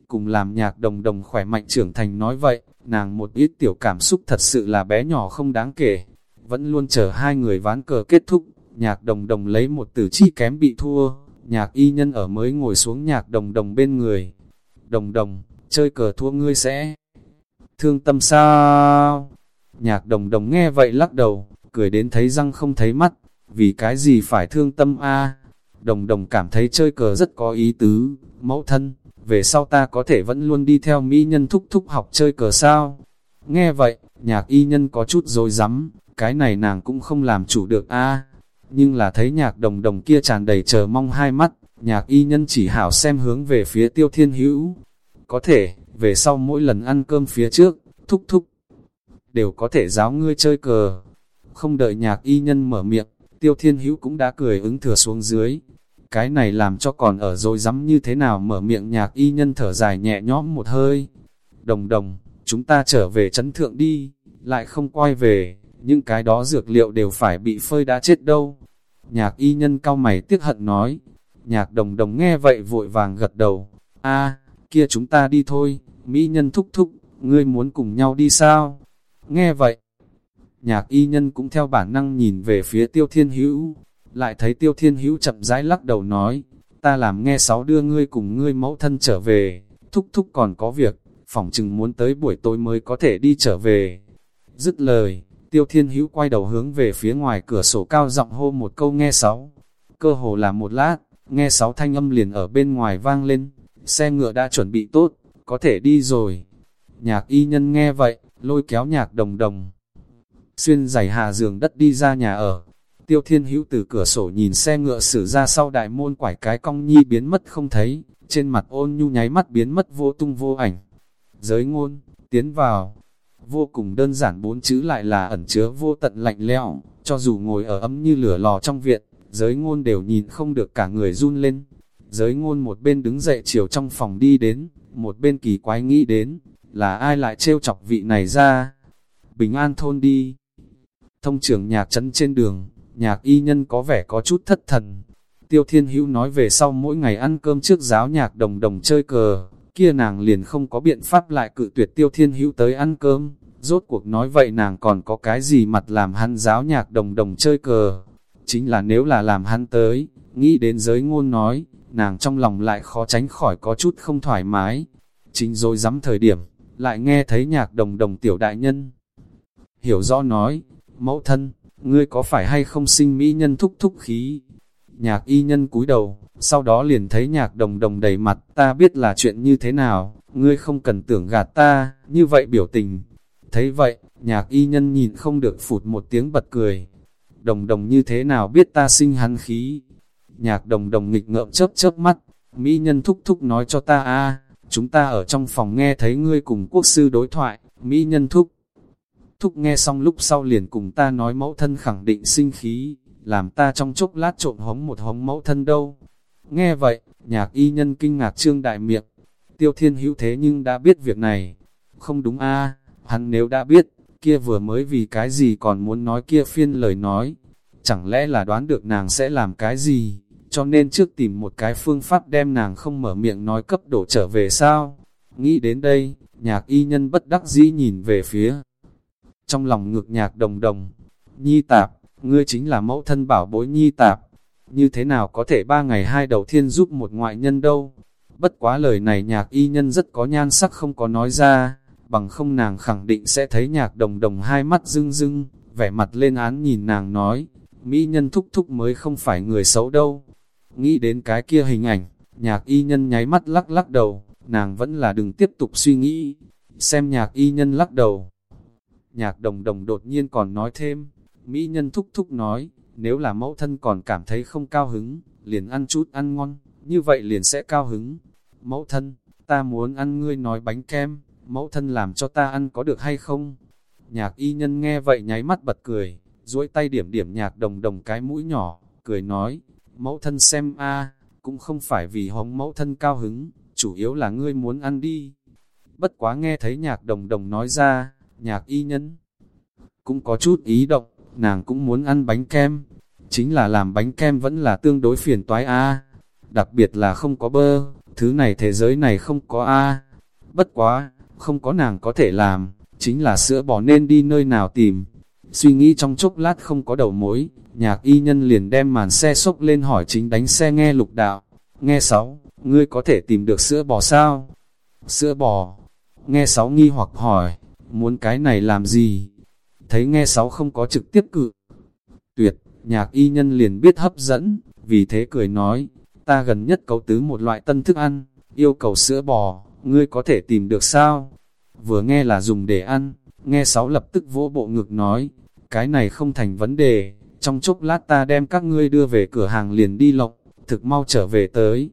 Cùng làm nhạc đồng đồng khỏe mạnh trưởng thành nói vậy, nàng một ít tiểu cảm xúc thật sự là bé nhỏ không đáng kể. Vẫn luôn chờ hai người ván cờ kết thúc, nhạc đồng đồng lấy một tử chi kém bị thua, nhạc y nhân ở mới ngồi xuống nhạc đồng đồng bên người. Đồng đồng, chơi cờ thua ngươi sẽ. Thương tâm sao? Nhạc đồng đồng nghe vậy lắc đầu, cười đến thấy răng không thấy mắt, vì cái gì phải thương tâm a? Đồng đồng cảm thấy chơi cờ rất có ý tứ, mẫu thân, về sau ta có thể vẫn luôn đi theo mỹ nhân thúc thúc học chơi cờ sao? Nghe vậy, nhạc y nhân có chút dối rắm. Cái này nàng cũng không làm chủ được a. Nhưng là thấy nhạc đồng đồng kia tràn đầy chờ mong hai mắt, nhạc y nhân chỉ hảo xem hướng về phía tiêu thiên hữu. Có thể, về sau mỗi lần ăn cơm phía trước, thúc thúc, đều có thể giáo ngươi chơi cờ. Không đợi nhạc y nhân mở miệng, tiêu thiên hữu cũng đã cười ứng thừa xuống dưới. Cái này làm cho còn ở rồi dám như thế nào mở miệng nhạc y nhân thở dài nhẹ nhõm một hơi. Đồng đồng, chúng ta trở về chấn thượng đi, lại không quay về, những cái đó dược liệu đều phải bị phơi đã chết đâu. Nhạc y nhân cao mày tiếc hận nói, nhạc đồng đồng nghe vậy vội vàng gật đầu, a kia chúng ta đi thôi, mỹ nhân thúc thúc, ngươi muốn cùng nhau đi sao? Nghe vậy, nhạc y nhân cũng theo bản năng nhìn về phía tiêu thiên hữu, lại thấy tiêu thiên hữu chậm rãi lắc đầu nói, ta làm nghe sáu đưa ngươi cùng ngươi mẫu thân trở về, thúc thúc còn có việc, phỏng chừng muốn tới buổi tối mới có thể đi trở về. Dứt lời, tiêu thiên hữu quay đầu hướng về phía ngoài cửa sổ cao giọng hô một câu nghe sáu. Cơ hồ là một lát, nghe sáu thanh âm liền ở bên ngoài vang lên, xe ngựa đã chuẩn bị tốt, có thể đi rồi. Nhạc y nhân nghe vậy, lôi kéo nhạc đồng đồng. Xuyên giày hà giường đất đi ra nhà ở. Tiêu thiên hữu từ cửa sổ nhìn xe ngựa xử ra sau đại môn quải cái cong nhi biến mất không thấy, trên mặt ôn nhu nháy mắt biến mất vô tung vô ảnh. Giới ngôn, tiến vào, vô cùng đơn giản bốn chữ lại là ẩn chứa vô tận lạnh lẽo, cho dù ngồi ở ấm như lửa lò trong viện, giới ngôn đều nhìn không được cả người run lên. Giới ngôn một bên đứng dậy chiều trong phòng đi đến, một bên kỳ quái nghĩ đến, là ai lại trêu chọc vị này ra. Bình an thôn đi. Thông trưởng nhạc trấn trên đường, nhạc y nhân có vẻ có chút thất thần. Tiêu Thiên Hữu nói về sau mỗi ngày ăn cơm trước giáo nhạc đồng đồng chơi cờ, kia nàng liền không có biện pháp lại cự tuyệt Tiêu Thiên Hữu tới ăn cơm. Rốt cuộc nói vậy nàng còn có cái gì mặt làm hắn giáo nhạc đồng đồng chơi cờ. Chính là nếu là làm hắn tới, nghĩ đến giới ngôn nói, nàng trong lòng lại khó tránh khỏi có chút không thoải mái. Chính rồi dám thời điểm, lại nghe thấy nhạc đồng đồng tiểu đại nhân. Hiểu rõ nói, mẫu thân, ngươi có phải hay không sinh mỹ nhân thúc thúc khí? Nhạc y nhân cúi đầu, sau đó liền thấy nhạc đồng đồng đầy mặt, ta biết là chuyện như thế nào, ngươi không cần tưởng gạt ta, như vậy biểu tình. Thấy vậy, nhạc y nhân nhìn không được phụt một tiếng bật cười. Đồng đồng như thế nào biết ta sinh hắn khí? Nhạc đồng đồng nghịch ngợm chớp chớp mắt, mỹ nhân thúc thúc nói cho ta a chúng ta ở trong phòng nghe thấy ngươi cùng quốc sư đối thoại, mỹ nhân thúc. Thúc nghe xong lúc sau liền cùng ta nói mẫu thân khẳng định sinh khí, làm ta trong chốc lát trộn hống một hống mẫu thân đâu. Nghe vậy, nhạc y nhân kinh ngạc trương đại miệng, tiêu thiên hữu thế nhưng đã biết việc này. Không đúng a hắn nếu đã biết, kia vừa mới vì cái gì còn muốn nói kia phiên lời nói, chẳng lẽ là đoán được nàng sẽ làm cái gì, cho nên trước tìm một cái phương pháp đem nàng không mở miệng nói cấp đổ trở về sao. Nghĩ đến đây, nhạc y nhân bất đắc dĩ nhìn về phía. Trong lòng ngược nhạc đồng đồng, nhi tạp, ngươi chính là mẫu thân bảo bối nhi tạp, như thế nào có thể ba ngày hai đầu thiên giúp một ngoại nhân đâu. Bất quá lời này nhạc y nhân rất có nhan sắc không có nói ra, bằng không nàng khẳng định sẽ thấy nhạc đồng đồng hai mắt rưng rưng, vẻ mặt lên án nhìn nàng nói, Mỹ nhân thúc thúc mới không phải người xấu đâu. Nghĩ đến cái kia hình ảnh, nhạc y nhân nháy mắt lắc lắc đầu, nàng vẫn là đừng tiếp tục suy nghĩ, xem nhạc y nhân lắc đầu. Nhạc đồng đồng đột nhiên còn nói thêm, Mỹ nhân thúc thúc nói, nếu là mẫu thân còn cảm thấy không cao hứng, liền ăn chút ăn ngon, như vậy liền sẽ cao hứng. Mẫu thân, ta muốn ăn ngươi nói bánh kem, mẫu thân làm cho ta ăn có được hay không? Nhạc y nhân nghe vậy nháy mắt bật cười, duỗi tay điểm điểm nhạc đồng đồng cái mũi nhỏ, cười nói, mẫu thân xem a cũng không phải vì hống mẫu thân cao hứng, chủ yếu là ngươi muốn ăn đi. Bất quá nghe thấy nhạc đồng đồng nói ra, nhạc y nhân cũng có chút ý động, nàng cũng muốn ăn bánh kem, chính là làm bánh kem vẫn là tương đối phiền toái a đặc biệt là không có bơ, thứ này thế giới này không có a bất quá, không có nàng có thể làm, chính là sữa bò nên đi nơi nào tìm. Suy nghĩ trong chốc lát không có đầu mối, nhạc y nhân liền đem màn xe sốc lên hỏi chính đánh xe nghe lục đạo. Nghe sáu, ngươi có thể tìm được sữa bò sao? Sữa bò. Nghe sáu nghi hoặc hỏi, muốn cái này làm gì? Thấy nghe sáu không có trực tiếp cự. Tuyệt, nhạc y nhân liền biết hấp dẫn, vì thế cười nói, ta gần nhất cấu tứ một loại tân thức ăn, yêu cầu sữa bò, ngươi có thể tìm được sao? Vừa nghe là dùng để ăn, nghe sáu lập tức vỗ bộ ngực nói, cái này không thành vấn đề, trong chốc lát ta đem các ngươi đưa về cửa hàng liền đi lộc thực mau trở về tới.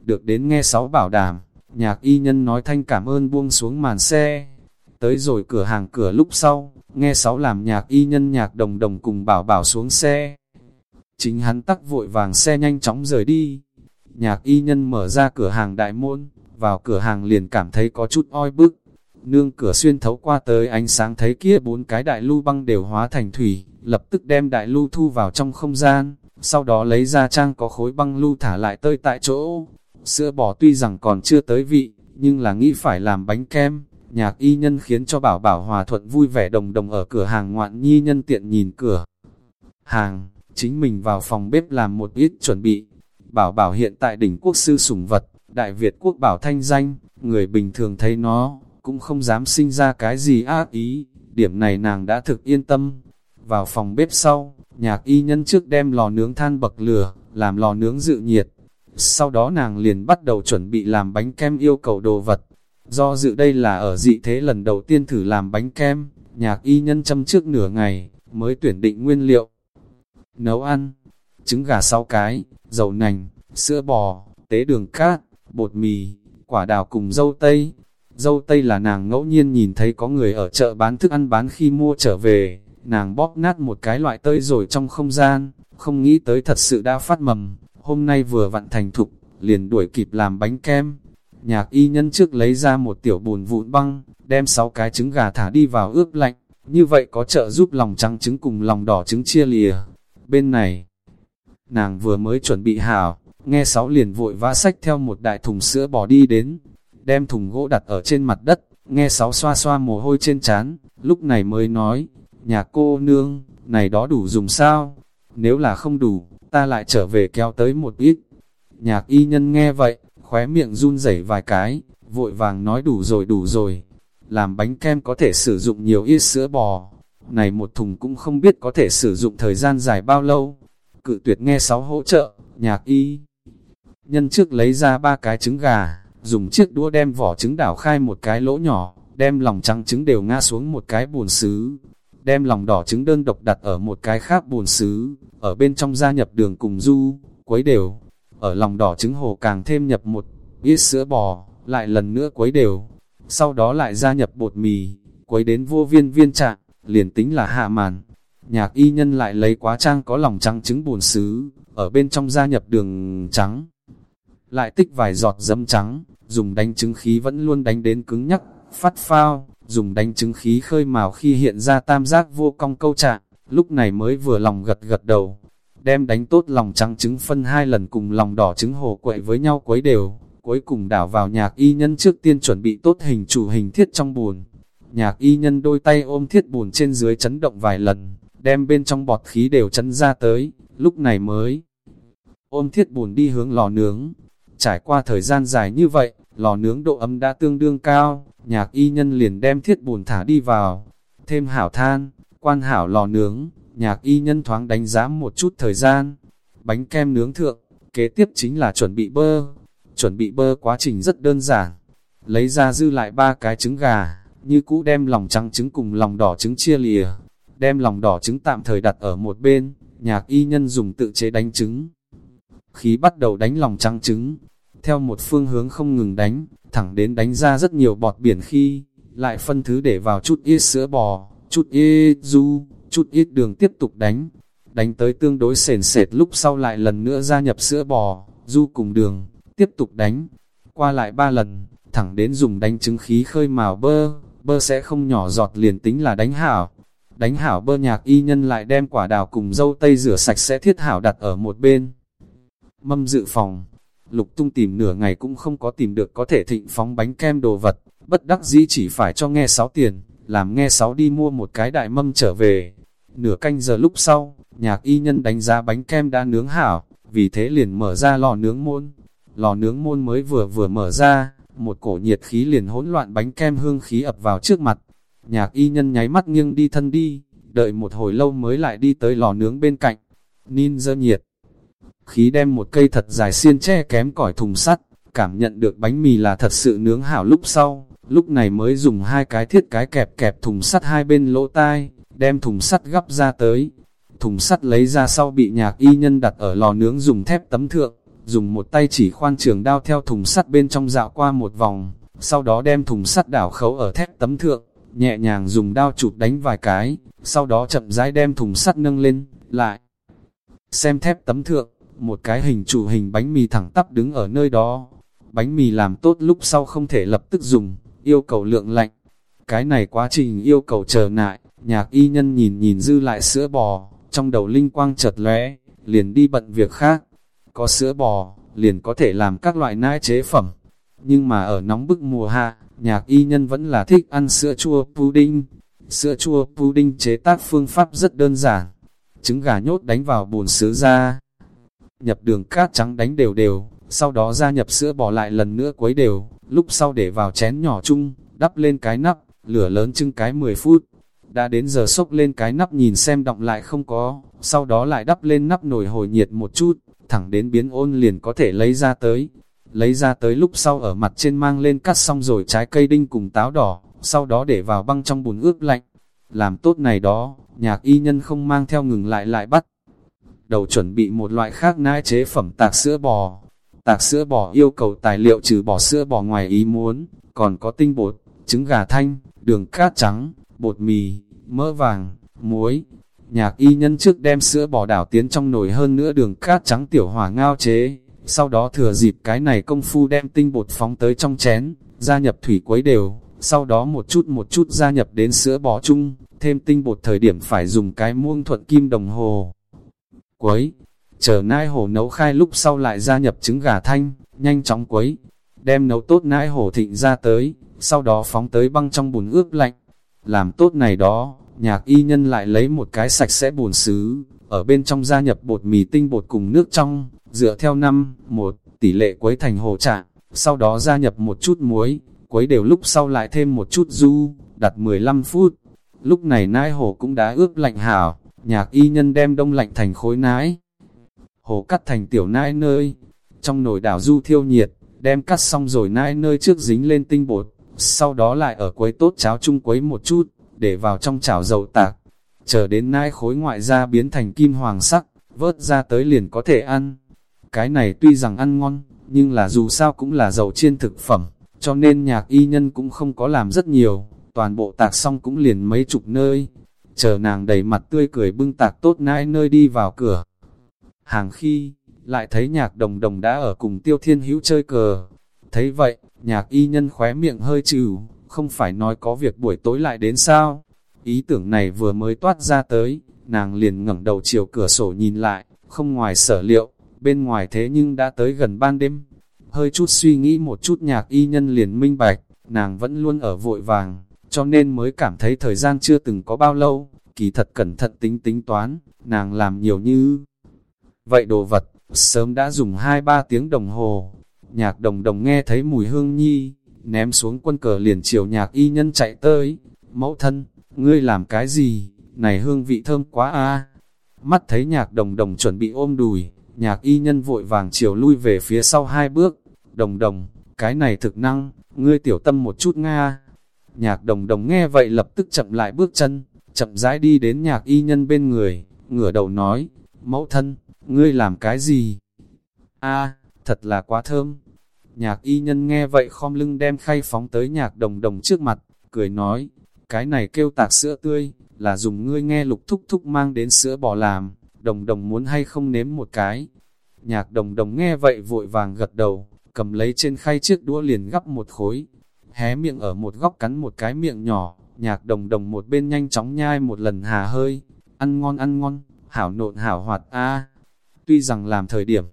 Được đến nghe sáu bảo đảm, nhạc y nhân nói thanh cảm ơn buông xuống màn xe. Tới rồi cửa hàng cửa lúc sau, nghe sáu làm nhạc y nhân nhạc đồng đồng cùng bảo bảo xuống xe. Chính hắn tắc vội vàng xe nhanh chóng rời đi. Nhạc y nhân mở ra cửa hàng đại môn, vào cửa hàng liền cảm thấy có chút oi bức. Nương cửa xuyên thấu qua tới ánh sáng thấy kia bốn cái đại lưu băng đều hóa thành thủy, lập tức đem đại lưu thu vào trong không gian, sau đó lấy ra trang có khối băng lưu thả lại tơi tại chỗ. Sữa bò tuy rằng còn chưa tới vị, nhưng là nghĩ phải làm bánh kem. Nhạc y nhân khiến cho bảo bảo hòa thuận vui vẻ đồng đồng ở cửa hàng ngoạn nhi nhân tiện nhìn cửa. Hàng, chính mình vào phòng bếp làm một ít chuẩn bị. Bảo bảo hiện tại đỉnh quốc sư sủng vật, Đại Việt quốc bảo thanh danh, người bình thường thấy nó, cũng không dám sinh ra cái gì ác ý, điểm này nàng đã thực yên tâm. Vào phòng bếp sau, nhạc y nhân trước đem lò nướng than bậc lửa, làm lò nướng dự nhiệt. Sau đó nàng liền bắt đầu chuẩn bị làm bánh kem yêu cầu đồ vật. Do dự đây là ở dị thế lần đầu tiên thử làm bánh kem, nhạc y nhân châm trước nửa ngày, mới tuyển định nguyên liệu. Nấu ăn, trứng gà 6 cái, dầu nành, sữa bò, tế đường cát, bột mì, quả đào cùng dâu tây. Dâu tây là nàng ngẫu nhiên nhìn thấy có người ở chợ bán thức ăn bán khi mua trở về, nàng bóp nát một cái loại tơi rồi trong không gian, không nghĩ tới thật sự đã phát mầm, hôm nay vừa vặn thành thục, liền đuổi kịp làm bánh kem. Nhạc y nhân trước lấy ra một tiểu bùn vụn băng, đem 6 cái trứng gà thả đi vào ướp lạnh, như vậy có trợ giúp lòng trắng trứng cùng lòng đỏ trứng chia lìa. Bên này, nàng vừa mới chuẩn bị hảo, nghe sáu liền vội vã sách theo một đại thùng sữa bò đi đến, đem thùng gỗ đặt ở trên mặt đất, nghe sáu xoa xoa mồ hôi trên trán, lúc này mới nói, nhà cô nương, này đó đủ dùng sao? Nếu là không đủ, ta lại trở về kéo tới một ít. Nhạc y nhân nghe vậy, khóe miệng run rẩy vài cái, vội vàng nói đủ rồi đủ rồi. Làm bánh kem có thể sử dụng nhiều ít sữa bò, này một thùng cũng không biết có thể sử dụng thời gian dài bao lâu. Cự tuyệt nghe sáu hỗ trợ, nhạc y. Nhân trước lấy ra ba cái trứng gà, dùng chiếc đũa đem vỏ trứng đảo khai một cái lỗ nhỏ, đem lòng trắng trứng đều ngã xuống một cái buồn xứ, đem lòng đỏ trứng đơn độc đặt ở một cái khác buồn xứ, ở bên trong gia nhập đường cùng du, quấy đều. Ở lòng đỏ trứng hồ càng thêm nhập một ít sữa bò, lại lần nữa quấy đều. Sau đó lại gia nhập bột mì, quấy đến vô viên viên trạng, liền tính là hạ màn. Nhạc y nhân lại lấy quá trang có lòng trắng trứng bùn xứ, ở bên trong gia nhập đường trắng lại tích vài giọt dấm trắng, dùng đánh trứng khí vẫn luôn đánh đến cứng nhắc, phát phao, dùng đánh trứng khí khơi màu khi hiện ra tam giác vô cong câu trạng, lúc này mới vừa lòng gật gật đầu. Đem đánh tốt lòng trắng trứng phân hai lần cùng lòng đỏ trứng hồ quậy với nhau quấy đều, cuối cùng đảo vào nhạc y nhân trước tiên chuẩn bị tốt hình chủ hình thiết trong buồn. Nhạc y nhân đôi tay ôm thiết buồn trên dưới chấn động vài lần, đem bên trong bọt khí đều chấn ra tới, lúc này mới ôm thiết buồn đi hướng lò nướng. Trải qua thời gian dài như vậy, lò nướng độ ấm đã tương đương cao, nhạc y nhân liền đem thiết buồn thả đi vào. Thêm hảo than, quan hảo lò nướng, nhạc y nhân thoáng đánh giá một chút thời gian. Bánh kem nướng thượng, kế tiếp chính là chuẩn bị bơ. Chuẩn bị bơ quá trình rất đơn giản. Lấy ra dư lại ba cái trứng gà, như cũ đem lòng trắng trứng cùng lòng đỏ trứng chia lìa. Đem lòng đỏ trứng tạm thời đặt ở một bên, nhạc y nhân dùng tự chế đánh trứng. Khí bắt đầu đánh lòng trắng trứng, theo một phương hướng không ngừng đánh, thẳng đến đánh ra rất nhiều bọt biển khi, lại phân thứ để vào chút ít sữa bò, chút ít du, chút ít đường tiếp tục đánh. Đánh tới tương đối sền sệt lúc sau lại lần nữa gia nhập sữa bò, du cùng đường, tiếp tục đánh. Qua lại ba lần, thẳng đến dùng đánh trứng khí khơi màu bơ, bơ sẽ không nhỏ giọt liền tính là đánh hảo. Đánh hảo bơ nhạc y nhân lại đem quả đào cùng dâu tây rửa sạch sẽ thiết hảo đặt ở một bên. Mâm dự phòng, lục tung tìm nửa ngày cũng không có tìm được có thể thịnh phóng bánh kem đồ vật, bất đắc dĩ chỉ phải cho nghe sáu tiền, làm nghe sáu đi mua một cái đại mâm trở về. Nửa canh giờ lúc sau, nhạc y nhân đánh giá bánh kem đã nướng hảo, vì thế liền mở ra lò nướng môn. Lò nướng môn mới vừa vừa mở ra, một cổ nhiệt khí liền hỗn loạn bánh kem hương khí ập vào trước mặt. Nhạc y nhân nháy mắt nghiêng đi thân đi, đợi một hồi lâu mới lại đi tới lò nướng bên cạnh. Ninja dơ nhiệt. Khí đem một cây thật dài xiên che kém cỏi thùng sắt, cảm nhận được bánh mì là thật sự nướng hảo lúc sau, lúc này mới dùng hai cái thiết cái kẹp kẹp thùng sắt hai bên lỗ tai, đem thùng sắt gấp ra tới. Thùng sắt lấy ra sau bị nhạc y nhân đặt ở lò nướng dùng thép tấm thượng, dùng một tay chỉ khoan trường đao theo thùng sắt bên trong dạo qua một vòng, sau đó đem thùng sắt đảo khấu ở thép tấm thượng, nhẹ nhàng dùng đao chụp đánh vài cái, sau đó chậm rãi đem thùng sắt nâng lên, lại. Xem thép tấm thượng, một cái hình trụ hình bánh mì thẳng tắp đứng ở nơi đó. Bánh mì làm tốt lúc sau không thể lập tức dùng, yêu cầu lượng lạnh. Cái này quá trình yêu cầu chờ nại, nhạc y nhân nhìn nhìn dư lại sữa bò, trong đầu linh quang chợt lóe, liền đi bận việc khác. Có sữa bò, liền có thể làm các loại nai chế phẩm. Nhưng mà ở nóng bức mùa hạ, nhạc y nhân vẫn là thích ăn sữa chua pudding. Sữa chua pudding chế tác phương pháp rất đơn giản. Trứng gà nhốt đánh vào bồn sứ ra. Nhập đường cát trắng đánh đều đều, sau đó gia nhập sữa bò lại lần nữa quấy đều, lúc sau để vào chén nhỏ chung, đắp lên cái nắp, lửa lớn chưng cái 10 phút. Đã đến giờ sốc lên cái nắp nhìn xem động lại không có, sau đó lại đắp lên nắp nồi hồi nhiệt một chút, thẳng đến biến ôn liền có thể lấy ra tới. Lấy ra tới lúc sau ở mặt trên mang lên cắt xong rồi trái cây đinh cùng táo đỏ, sau đó để vào băng trong bùn ướp lạnh. Làm tốt này đó, nhạc y nhân không mang theo ngừng lại lại bắt. Đầu chuẩn bị một loại khác nai chế phẩm tạc sữa bò, Tạc sữa bò yêu cầu tài liệu trừ bỏ sữa bò ngoài ý muốn, còn có tinh bột, trứng gà thanh, đường cát trắng, bột mì, mỡ vàng, muối. Nhạc y nhân trước đem sữa bò đảo tiến trong nồi hơn nữa đường cát trắng tiểu hỏa ngao chế, sau đó thừa dịp cái này công phu đem tinh bột phóng tới trong chén, gia nhập thủy quấy đều, sau đó một chút một chút gia nhập đến sữa bò chung, thêm tinh bột thời điểm phải dùng cái muông thuận kim đồng hồ. Quấy, Chờ nai hổ nấu khai lúc sau lại gia nhập trứng gà thanh, nhanh chóng quấy, đem nấu tốt nai hổ thịnh ra tới, sau đó phóng tới băng trong bùn ướp lạnh. Làm tốt này đó, nhạc y nhân lại lấy một cái sạch sẽ buồn xứ, ở bên trong gia nhập bột mì tinh bột cùng nước trong, dựa theo năm, một tỷ lệ quấy thành hồ trạng, sau đó gia nhập một chút muối, quấy đều lúc sau lại thêm một chút du, đặt 15 phút. Lúc này nai hồ cũng đã ướp lạnh hảo, nhạc y nhân đem đông lạnh thành khối nái hồ cắt thành tiểu nai nơi. Trong nồi đảo du thiêu nhiệt, đem cắt xong rồi nai nơi trước dính lên tinh bột, sau đó lại ở quấy tốt cháo chung quấy một chút, để vào trong chảo dầu tạc. Chờ đến nai khối ngoại ra biến thành kim hoàng sắc, vớt ra tới liền có thể ăn. Cái này tuy rằng ăn ngon, nhưng là dù sao cũng là dầu chiên thực phẩm, cho nên nhạc y nhân cũng không có làm rất nhiều, toàn bộ tạc xong cũng liền mấy chục nơi. Chờ nàng đầy mặt tươi cười bưng tạc tốt nãi nơi đi vào cửa hàng khi, lại thấy nhạc đồng đồng đã ở cùng tiêu thiên hữu chơi cờ. Thấy vậy, nhạc y nhân khóe miệng hơi trừ, không phải nói có việc buổi tối lại đến sao? Ý tưởng này vừa mới toát ra tới, nàng liền ngẩng đầu chiều cửa sổ nhìn lại, không ngoài sở liệu, bên ngoài thế nhưng đã tới gần ban đêm. Hơi chút suy nghĩ một chút nhạc y nhân liền minh bạch, nàng vẫn luôn ở vội vàng, cho nên mới cảm thấy thời gian chưa từng có bao lâu, kỳ thật cẩn thận tính tính toán, nàng làm nhiều như vậy đồ vật, sớm đã dùng 2-3 tiếng đồng hồ. Nhạc đồng đồng nghe thấy mùi hương nhi, ném xuống quân cờ liền chiều nhạc y nhân chạy tới. Mẫu thân, ngươi làm cái gì? Này hương vị thơm quá a Mắt thấy nhạc đồng đồng chuẩn bị ôm đùi, nhạc y nhân vội vàng chiều lui về phía sau hai bước. Đồng đồng, cái này thực năng, ngươi tiểu tâm một chút nga. Nhạc đồng đồng nghe vậy lập tức chậm lại bước chân, chậm rãi đi đến nhạc y nhân bên người, ngửa đầu nói, mẫu thân, ngươi làm cái gì? a thật là quá thơm. Nhạc y nhân nghe vậy khom lưng đem khay phóng tới nhạc đồng đồng trước mặt, cười nói, cái này kêu tạc sữa tươi, là dùng ngươi nghe lục thúc thúc mang đến sữa bò làm, đồng đồng muốn hay không nếm một cái. Nhạc đồng đồng nghe vậy vội vàng gật đầu, cầm lấy trên khay chiếc đũa liền gắp một khối, hé miệng ở một góc cắn một cái miệng nhỏ, nhạc đồng đồng một bên nhanh chóng nhai một lần hà hơi, ăn ngon ăn ngon, hảo nộn hảo hoạt a Tuy rằng làm thời điểm,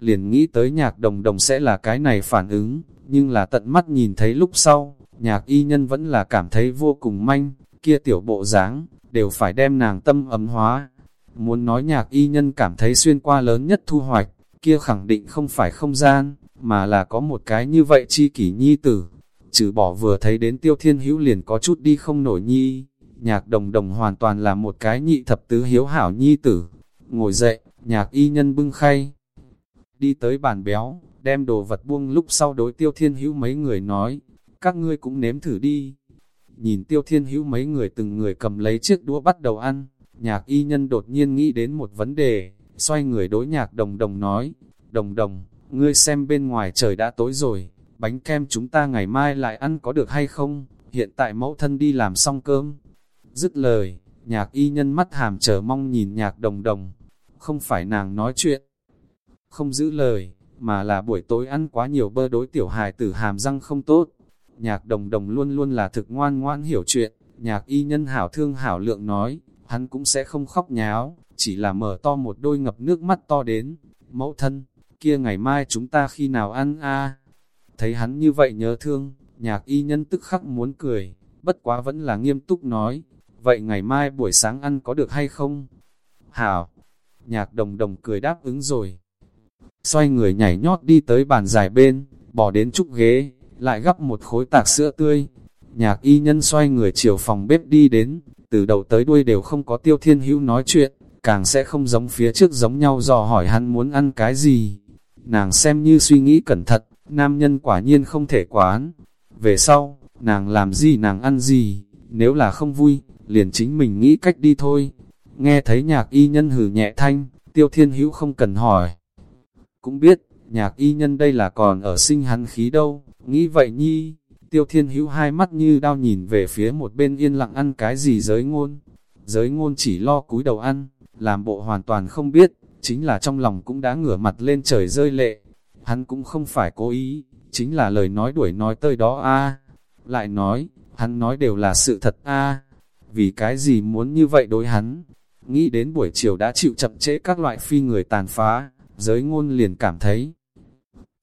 liền nghĩ tới nhạc đồng đồng sẽ là cái này phản ứng, nhưng là tận mắt nhìn thấy lúc sau, nhạc y nhân vẫn là cảm thấy vô cùng manh, kia tiểu bộ dáng đều phải đem nàng tâm ấm hóa. Muốn nói nhạc y nhân cảm thấy xuyên qua lớn nhất thu hoạch, kia khẳng định không phải không gian, mà là có một cái như vậy chi kỷ nhi tử. Trừ bỏ vừa thấy đến tiêu thiên hữu liền có chút đi không nổi nhi, nhạc đồng đồng hoàn toàn là một cái nhị thập tứ hiếu hảo nhi tử. Ngồi dậy, nhạc y nhân bưng khay, đi tới bàn béo, đem đồ vật buông lúc sau đối tiêu thiên hữu mấy người nói, các ngươi cũng nếm thử đi. Nhìn tiêu thiên hữu mấy người từng người cầm lấy chiếc đũa bắt đầu ăn, nhạc y nhân đột nhiên nghĩ đến một vấn đề, xoay người đối nhạc đồng đồng nói, đồng đồng, ngươi xem bên ngoài trời đã tối rồi, bánh kem chúng ta ngày mai lại ăn có được hay không, hiện tại mẫu thân đi làm xong cơm. Dứt lời, nhạc y nhân mắt hàm chờ mong nhìn nhạc đồng đồng, không phải nàng nói chuyện, không giữ lời, mà là buổi tối ăn quá nhiều bơ đối tiểu hài tử hàm răng không tốt. Nhạc đồng đồng luôn luôn là thực ngoan ngoan hiểu chuyện, nhạc y nhân hảo thương hảo lượng nói, hắn cũng sẽ không khóc nháo, chỉ là mở to một đôi ngập nước mắt to đến. Mẫu thân, kia ngày mai chúng ta khi nào ăn a Thấy hắn như vậy nhớ thương, nhạc y nhân tức khắc muốn cười, bất quá vẫn là nghiêm túc nói, vậy ngày mai buổi sáng ăn có được hay không? Hảo! Nhạc đồng đồng cười đáp ứng rồi. Xoay người nhảy nhót đi tới bàn dài bên, bỏ đến trúc ghế, lại gắp một khối tạc sữa tươi. Nhạc y nhân xoay người chiều phòng bếp đi đến, từ đầu tới đuôi đều không có tiêu thiên hữu nói chuyện, càng sẽ không giống phía trước giống nhau dò hỏi hắn muốn ăn cái gì. Nàng xem như suy nghĩ cẩn thận, nam nhân quả nhiên không thể quán. Về sau, nàng làm gì nàng ăn gì, nếu là không vui, liền chính mình nghĩ cách đi thôi. Nghe thấy nhạc y nhân hử nhẹ thanh, tiêu thiên hữu không cần hỏi. Cũng biết, nhạc y nhân đây là còn ở sinh hắn khí đâu, nghĩ vậy nhi. Tiêu thiên hữu hai mắt như đau nhìn về phía một bên yên lặng ăn cái gì giới ngôn. Giới ngôn chỉ lo cúi đầu ăn, làm bộ hoàn toàn không biết, chính là trong lòng cũng đã ngửa mặt lên trời rơi lệ. Hắn cũng không phải cố ý, chính là lời nói đuổi nói tơi đó a Lại nói, hắn nói đều là sự thật a Vì cái gì muốn như vậy đối hắn? Nghĩ đến buổi chiều đã chịu chậm trễ các loại phi người tàn phá, giới ngôn liền cảm thấy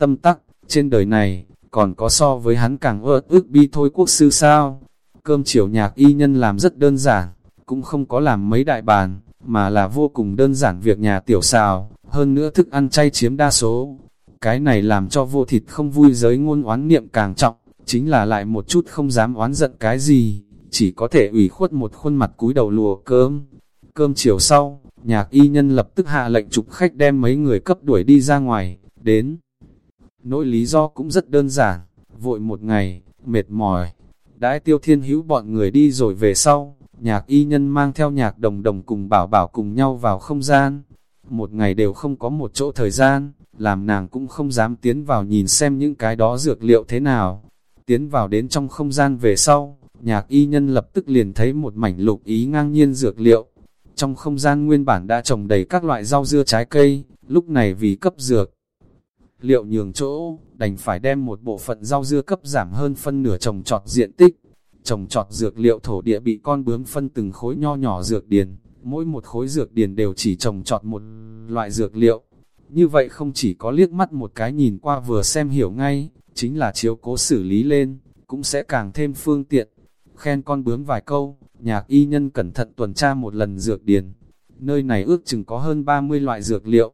tâm tắc, trên đời này, còn có so với hắn càng ớt ước bi thôi quốc sư sao. Cơm chiều nhạc y nhân làm rất đơn giản, cũng không có làm mấy đại bàn, mà là vô cùng đơn giản việc nhà tiểu xào, hơn nữa thức ăn chay chiếm đa số. Cái này làm cho vô thịt không vui giới ngôn oán niệm càng trọng, chính là lại một chút không dám oán giận cái gì, chỉ có thể ủy khuất một khuôn mặt cúi đầu lùa cơm. Cơm chiều sau, nhạc y nhân lập tức hạ lệnh trục khách đem mấy người cấp đuổi đi ra ngoài, đến. Nỗi lý do cũng rất đơn giản, vội một ngày, mệt mỏi. Đãi tiêu thiên hữu bọn người đi rồi về sau, nhạc y nhân mang theo nhạc đồng đồng cùng bảo bảo cùng nhau vào không gian. Một ngày đều không có một chỗ thời gian, làm nàng cũng không dám tiến vào nhìn xem những cái đó dược liệu thế nào. Tiến vào đến trong không gian về sau, nhạc y nhân lập tức liền thấy một mảnh lục ý ngang nhiên dược liệu. Trong không gian nguyên bản đã trồng đầy các loại rau dưa trái cây, lúc này vì cấp dược, liệu nhường chỗ, đành phải đem một bộ phận rau dưa cấp giảm hơn phân nửa trồng trọt diện tích. Trồng trọt dược liệu thổ địa bị con bướm phân từng khối nho nhỏ dược điền, mỗi một khối dược điền đều chỉ trồng trọt một loại dược liệu. Như vậy không chỉ có liếc mắt một cái nhìn qua vừa xem hiểu ngay, chính là chiếu cố xử lý lên, cũng sẽ càng thêm phương tiện. Khen con bướm vài câu, nhạc y nhân cẩn thận tuần tra một lần dược điền. Nơi này ước chừng có hơn 30 loại dược liệu,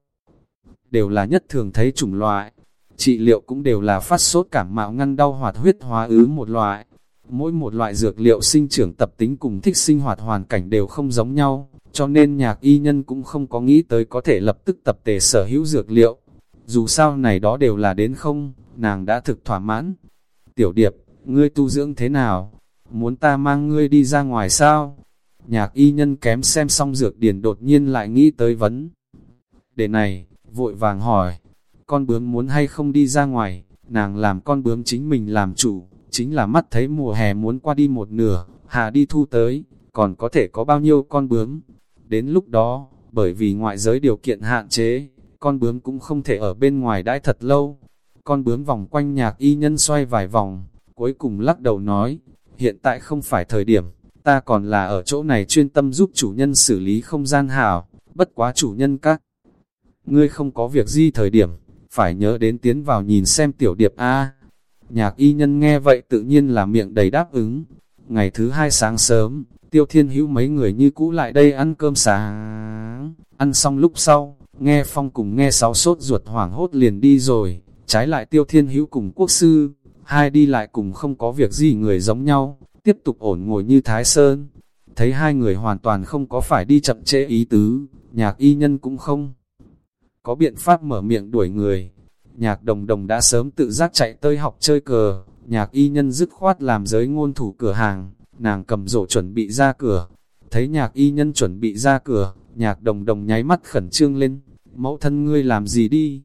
đều là nhất thường thấy chủng loại. Trị liệu cũng đều là phát sốt cảm mạo ngăn đau hoạt huyết hóa ứ một loại. Mỗi một loại dược liệu sinh trưởng tập tính cùng thích sinh hoạt hoàn cảnh đều không giống nhau, cho nên nhạc y nhân cũng không có nghĩ tới có thể lập tức tập tề sở hữu dược liệu. Dù sao này đó đều là đến không, nàng đã thực thỏa mãn. Tiểu điệp, ngươi tu dưỡng thế nào? Muốn ta mang ngươi đi ra ngoài sao? Nhạc y nhân kém xem xong dược điển đột nhiên lại nghĩ tới vấn. Để này, vội vàng hỏi, con bướm muốn hay không đi ra ngoài, nàng làm con bướm chính mình làm chủ, chính là mắt thấy mùa hè muốn qua đi một nửa, hà đi thu tới, còn có thể có bao nhiêu con bướm. Đến lúc đó, bởi vì ngoại giới điều kiện hạn chế, con bướm cũng không thể ở bên ngoài đãi thật lâu. Con bướm vòng quanh nhạc y nhân xoay vài vòng, cuối cùng lắc đầu nói, hiện tại không phải thời điểm, ta còn là ở chỗ này chuyên tâm giúp chủ nhân xử lý không gian hảo, bất quá chủ nhân các. Ngươi không có việc gì thời điểm, phải nhớ đến tiến vào nhìn xem tiểu điệp A. Nhạc y nhân nghe vậy tự nhiên là miệng đầy đáp ứng. Ngày thứ hai sáng sớm, tiêu thiên hữu mấy người như cũ lại đây ăn cơm sáng. Ăn xong lúc sau, nghe phong cùng nghe sáu sốt ruột hoảng hốt liền đi rồi. Trái lại tiêu thiên hữu cùng quốc sư, hai đi lại cùng không có việc gì người giống nhau, tiếp tục ổn ngồi như Thái Sơn. Thấy hai người hoàn toàn không có phải đi chậm trễ ý tứ, nhạc y nhân cũng không. Có biện pháp mở miệng đuổi người. Nhạc đồng đồng đã sớm tự giác chạy tới học chơi cờ, nhạc y nhân dứt khoát làm giới ngôn thủ cửa hàng, nàng cầm rổ chuẩn bị ra cửa. Thấy nhạc y nhân chuẩn bị ra cửa, nhạc đồng đồng nháy mắt khẩn trương lên, mẫu thân ngươi làm gì đi?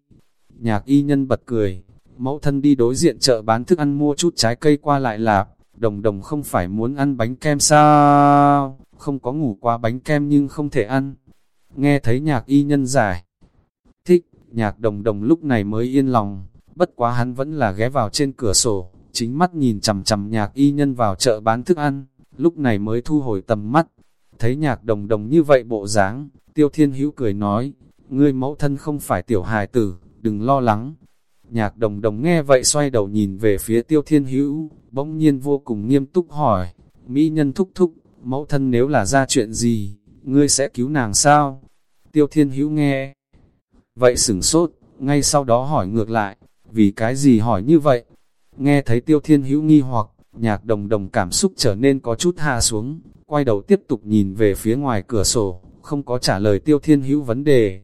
Nhạc y nhân bật cười, mẫu thân đi đối diện chợ bán thức ăn mua chút trái cây qua lại lạp, đồng đồng không phải muốn ăn bánh kem sao, không có ngủ qua bánh kem nhưng không thể ăn. Nghe thấy nhạc y nhân giải, thích, nhạc đồng đồng lúc này mới yên lòng, bất quá hắn vẫn là ghé vào trên cửa sổ, chính mắt nhìn chầm chầm nhạc y nhân vào chợ bán thức ăn, lúc này mới thu hồi tầm mắt. Thấy nhạc đồng đồng như vậy bộ dáng, tiêu thiên hữu cười nói, ngươi mẫu thân không phải tiểu hài tử, đừng lo lắng, Nhạc đồng đồng nghe vậy xoay đầu nhìn về phía tiêu thiên hữu, bỗng nhiên vô cùng nghiêm túc hỏi, Mỹ nhân thúc thúc, mẫu thân nếu là ra chuyện gì, ngươi sẽ cứu nàng sao? Tiêu thiên hữu nghe. Vậy sửng sốt, ngay sau đó hỏi ngược lại, vì cái gì hỏi như vậy? Nghe thấy tiêu thiên hữu nghi hoặc, nhạc đồng đồng cảm xúc trở nên có chút hạ xuống, quay đầu tiếp tục nhìn về phía ngoài cửa sổ, không có trả lời tiêu thiên hữu vấn đề.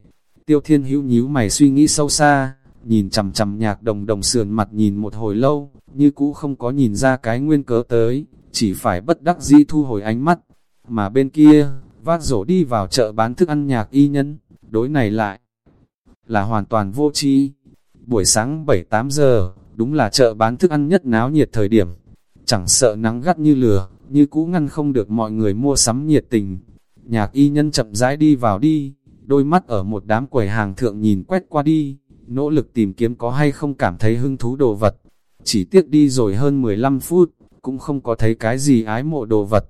Tiêu thiên hữu nhíu mày suy nghĩ sâu xa, nhìn chằm chằm nhạc đồng đồng sườn mặt nhìn một hồi lâu, như cũ không có nhìn ra cái nguyên cớ tới, chỉ phải bất đắc dĩ thu hồi ánh mắt. Mà bên kia, vác rổ đi vào chợ bán thức ăn nhạc y nhân, đối này lại là hoàn toàn vô tri. Buổi sáng 7-8 giờ, đúng là chợ bán thức ăn nhất náo nhiệt thời điểm. Chẳng sợ nắng gắt như lửa, như cũ ngăn không được mọi người mua sắm nhiệt tình. Nhạc y nhân chậm rãi đi vào đi, đôi mắt ở một đám quầy hàng thượng nhìn quét qua đi, nỗ lực tìm kiếm có hay không cảm thấy hứng thú đồ vật. Chỉ tiếc đi rồi hơn 15 phút, cũng không có thấy cái gì ái mộ đồ vật.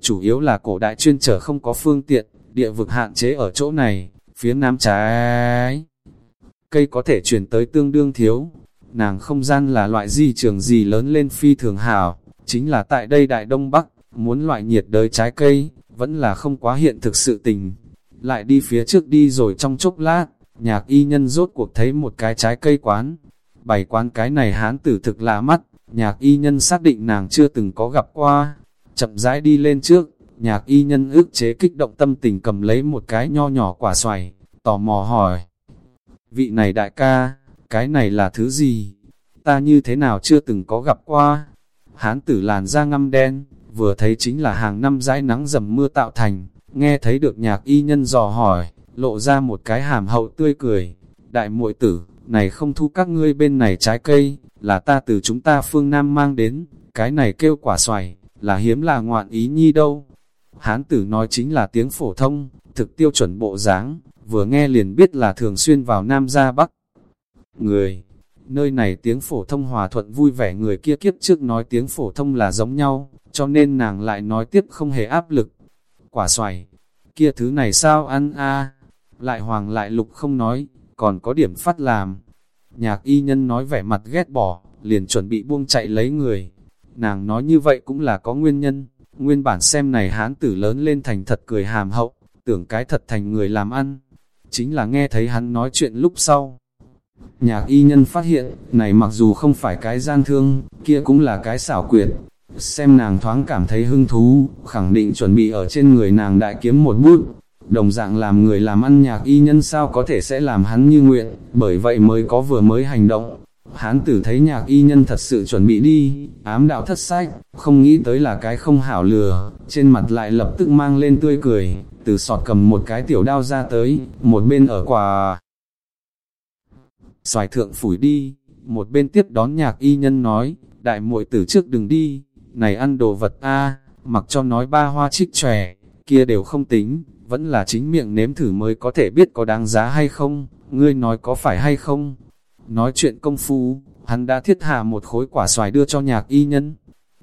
Chủ yếu là cổ đại chuyên trở không có phương tiện, địa vực hạn chế ở chỗ này, phía nam trái. Cây có thể chuyển tới tương đương thiếu. Nàng không gian là loại di trường gì lớn lên phi thường hảo, chính là tại đây Đại Đông Bắc, muốn loại nhiệt đới trái cây, vẫn là không quá hiện thực sự tình. Lại đi phía trước đi rồi trong chốc lát, Nhạc y nhân rốt cuộc thấy một cái trái cây quán. Bày quán cái này hán tử thực lạ mắt, nhạc y nhân xác định nàng chưa từng có gặp qua. Chậm rãi đi lên trước, nhạc y nhân ước chế kích động tâm tình cầm lấy một cái nho nhỏ quả xoài, tò mò hỏi. Vị này đại ca, cái này là thứ gì? Ta như thế nào chưa từng có gặp qua? Hán tử làn da ngăm đen, vừa thấy chính là hàng năm dãi nắng dầm mưa tạo thành, nghe thấy được nhạc y nhân dò hỏi, lộ ra một cái hàm hậu tươi cười. Đại muội tử, này không thu các ngươi bên này trái cây, là ta từ chúng ta phương Nam mang đến, cái này kêu quả xoài, là hiếm là ngoạn ý nhi đâu. Hán tử nói chính là tiếng phổ thông, thực tiêu chuẩn bộ dáng, vừa nghe liền biết là thường xuyên vào Nam ra Bắc. Người, nơi này tiếng phổ thông hòa thuận vui vẻ người kia kiếp trước nói tiếng phổ thông là giống nhau, cho nên nàng lại nói tiếp không hề áp lực. Quả xoài, kia thứ này sao ăn a lại hoàng lại lục không nói, còn có điểm phát làm. Nhạc y nhân nói vẻ mặt ghét bỏ, liền chuẩn bị buông chạy lấy người. Nàng nói như vậy cũng là có nguyên nhân, nguyên bản xem này hán tử lớn lên thành thật cười hàm hậu, tưởng cái thật thành người làm ăn. Chính là nghe thấy hắn nói chuyện lúc sau. Nhạc y nhân phát hiện, này mặc dù không phải cái gian thương, kia cũng là cái xảo quyệt. Xem nàng thoáng cảm thấy hứng thú, khẳng định chuẩn bị ở trên người nàng đại kiếm một bút. Đồng dạng làm người làm ăn nhạc y nhân sao có thể sẽ làm hắn như nguyện, bởi vậy mới có vừa mới hành động. Hán tử thấy nhạc y nhân thật sự chuẩn bị đi, ám đạo thất sách, không nghĩ tới là cái không hảo lừa, trên mặt lại lập tức mang lên tươi cười, từ sọt cầm một cái tiểu đao ra tới, một bên ở quà Xoài thượng phủi đi, một bên tiếp đón nhạc y nhân nói, đại muội tử trước đừng đi, này ăn đồ vật a mặc cho nói ba hoa trích tròe, kia đều không tính, vẫn là chính miệng nếm thử mới có thể biết có đáng giá hay không, ngươi nói có phải hay không. Nói chuyện công phu, hắn đã thiết hạ một khối quả xoài đưa cho nhạc y nhân.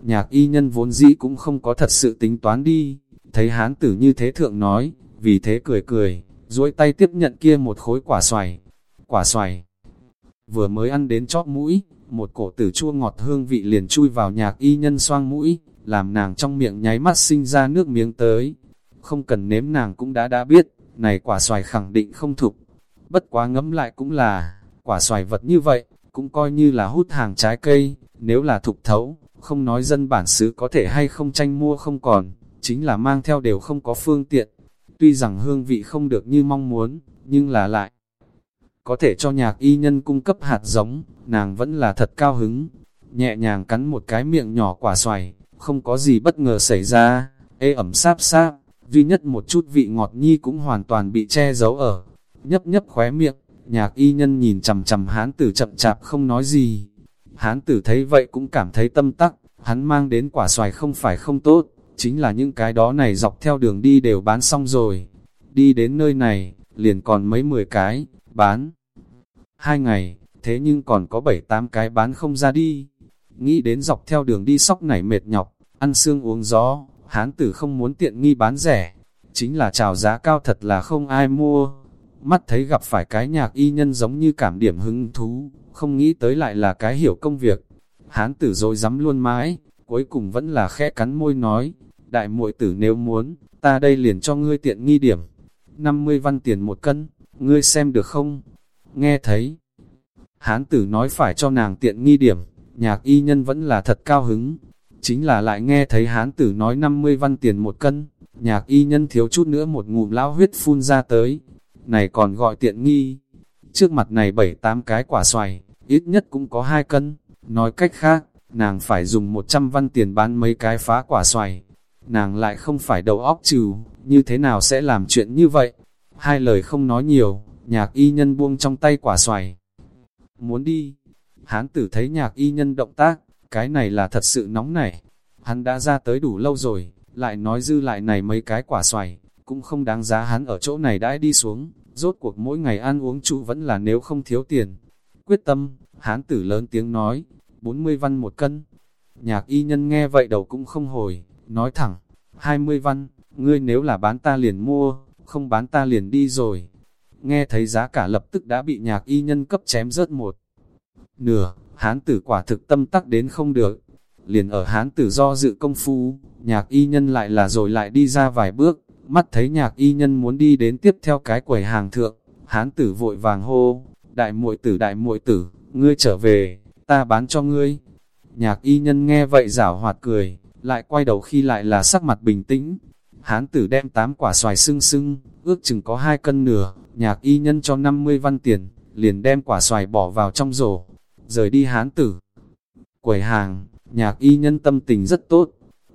Nhạc y nhân vốn dĩ cũng không có thật sự tính toán đi, thấy hán tử như thế thượng nói, vì thế cười cười, duỗi tay tiếp nhận kia một khối quả xoài. Quả xoài vừa mới ăn đến chóp mũi, một cổ tử chua ngọt hương vị liền chui vào nhạc y nhân xoang mũi, làm nàng trong miệng nháy mắt sinh ra nước miếng tới. Không cần nếm nàng cũng đã đã biết, này quả xoài khẳng định không thục. Bất quá ngấm lại cũng là, quả xoài vật như vậy, cũng coi như là hút hàng trái cây, nếu là thục thấu, không nói dân bản xứ có thể hay không tranh mua không còn, chính là mang theo đều không có phương tiện. Tuy rằng hương vị không được như mong muốn, nhưng là lại có thể cho nhạc y nhân cung cấp hạt giống, nàng vẫn là thật cao hứng. Nhẹ nhàng cắn một cái miệng nhỏ quả xoài, không có gì bất ngờ xảy ra, ê ẩm sáp sáp, duy nhất một chút vị ngọt nhi cũng hoàn toàn bị che giấu ở. Nhấp nhấp khóe miệng, nhạc y nhân nhìn chầm chầm hán tử chậm chạp không nói gì. Hán tử thấy vậy cũng cảm thấy tâm tắc, hắn mang đến quả xoài không phải không tốt, chính là những cái đó này dọc theo đường đi đều bán xong rồi. Đi đến nơi này, liền còn mấy mười cái, bán. Hai ngày, thế nhưng còn có bảy tám cái bán không ra đi. Nghĩ đến dọc theo đường đi sóc nảy mệt nhọc, ăn xương uống gió, hán tử không muốn tiện nghi bán rẻ. Chính là chào giá cao thật là không ai mua. Mắt thấy gặp phải cái nhạc y nhân giống như cảm điểm hứng thú, không nghĩ tới lại là cái hiểu công việc. Hán tử rồi dám luôn mãi, cuối cùng vẫn là khẽ cắn môi nói, đại muội tử nếu muốn, ta đây liền cho ngươi tiện nghi điểm. 50 văn tiền một cân, ngươi xem được không? Nghe thấy, hán tử nói phải cho nàng tiện nghi điểm, nhạc y nhân vẫn là thật cao hứng. Chính là lại nghe thấy hán tử nói 50 văn tiền một cân, nhạc y nhân thiếu chút nữa một ngụm lão huyết phun ra tới. Này còn gọi tiện nghi. Trước mặt này bảy tám cái quả xoài, ít nhất cũng có hai cân. Nói cách khác, nàng phải dùng 100 văn tiền bán mấy cái phá quả xoài. Nàng lại không phải đầu óc trừ, như thế nào sẽ làm chuyện như vậy? Hai lời không nói nhiều, nhạc y nhân buông trong tay quả xoài. Muốn đi, hán tử thấy nhạc y nhân động tác, cái này là thật sự nóng nảy. Hắn đã ra tới đủ lâu rồi, lại nói dư lại này mấy cái quả xoài, cũng không đáng giá hắn ở chỗ này đãi đi xuống, rốt cuộc mỗi ngày ăn uống trụ vẫn là nếu không thiếu tiền. Quyết tâm, hán tử lớn tiếng nói, 40 văn một cân. Nhạc y nhân nghe vậy đầu cũng không hồi, nói thẳng, 20 văn, ngươi nếu là bán ta liền mua, không bán ta liền đi rồi nghe thấy giá cả lập tức đã bị nhạc y nhân cấp chém rớt một. Nửa, hán tử quả thực tâm tắc đến không được. Liền ở hán tử do dự công phu, nhạc y nhân lại là rồi lại đi ra vài bước, mắt thấy nhạc y nhân muốn đi đến tiếp theo cái quầy hàng thượng, hán tử vội vàng hô, đại muội tử đại muội tử, ngươi trở về, ta bán cho ngươi. Nhạc y nhân nghe vậy rảo hoạt cười, lại quay đầu khi lại là sắc mặt bình tĩnh. Hán tử đem tám quả xoài sưng sưng, ước chừng có hai cân nửa, nhạc y nhân cho 50 văn tiền, liền đem quả xoài bỏ vào trong rổ, rời đi hán tử. Quầy hàng, nhạc y nhân tâm tình rất tốt,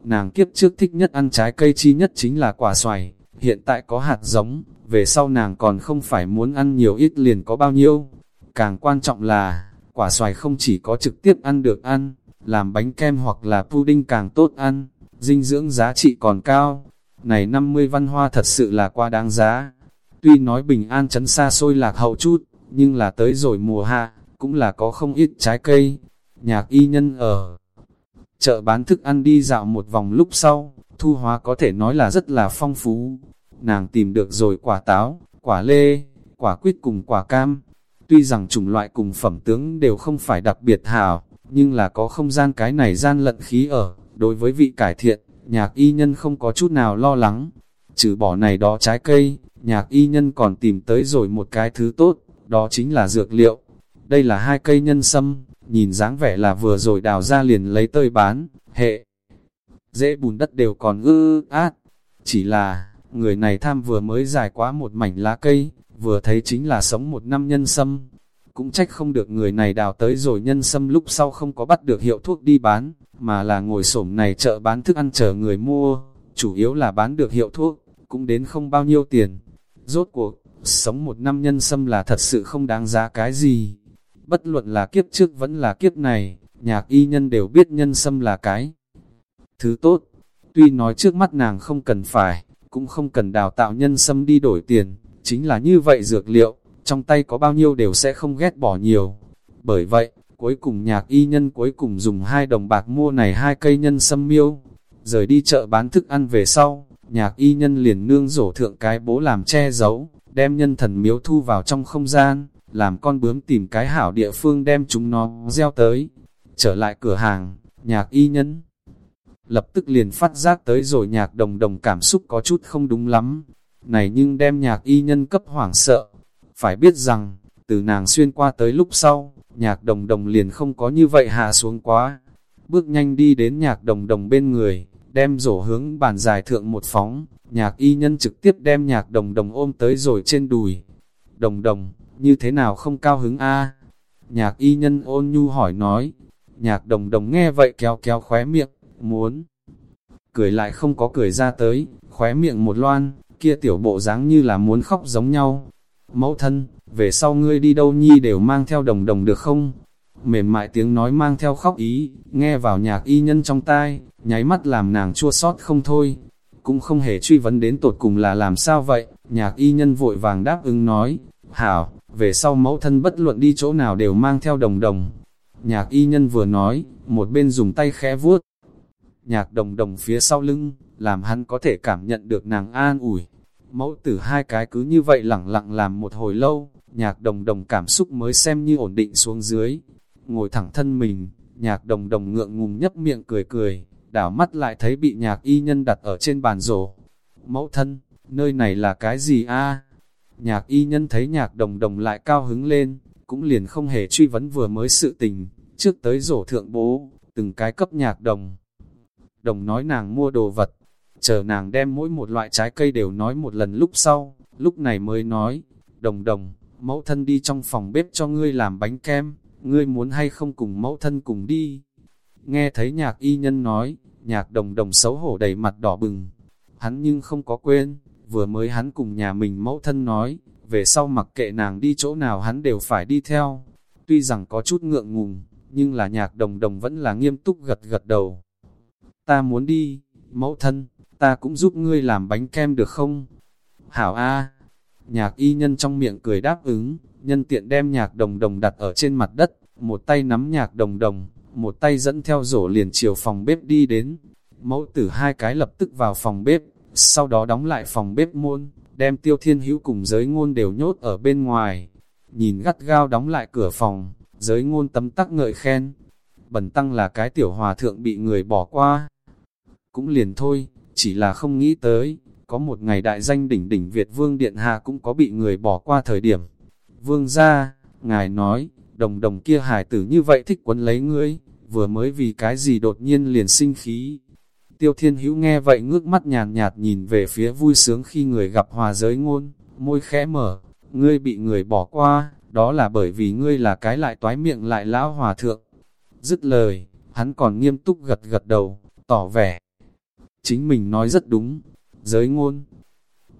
nàng kiếp trước thích nhất ăn trái cây chi nhất chính là quả xoài, hiện tại có hạt giống, về sau nàng còn không phải muốn ăn nhiều ít liền có bao nhiêu. Càng quan trọng là, quả xoài không chỉ có trực tiếp ăn được ăn, làm bánh kem hoặc là pudding càng tốt ăn, dinh dưỡng giá trị còn cao. Này 50 văn hoa thật sự là quá đáng giá. Tuy nói bình an chấn xa xôi lạc hậu chút, nhưng là tới rồi mùa hạ, cũng là có không ít trái cây. Nhạc y nhân ở chợ bán thức ăn đi dạo một vòng lúc sau, thu hóa có thể nói là rất là phong phú. Nàng tìm được rồi quả táo, quả lê, quả quýt cùng quả cam. Tuy rằng chủng loại cùng phẩm tướng đều không phải đặc biệt hảo, nhưng là có không gian cái này gian lận khí ở, đối với vị cải thiện, nhạc y nhân không có chút nào lo lắng. Trừ bỏ này đó trái cây, nhạc y nhân còn tìm tới rồi một cái thứ tốt, đó chính là dược liệu. Đây là hai cây nhân sâm, nhìn dáng vẻ là vừa rồi đào ra liền lấy tơi bán, hệ. Dễ bùn đất đều còn ư át, chỉ là, người này tham vừa mới dài quá một mảnh lá cây, vừa thấy chính là sống một năm nhân sâm. Cũng trách không được người này đào tới rồi nhân sâm lúc sau không có bắt được hiệu thuốc đi bán, mà là ngồi xổm này chợ bán thức ăn chờ người mua, chủ yếu là bán được hiệu thuốc, cũng đến không bao nhiêu tiền. Rốt cuộc, sống một năm nhân sâm là thật sự không đáng giá cái gì. Bất luận là kiếp trước vẫn là kiếp này, nhạc y nhân đều biết nhân sâm là cái. Thứ tốt, tuy nói trước mắt nàng không cần phải, cũng không cần đào tạo nhân sâm đi đổi tiền, chính là như vậy dược liệu, trong tay có bao nhiêu đều sẽ không ghét bỏ nhiều. Bởi vậy, cuối cùng nhạc y nhân cuối cùng dùng hai đồng bạc mua này hai cây nhân sâm miêu, rời đi chợ bán thức ăn về sau, nhạc y nhân liền nương rổ thượng cái bố làm che giấu, đem nhân thần miếu thu vào trong không gian, làm con bướm tìm cái hảo địa phương đem chúng nó gieo tới. Trở lại cửa hàng, nhạc y nhân lập tức liền phát giác tới rồi nhạc đồng đồng cảm xúc có chút không đúng lắm. Này nhưng đem nhạc y nhân cấp hoảng sợ. Phải biết rằng, từ nàng xuyên qua tới lúc sau, nhạc đồng đồng liền không có như vậy hạ xuống quá. Bước nhanh đi đến nhạc đồng đồng bên người, đem rổ hướng bàn dài thượng một phóng, nhạc y nhân trực tiếp đem nhạc đồng đồng ôm tới rồi trên đùi. Đồng đồng, như thế nào không cao hứng a Nhạc y nhân ôn nhu hỏi nói, nhạc đồng đồng nghe vậy kéo kéo khóe miệng, muốn cười lại không có cười ra tới, khóe miệng một loan, kia tiểu bộ dáng như là muốn khóc giống nhau. Mẫu thân, về sau ngươi đi đâu nhi đều mang theo đồng đồng được không? Mềm mại tiếng nói mang theo khóc ý, nghe vào nhạc y nhân trong tai, nháy mắt làm nàng chua sót không thôi. Cũng không hề truy vấn đến tột cùng là làm sao vậy, nhạc y nhân vội vàng đáp ứng nói, hảo, về sau mẫu thân bất luận đi chỗ nào đều mang theo đồng đồng. Nhạc y nhân vừa nói, một bên dùng tay khẽ vuốt. Nhạc đồng đồng phía sau lưng, làm hắn có thể cảm nhận được nàng an ủi. Mẫu tử hai cái cứ như vậy lặng lặng làm một hồi lâu, nhạc đồng đồng cảm xúc mới xem như ổn định xuống dưới. Ngồi thẳng thân mình, nhạc đồng đồng ngượng ngùng nhấp miệng cười cười, đảo mắt lại thấy bị nhạc y nhân đặt ở trên bàn rổ. Mẫu thân, nơi này là cái gì a? Nhạc y nhân thấy nhạc đồng đồng lại cao hứng lên, cũng liền không hề truy vấn vừa mới sự tình, trước tới rổ thượng bố, từng cái cấp nhạc đồng. Đồng nói nàng mua đồ vật, chờ nàng đem mỗi một loại trái cây đều nói một lần lúc sau, lúc này mới nói, đồng đồng, mẫu thân đi trong phòng bếp cho ngươi làm bánh kem, ngươi muốn hay không cùng mẫu thân cùng đi. Nghe thấy nhạc y nhân nói, nhạc đồng đồng xấu hổ đầy mặt đỏ bừng, hắn nhưng không có quên, vừa mới hắn cùng nhà mình mẫu thân nói, về sau mặc kệ nàng đi chỗ nào hắn đều phải đi theo. Tuy rằng có chút ngượng ngùng, nhưng là nhạc đồng đồng vẫn là nghiêm túc gật gật đầu. Ta muốn đi, mẫu thân, ta cũng giúp ngươi làm bánh kem được không? Hảo A, nhạc y nhân trong miệng cười đáp ứng, nhân tiện đem nhạc đồng đồng đặt ở trên mặt đất, một tay nắm nhạc đồng đồng, một tay dẫn theo rổ liền chiều phòng bếp đi đến. Mẫu tử hai cái lập tức vào phòng bếp, sau đó đóng lại phòng bếp môn, đem tiêu thiên hữu cùng giới ngôn đều nhốt ở bên ngoài. Nhìn gắt gao đóng lại cửa phòng, giới ngôn tấm tắc ngợi khen. Bần tăng là cái tiểu hòa thượng bị người bỏ qua. Cũng liền thôi, chỉ là không nghĩ tới, có một ngày đại danh đỉnh đỉnh Việt Vương Điện Hạ cũng có bị người bỏ qua thời điểm. Vương ra, ngài nói, đồng đồng kia hải tử như vậy thích quấn lấy ngươi, vừa mới vì cái gì đột nhiên liền sinh khí, Tiêu Thiên Hữu nghe vậy ngước mắt nhàn nhạt, nhạt nhìn về phía vui sướng khi người gặp hòa giới ngôn, môi khẽ mở, ngươi bị người bỏ qua, đó là bởi vì ngươi là cái lại toái miệng lại lão hòa thượng. Dứt lời, hắn còn nghiêm túc gật gật đầu, tỏ vẻ. Chính mình nói rất đúng, giới ngôn.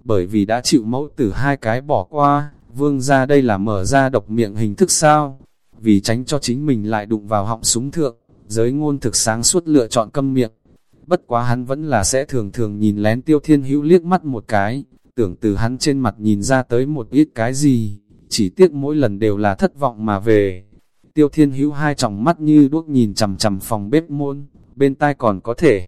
Bởi vì đã chịu mẫu tử hai cái bỏ qua, vương ra đây là mở ra độc miệng hình thức sao? Vì tránh cho chính mình lại đụng vào họng súng thượng, giới ngôn thực sáng suốt lựa chọn câm miệng bất quá hắn vẫn là sẽ thường thường nhìn lén tiêu thiên hữu liếc mắt một cái, tưởng từ hắn trên mặt nhìn ra tới một ít cái gì, chỉ tiếc mỗi lần đều là thất vọng mà về. tiêu thiên hữu hai tròng mắt như đuốc nhìn chằm chằm phòng bếp môn, bên tai còn có thể.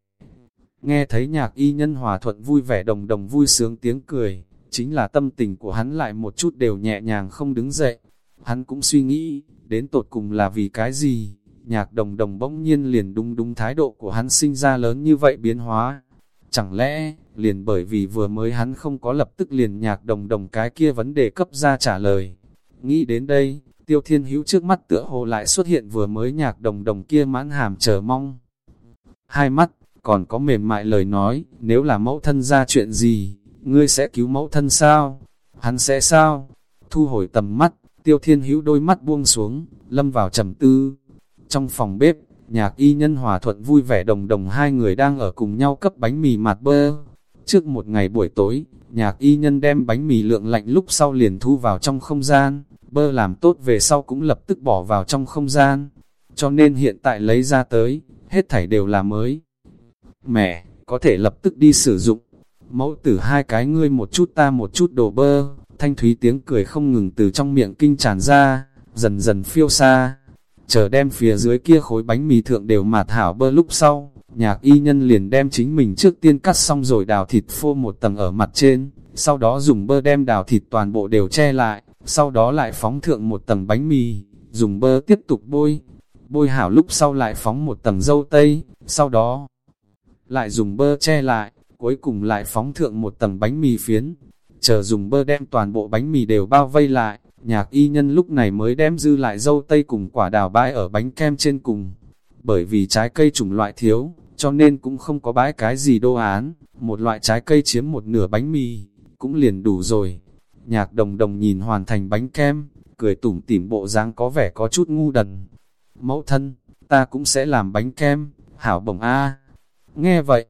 Nghe thấy nhạc y nhân hòa thuận vui vẻ đồng đồng vui sướng tiếng cười, chính là tâm tình của hắn lại một chút đều nhẹ nhàng không đứng dậy. Hắn cũng suy nghĩ, đến tột cùng là vì cái gì, nhạc đồng đồng bỗng nhiên liền đúng đúng thái độ của hắn sinh ra lớn như vậy biến hóa. Chẳng lẽ, liền bởi vì vừa mới hắn không có lập tức liền nhạc đồng đồng cái kia vấn đề cấp ra trả lời. Nghĩ đến đây, tiêu thiên hữu trước mắt tựa hồ lại xuất hiện vừa mới nhạc đồng đồng kia mãn hàm chờ mong. Hai mắt, còn có mềm mại lời nói, nếu là mẫu thân ra chuyện gì, ngươi sẽ cứu mẫu thân sao? Hắn sẽ sao? Thu hồi tầm mắt, tiêu thiên hữu đôi mắt buông xuống, lâm vào trầm tư. Trong phòng bếp, nhạc y nhân hòa thuận vui vẻ đồng đồng hai người đang ở cùng nhau cấp bánh mì mạt bơ. Trước một ngày buổi tối, nhạc y nhân đem bánh mì lượng lạnh lúc sau liền thu vào trong không gian, bơ làm tốt về sau cũng lập tức bỏ vào trong không gian. Cho nên hiện tại lấy ra tới, hết thảy đều là mới. Mẹ, có thể lập tức đi sử dụng. Mẫu tử hai cái ngươi một chút ta một chút đồ bơ, thanh thúy tiếng cười không ngừng từ trong miệng kinh tràn ra, dần dần phiêu xa. Chờ đem phía dưới kia khối bánh mì thượng đều mạt hảo bơ lúc sau, nhạc y nhân liền đem chính mình trước tiên cắt xong rồi đào thịt phô một tầng ở mặt trên, sau đó dùng bơ đem đào thịt toàn bộ đều che lại, sau đó lại phóng thượng một tầng bánh mì, dùng bơ tiếp tục bôi, bôi hảo lúc sau lại phóng một tầng dâu tây, sau đó lại dùng bơ che lại, cuối cùng lại phóng thượng một tầng bánh mì phiến, chờ dùng bơ đem toàn bộ bánh mì đều bao vây lại, nhạc y nhân lúc này mới đem dư lại dâu tây cùng quả đào bãi ở bánh kem trên cùng. Bởi vì trái cây chủng loại thiếu, cho nên cũng không có bãi cái gì đô án, một loại trái cây chiếm một nửa bánh mì, cũng liền đủ rồi. Nhạc đồng đồng nhìn hoàn thành bánh kem, cười tủm tỉm bộ dáng có vẻ có chút ngu đần. Mẫu thân, ta cũng sẽ làm bánh kem, hảo bổng A. Nghe vậy,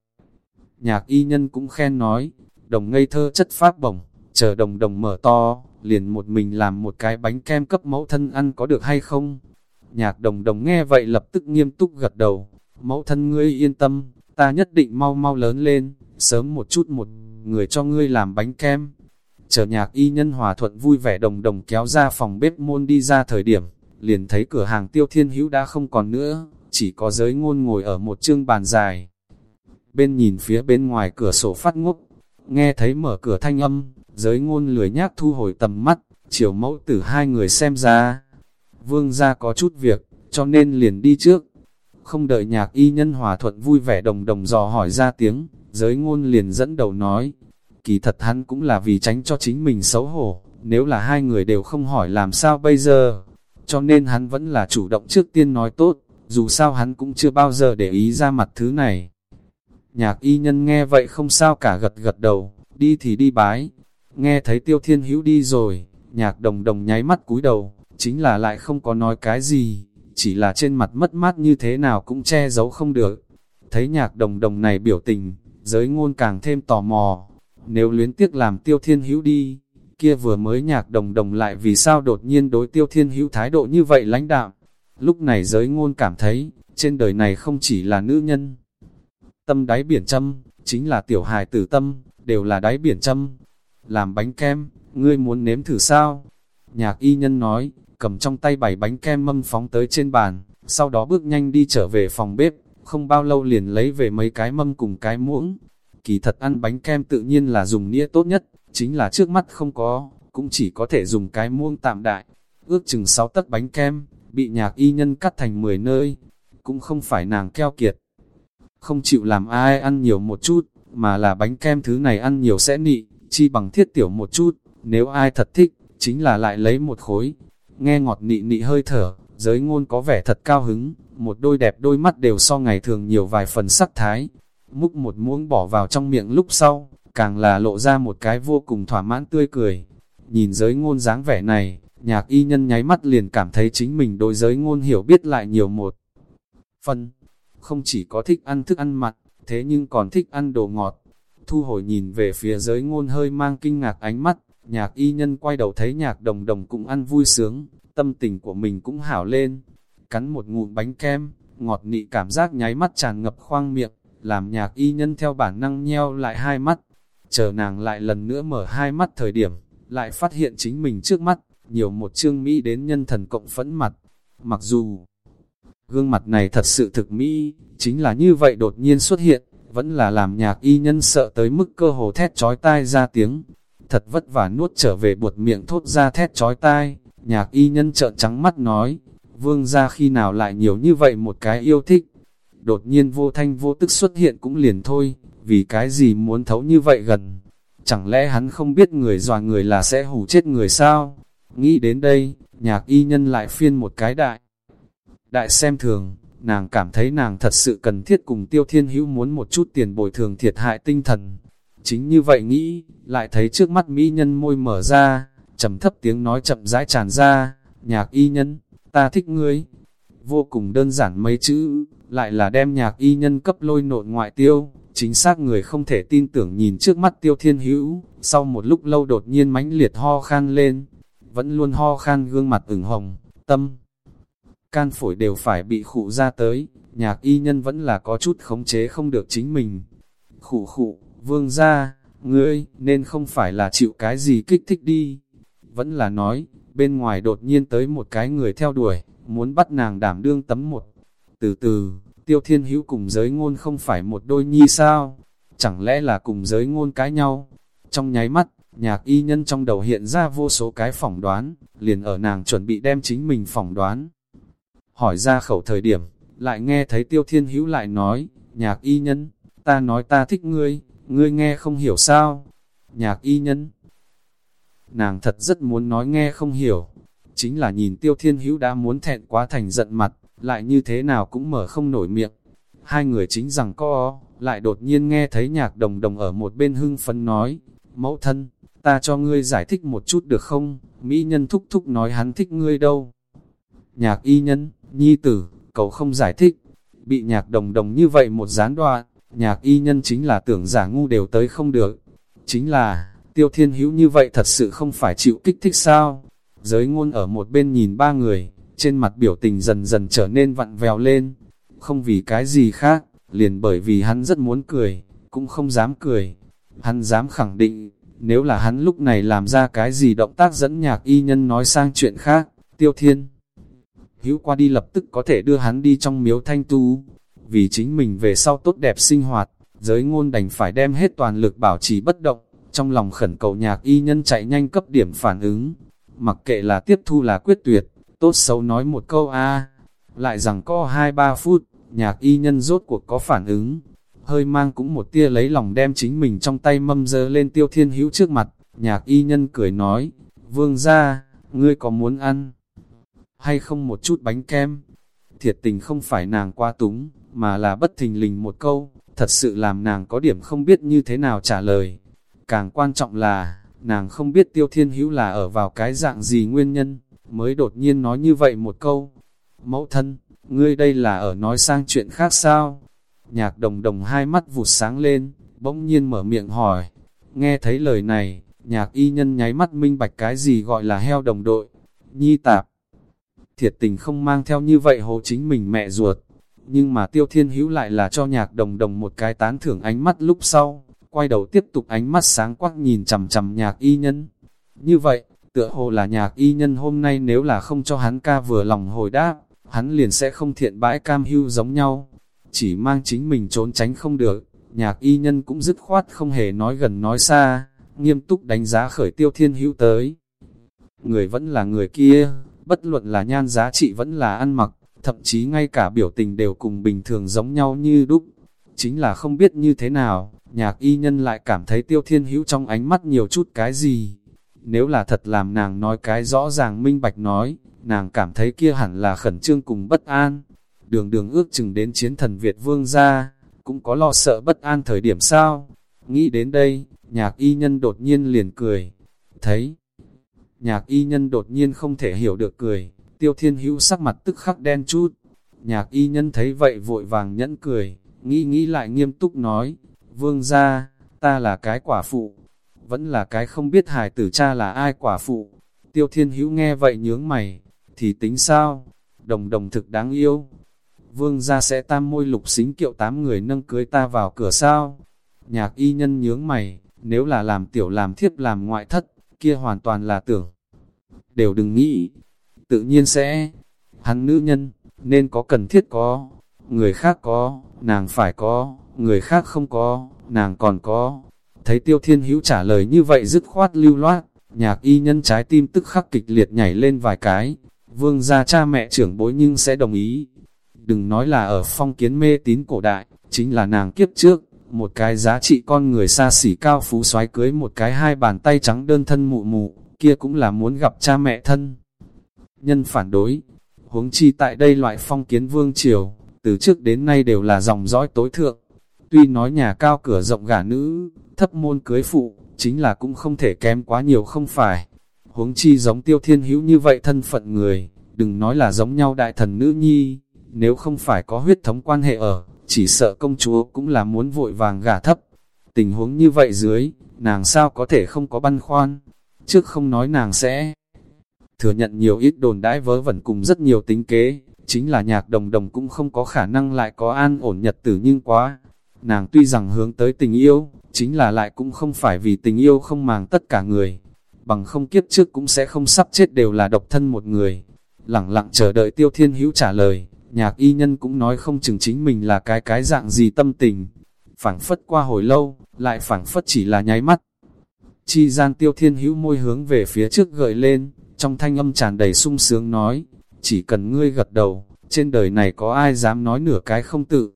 nhạc y nhân cũng khen nói, đồng ngây thơ chất phát bổng, chờ đồng đồng mở to, liền một mình làm một cái bánh kem cấp mẫu thân ăn có được hay không? Nhạc đồng đồng nghe vậy lập tức nghiêm túc gật đầu, mẫu thân ngươi yên tâm, ta nhất định mau mau lớn lên, sớm một chút một người cho ngươi làm bánh kem. Chờ nhạc y nhân hòa thuận vui vẻ đồng đồng kéo ra phòng bếp môn đi ra thời điểm, liền thấy cửa hàng tiêu thiên hữu đã không còn nữa, chỉ có giới ngôn ngồi ở một chương bàn dài. Bên nhìn phía bên ngoài cửa sổ phát ngốc, nghe thấy mở cửa thanh âm, giới ngôn lười nhác thu hồi tầm mắt, chiều mẫu tử hai người xem ra. Vương ra có chút việc, cho nên liền đi trước. Không đợi nhạc y nhân hòa thuận vui vẻ đồng đồng dò hỏi ra tiếng, giới ngôn liền dẫn đầu nói. Kỳ thật hắn cũng là vì tránh cho chính mình xấu hổ, nếu là hai người đều không hỏi làm sao bây giờ. Cho nên hắn vẫn là chủ động trước tiên nói tốt, dù sao hắn cũng chưa bao giờ để ý ra mặt thứ này. Nhạc y nhân nghe vậy không sao cả gật gật đầu, đi thì đi bái, Nghe thấy tiêu thiên hữu đi rồi, nhạc đồng đồng nháy mắt cúi đầu, chính là lại không có nói cái gì, chỉ là trên mặt mất mát như thế nào cũng che giấu không được. Thấy nhạc đồng đồng này biểu tình, giới ngôn càng thêm tò mò, nếu luyến tiếc làm tiêu thiên hữu đi, kia vừa mới nhạc đồng đồng lại vì sao đột nhiên đối tiêu thiên hữu thái độ như vậy lãnh đạm Lúc này giới ngôn cảm thấy, trên đời này không chỉ là nữ nhân. Tâm đáy biển châm, chính là tiểu hài tử tâm, đều là đáy biển châm, làm bánh kem, ngươi muốn nếm thử sao? Nhạc y nhân nói, cầm trong tay bảy bánh kem mâm phóng tới trên bàn, sau đó bước nhanh đi trở về phòng bếp, không bao lâu liền lấy về mấy cái mâm cùng cái muỗng. Kỳ thật ăn bánh kem tự nhiên là dùng nĩa tốt nhất, chính là trước mắt không có, cũng chỉ có thể dùng cái muỗng tạm đại. Ước chừng 6 tấc bánh kem, bị nhạc y nhân cắt thành 10 nơi, cũng không phải nàng keo kiệt. Không chịu làm ai ăn nhiều một chút, mà là bánh kem thứ này ăn nhiều sẽ nị, chi bằng thiết tiểu một chút, nếu ai thật thích, chính là lại lấy một khối. Nghe ngọt nị nị hơi thở, giới ngôn có vẻ thật cao hứng, một đôi đẹp đôi mắt đều so ngày thường nhiều vài phần sắc thái. Múc một muỗng bỏ vào trong miệng lúc sau, càng là lộ ra một cái vô cùng thỏa mãn tươi cười. Nhìn giới ngôn dáng vẻ này, nhạc y nhân nháy mắt liền cảm thấy chính mình đối giới ngôn hiểu biết lại nhiều một phần. Không chỉ có thích ăn thức ăn mặn, thế nhưng còn thích ăn đồ ngọt, thu hồi nhìn về phía giới ngôn hơi mang kinh ngạc ánh mắt, nhạc y nhân quay đầu thấy nhạc đồng đồng cũng ăn vui sướng, tâm tình của mình cũng hảo lên. Cắn một ngụm bánh kem, ngọt nị cảm giác nháy mắt tràn ngập khoang miệng, làm nhạc y nhân theo bản năng nheo lại hai mắt. Chờ nàng lại lần nữa mở hai mắt thời điểm, lại phát hiện chính mình trước mắt, nhiều một chương Mỹ đến nhân thần cộng phẫn mặt. mặc dù gương mặt này thật sự thực mỹ, chính là như vậy đột nhiên xuất hiện, vẫn là làm nhạc y nhân sợ tới mức cơ hồ thét chói tai ra tiếng. Thật vất vả nuốt trở về buột miệng thốt ra thét chói tai, nhạc y nhân trợn trắng mắt nói, vương ra khi nào lại nhiều như vậy một cái yêu thích. Đột nhiên vô thanh vô tức xuất hiện cũng liền thôi, vì cái gì muốn thấu như vậy gần. Chẳng lẽ hắn không biết người dòa người là sẽ hù chết người sao? Nghĩ đến đây, nhạc y nhân lại phiên một cái đại. Đại xem thường, nàng cảm thấy nàng thật sự cần thiết cùng tiêu thiên hữu muốn một chút tiền bồi thường thiệt hại tinh thần. Chính như vậy nghĩ, lại thấy trước mắt mỹ nhân môi mở ra, trầm thấp tiếng nói chậm rãi tràn ra, nhạc y nhân, ta thích ngươi. Vô cùng đơn giản mấy chữ, lại là đem nhạc y nhân cấp lôi nộn ngoại tiêu, chính xác người không thể tin tưởng nhìn trước mắt tiêu thiên hữu, sau một lúc lâu đột nhiên mãnh liệt ho khan lên, vẫn luôn ho khan gương mặt ửng hồng, tâm. Can phổi đều phải bị khụ ra tới, nhạc y nhân vẫn là có chút khống chế không được chính mình. Khụ khụ, vương ra, ngươi, nên không phải là chịu cái gì kích thích đi. Vẫn là nói, bên ngoài đột nhiên tới một cái người theo đuổi, muốn bắt nàng đảm đương tấm một. Từ từ, tiêu thiên hữu cùng giới ngôn không phải một đôi nhi sao? Chẳng lẽ là cùng giới ngôn cái nhau? Trong nháy mắt, nhạc y nhân trong đầu hiện ra vô số cái phỏng đoán, liền ở nàng chuẩn bị đem chính mình phỏng đoán. Hỏi ra khẩu thời điểm, lại nghe thấy tiêu thiên hữu lại nói, nhạc y nhân, ta nói ta thích ngươi, ngươi nghe không hiểu sao? Nhạc y nhân, nàng thật rất muốn nói nghe không hiểu, chính là nhìn tiêu thiên hữu đã muốn thẹn quá thành giận mặt, lại như thế nào cũng mở không nổi miệng. Hai người chính rằng có, lại đột nhiên nghe thấy nhạc đồng đồng ở một bên hưng phấn nói, mẫu thân, ta cho ngươi giải thích một chút được không? Mỹ nhân thúc thúc nói hắn thích ngươi đâu. Nhạc y nhân, nhi tử, cậu không giải thích. Bị nhạc đồng đồng như vậy một gián đoạn, nhạc y nhân chính là tưởng giả ngu đều tới không được. Chính là, tiêu thiên hữu như vậy thật sự không phải chịu kích thích sao? Giới ngôn ở một bên nhìn ba người, trên mặt biểu tình dần dần trở nên vặn vèo lên. Không vì cái gì khác, liền bởi vì hắn rất muốn cười, cũng không dám cười. Hắn dám khẳng định, nếu là hắn lúc này làm ra cái gì động tác dẫn nhạc y nhân nói sang chuyện khác, tiêu thiên. Hữu qua đi lập tức có thể đưa hắn đi trong miếu thanh tu, vì chính mình về sau tốt đẹp sinh hoạt, giới ngôn đành phải đem hết toàn lực bảo trì bất động, trong lòng khẩn cầu nhạc y nhân chạy nhanh cấp điểm phản ứng, mặc kệ là tiếp thu là quyết tuyệt, tốt xấu nói một câu a. Lại rằng có 2-3 phút, nhạc y nhân rốt cuộc có phản ứng, hơi mang cũng một tia lấy lòng đem chính mình trong tay mâm dơ lên tiêu thiên hữu trước mặt, nhạc y nhân cười nói, vương ra, ngươi có muốn ăn, hay không một chút bánh kem, thiệt tình không phải nàng qua túng, mà là bất thình lình một câu, thật sự làm nàng có điểm không biết như thế nào trả lời, càng quan trọng là, nàng không biết tiêu thiên hữu là ở vào cái dạng gì nguyên nhân, mới đột nhiên nói như vậy một câu, mẫu thân, ngươi đây là ở nói sang chuyện khác sao? Nhạc đồng đồng hai mắt vụt sáng lên, bỗng nhiên mở miệng hỏi. Nghe thấy lời này, nhạc y nhân nháy mắt minh bạch cái gì gọi là heo đồng đội. Nhi tạp. Thiệt tình không mang theo như vậy hồ chính mình mẹ ruột. Nhưng mà tiêu thiên hữu lại là cho nhạc đồng đồng một cái tán thưởng ánh mắt lúc sau. Quay đầu tiếp tục ánh mắt sáng quắc nhìn chầm chầm nhạc y nhân. Như vậy, tựa hồ là nhạc y nhân hôm nay nếu là không cho hắn ca vừa lòng hồi đáp, hắn liền sẽ không thiện bãi cam hưu giống nhau chỉ mang chính mình trốn tránh không được, nhạc y nhân cũng dứt khoát không hề nói gần nói xa, nghiêm túc đánh giá khởi tiêu thiên hữu tới. Người vẫn là người kia, bất luận là nhan giá trị vẫn là ăn mặc, thậm chí ngay cả biểu tình đều cùng bình thường giống nhau như đúc. Chính là không biết như thế nào, nhạc y nhân lại cảm thấy tiêu thiên hữu trong ánh mắt nhiều chút cái gì. Nếu là thật làm nàng nói cái rõ ràng minh bạch nói, nàng cảm thấy kia hẳn là khẩn trương cùng bất an đường đường ước chừng đến chiến thần Việt vương ra, cũng có lo sợ bất an thời điểm sao. Nghĩ đến đây, nhạc y nhân đột nhiên liền cười. Thấy, nhạc y nhân đột nhiên không thể hiểu được cười, tiêu thiên hữu sắc mặt tức khắc đen chút. Nhạc y nhân thấy vậy vội vàng nhẫn cười, nghĩ nghĩ lại nghiêm túc nói, vương ra, ta là cái quả phụ, vẫn là cái không biết hài tử cha là ai quả phụ. Tiêu thiên hữu nghe vậy nhướng mày, thì tính sao? Đồng đồng thực đáng yêu, vương gia sẽ tam môi lục xính kiệu tám người nâng cưới ta vào cửa sao. Nhạc y nhân nhướng mày, nếu là làm tiểu làm thiếp làm ngoại thất, kia hoàn toàn là tưởng. Đều đừng nghĩ, tự nhiên sẽ, hắn nữ nhân, nên có cần thiết có, người khác có, nàng phải có, người khác không có, nàng còn có. Thấy tiêu thiên hữu trả lời như vậy dứt khoát lưu loát, nhạc y nhân trái tim tức khắc kịch liệt nhảy lên vài cái, vương gia cha mẹ trưởng bối nhưng sẽ đồng ý. Đừng nói là ở phong kiến mê tín cổ đại, chính là nàng kiếp trước, một cái giá trị con người xa xỉ cao phú soái cưới một cái hai bàn tay trắng đơn thân mụ mụ, kia cũng là muốn gặp cha mẹ thân. Nhân phản đối, huống chi tại đây loại phong kiến vương triều, từ trước đến nay đều là dòng dõi tối thượng. Tuy nói nhà cao cửa rộng gả nữ, thấp môn cưới phụ, chính là cũng không thể kém quá nhiều không phải. Huống chi giống tiêu thiên hữu như vậy thân phận người, đừng nói là giống nhau đại thần nữ nhi, nếu không phải có huyết thống quan hệ ở, chỉ sợ công chúa cũng là muốn vội vàng gả thấp. Tình huống như vậy dưới, nàng sao có thể không có băn khoăn, trước không nói nàng sẽ thừa nhận nhiều ít đồn đãi vớ vẩn cùng rất nhiều tính kế, chính là nhạc đồng đồng cũng không có khả năng lại có an ổn nhật tử nhưng quá. Nàng tuy rằng hướng tới tình yêu, chính là lại cũng không phải vì tình yêu không màng tất cả người, bằng không kiếp trước cũng sẽ không sắp chết đều là độc thân một người. Lặng lặng chờ đợi tiêu thiên hữu trả lời, nhạc y nhân cũng nói không chừng chính mình là cái cái dạng gì tâm tình. Phảng phất qua hồi lâu, lại phảng phất chỉ là nháy mắt. Chi gian tiêu thiên hữu môi hướng về phía trước gợi lên, trong thanh âm tràn đầy sung sướng nói, chỉ cần ngươi gật đầu, trên đời này có ai dám nói nửa cái không tự.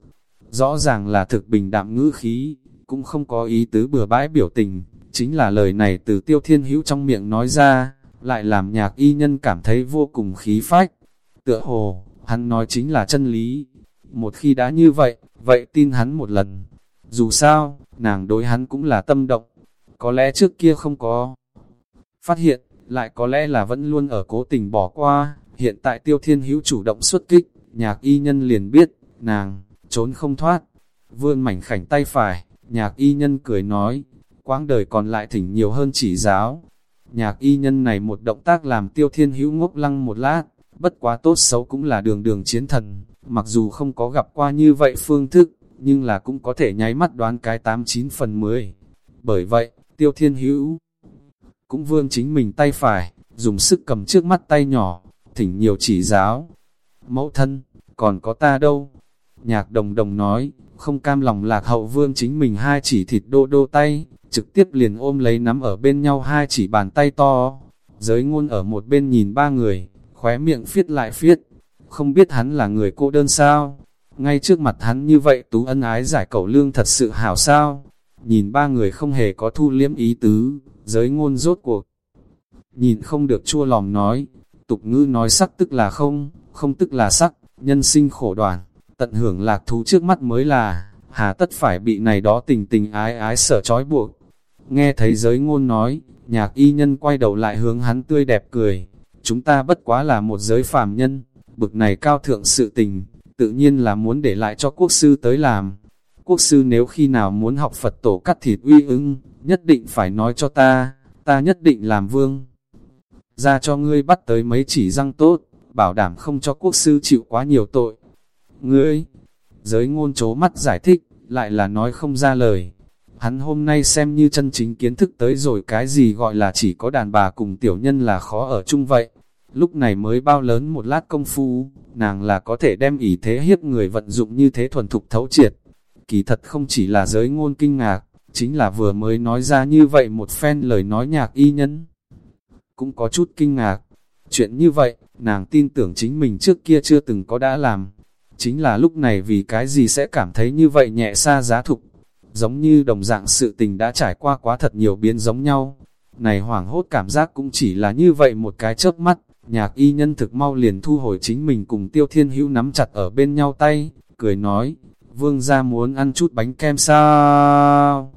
Rõ ràng là thực bình đạm ngữ khí, cũng không có ý tứ bừa bãi biểu tình, chính là lời này từ tiêu thiên hữu trong miệng nói ra, lại làm nhạc y nhân cảm thấy vô cùng khí phách. Tựa hồ, hắn nói chính là chân lý. Một khi đã như vậy, vậy tin hắn một lần. Dù sao, nàng đối hắn cũng là tâm động. Có lẽ trước kia không có phát hiện, lại có lẽ là vẫn luôn ở cố tình bỏ qua. Hiện tại tiêu thiên hữu chủ động xuất kích, nhạc y nhân liền biết, nàng, trốn không thoát. Vươn mảnh khảnh tay phải, nhạc y nhân cười nói, quãng đời còn lại thỉnh nhiều hơn chỉ giáo. Nhạc y nhân này một động tác làm tiêu thiên hữu ngốc lăng một lát, bất quá tốt xấu cũng là đường đường chiến thần, mặc dù không có gặp qua như vậy phương thức, nhưng là cũng có thể nháy mắt đoán cái 89 phần 10. Bởi vậy, tiêu thiên hữu cũng vương chính mình tay phải, dùng sức cầm trước mắt tay nhỏ, thỉnh nhiều chỉ giáo. Mẫu thân, còn có ta đâu? Nhạc đồng đồng nói, không cam lòng lạc hậu vương chính mình hai chỉ thịt đô đô tay, trực tiếp liền ôm lấy nắm ở bên nhau hai chỉ bàn tay to. Giới ngôn ở một bên nhìn ba người, khóe miệng phiết lại phiết, không biết hắn là người cô đơn sao. Ngay trước mặt hắn như vậy tú ân ái giải cầu lương thật sự hảo sao. Nhìn ba người không hề có thu liếm ý tứ, giới ngôn rốt cuộc. Nhìn không được chua lòng nói, tục ngữ nói sắc tức là không, không tức là sắc, nhân sinh khổ đoàn, tận hưởng lạc thú trước mắt mới là, hà tất phải bị này đó tình tình ái ái sở trói buộc. Nghe thấy giới ngôn nói, nhạc y nhân quay đầu lại hướng hắn tươi đẹp cười, chúng ta bất quá là một giới phàm nhân, bực này cao thượng sự tình, tự nhiên là muốn để lại cho quốc sư tới làm. Quốc sư nếu khi nào muốn học Phật tổ cắt thịt uy ứng, nhất định phải nói cho ta, ta nhất định làm vương. Ra cho ngươi bắt tới mấy chỉ răng tốt, bảo đảm không cho quốc sư chịu quá nhiều tội. Ngươi, giới ngôn chố mắt giải thích, lại là nói không ra lời. Hắn hôm nay xem như chân chính kiến thức tới rồi cái gì gọi là chỉ có đàn bà cùng tiểu nhân là khó ở chung vậy. Lúc này mới bao lớn một lát công phu, nàng là có thể đem ý thế hiếp người vận dụng như thế thuần thục thấu triệt. Kỳ thật không chỉ là giới ngôn kinh ngạc, chính là vừa mới nói ra như vậy một phen lời nói nhạc y nhân. Cũng có chút kinh ngạc. Chuyện như vậy, nàng tin tưởng chính mình trước kia chưa từng có đã làm. Chính là lúc này vì cái gì sẽ cảm thấy như vậy nhẹ xa giá thục. Giống như đồng dạng sự tình đã trải qua quá thật nhiều biến giống nhau. Này hoảng hốt cảm giác cũng chỉ là như vậy một cái chớp mắt. Nhạc y nhân thực mau liền thu hồi chính mình cùng tiêu thiên hữu nắm chặt ở bên nhau tay, cười nói, vương gia muốn ăn chút bánh kem sao?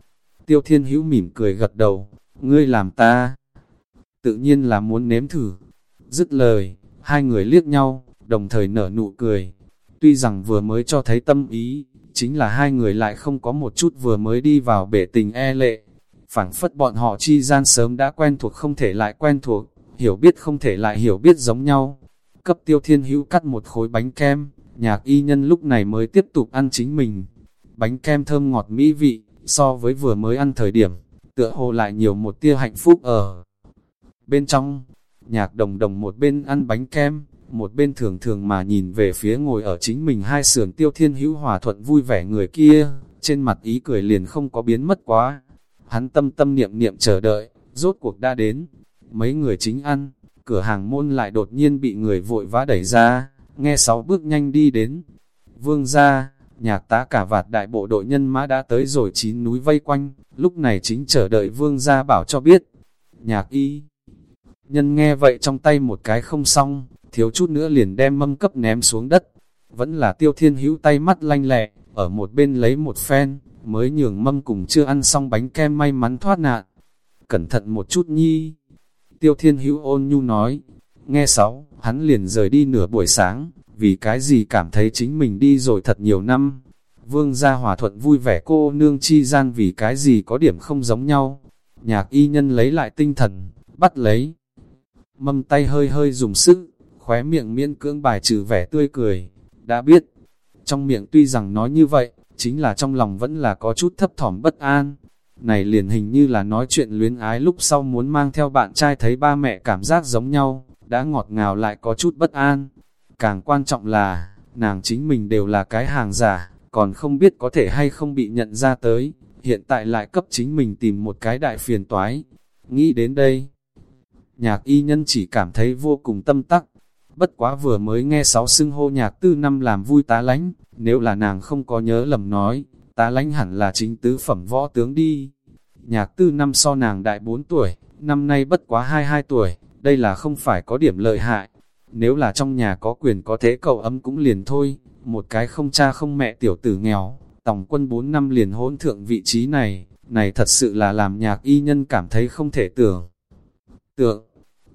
Tiêu thiên hữu mỉm cười gật đầu, ngươi làm ta. Tự nhiên là muốn nếm thử. Dứt lời, hai người liếc nhau, đồng thời nở nụ cười. Tuy rằng vừa mới cho thấy tâm ý, chính là hai người lại không có một chút vừa mới đi vào bể tình e lệ. phảng phất bọn họ chi gian sớm đã quen thuộc không thể lại quen thuộc, hiểu biết không thể lại hiểu biết giống nhau. Cấp tiêu thiên hữu cắt một khối bánh kem, nhạc y nhân lúc này mới tiếp tục ăn chính mình. Bánh kem thơm ngọt mỹ vị, so với vừa mới ăn thời điểm, tựa hồ lại nhiều một tia hạnh phúc ở. Bên trong, nhạc đồng đồng một bên ăn bánh kem, một bên thường thường mà nhìn về phía ngồi ở chính mình hai sườn tiêu thiên hữu hòa thuận vui vẻ người kia, trên mặt ý cười liền không có biến mất quá. Hắn tâm tâm niệm niệm chờ đợi, rốt cuộc đã đến. Mấy người chính ăn, cửa hàng môn lại đột nhiên bị người vội vã đẩy ra, nghe sáu bước nhanh đi đến. Vương ra, nhạc tá cả vạt đại bộ đội nhân mã đã tới rồi chín núi vây quanh, lúc này chính chờ đợi vương ra bảo cho biết. Nhạc y, nhân nghe vậy trong tay một cái không xong, thiếu chút nữa liền đem mâm cấp ném xuống đất. Vẫn là tiêu thiên hữu tay mắt lanh lẹ, ở một bên lấy một phen, mới nhường mâm cùng chưa ăn xong bánh kem may mắn thoát nạn. Cẩn thận một chút nhi. Tiêu thiên hữu ôn nhu nói, nghe sáu, hắn liền rời đi nửa buổi sáng, vì cái gì cảm thấy chính mình đi rồi thật nhiều năm. Vương gia hòa thuận vui vẻ cô nương chi gian vì cái gì có điểm không giống nhau. Nhạc y nhân lấy lại tinh thần, bắt lấy. Mâm tay hơi hơi dùng sức, khóe miệng miễn cưỡng bài trừ vẻ tươi cười. Đã biết, trong miệng tuy rằng nói như vậy, chính là trong lòng vẫn là có chút thấp thỏm bất an. Này liền hình như là nói chuyện luyến ái lúc sau muốn mang theo bạn trai thấy ba mẹ cảm giác giống nhau, đã ngọt ngào lại có chút bất an. Càng quan trọng là, nàng chính mình đều là cái hàng giả, còn không biết có thể hay không bị nhận ra tới, hiện tại lại cấp chính mình tìm một cái đại phiền toái. Nghĩ đến đây, nhạc y nhân chỉ cảm thấy vô cùng tâm tắc, bất quá vừa mới nghe sáu xưng hô nhạc tư năm làm vui tá lánh, nếu là nàng không có nhớ lầm nói, tá lánh hẳn là chính tứ phẩm võ tướng đi. Nhạc tư năm so nàng đại 4 tuổi, năm nay bất quá 22 tuổi, đây là không phải có điểm lợi hại. Nếu là trong nhà có quyền có thế cậu ấm cũng liền thôi, một cái không cha không mẹ tiểu tử nghèo, tổng quân 4 năm liền hỗn thượng vị trí này, này thật sự là làm nhạc y nhân cảm thấy không thể tưởng. Tượng,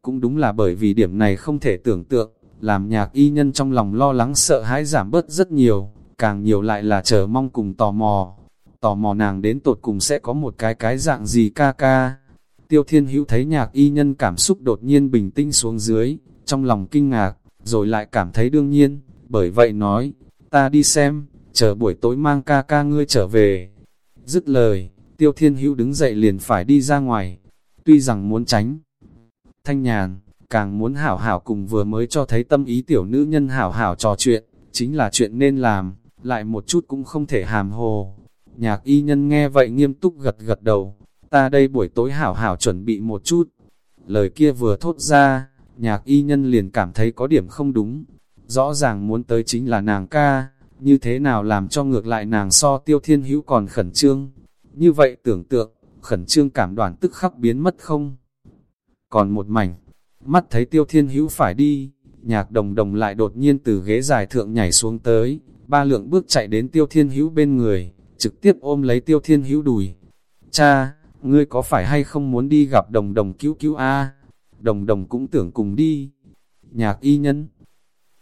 cũng đúng là bởi vì điểm này không thể tưởng tượng, làm nhạc y nhân trong lòng lo lắng sợ hãi giảm bớt rất nhiều, càng nhiều lại là chờ mong cùng tò mò. Tò mò nàng đến tột cùng sẽ có một cái cái dạng gì ca ca. Tiêu thiên hữu thấy nhạc y nhân cảm xúc đột nhiên bình tĩnh xuống dưới, trong lòng kinh ngạc, rồi lại cảm thấy đương nhiên, bởi vậy nói, ta đi xem, chờ buổi tối mang ca ca ngươi trở về. Dứt lời, tiêu thiên hữu đứng dậy liền phải đi ra ngoài, tuy rằng muốn tránh. Thanh nhàn, càng muốn hảo hảo cùng vừa mới cho thấy tâm ý tiểu nữ nhân hảo hảo trò chuyện, chính là chuyện nên làm, lại một chút cũng không thể hàm hồ. Nhạc y nhân nghe vậy nghiêm túc gật gật đầu, ta đây buổi tối hảo hảo chuẩn bị một chút. Lời kia vừa thốt ra, nhạc y nhân liền cảm thấy có điểm không đúng. Rõ ràng muốn tới chính là nàng ca, như thế nào làm cho ngược lại nàng so tiêu thiên hữu còn khẩn trương. Như vậy tưởng tượng, khẩn trương cảm đoàn tức khắc biến mất không? Còn một mảnh, mắt thấy tiêu thiên hữu phải đi, nhạc đồng đồng lại đột nhiên từ ghế dài thượng nhảy xuống tới, ba lượng bước chạy đến tiêu thiên hữu bên người, trực tiếp ôm lấy tiêu thiên hữu đùi. Cha, ngươi có phải hay không muốn đi gặp đồng đồng cứu cứu a Đồng đồng cũng tưởng cùng đi. Nhạc y nhân.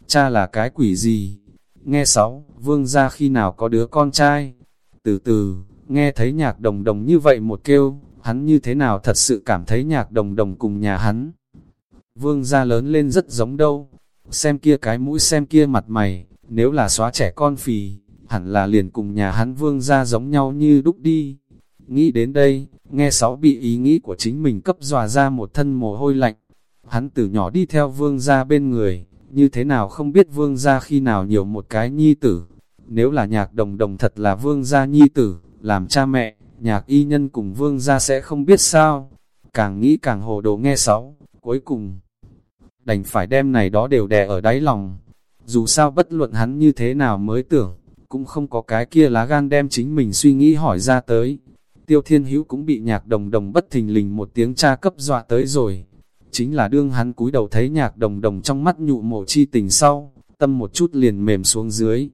Cha là cái quỷ gì? Nghe sáu, vương ra khi nào có đứa con trai? Từ từ, nghe thấy nhạc đồng đồng như vậy một kêu, hắn như thế nào thật sự cảm thấy nhạc đồng đồng cùng nhà hắn. Vương ra lớn lên rất giống đâu, xem kia cái mũi xem kia mặt mày, nếu là xóa trẻ con phì, hẳn là liền cùng nhà hắn vương ra giống nhau như đúc đi. Nghĩ đến đây, nghe sáu bị ý nghĩ của chính mình cấp dòa ra một thân mồ hôi lạnh. Hắn từ nhỏ đi theo vương ra bên người, như thế nào không biết vương ra khi nào nhiều một cái nhi tử. Nếu là nhạc đồng đồng thật là vương gia nhi tử, làm cha mẹ, nhạc y nhân cùng vương gia sẽ không biết sao. Càng nghĩ càng hồ đồ nghe sáu, cuối cùng, đành phải đem này đó đều đè ở đáy lòng. Dù sao bất luận hắn như thế nào mới tưởng, cũng không có cái kia lá gan đem chính mình suy nghĩ hỏi ra tới. Tiêu thiên hữu cũng bị nhạc đồng đồng bất thình lình một tiếng cha cấp dọa tới rồi. Chính là đương hắn cúi đầu thấy nhạc đồng đồng trong mắt nhụ mộ chi tình sau, tâm một chút liền mềm xuống dưới.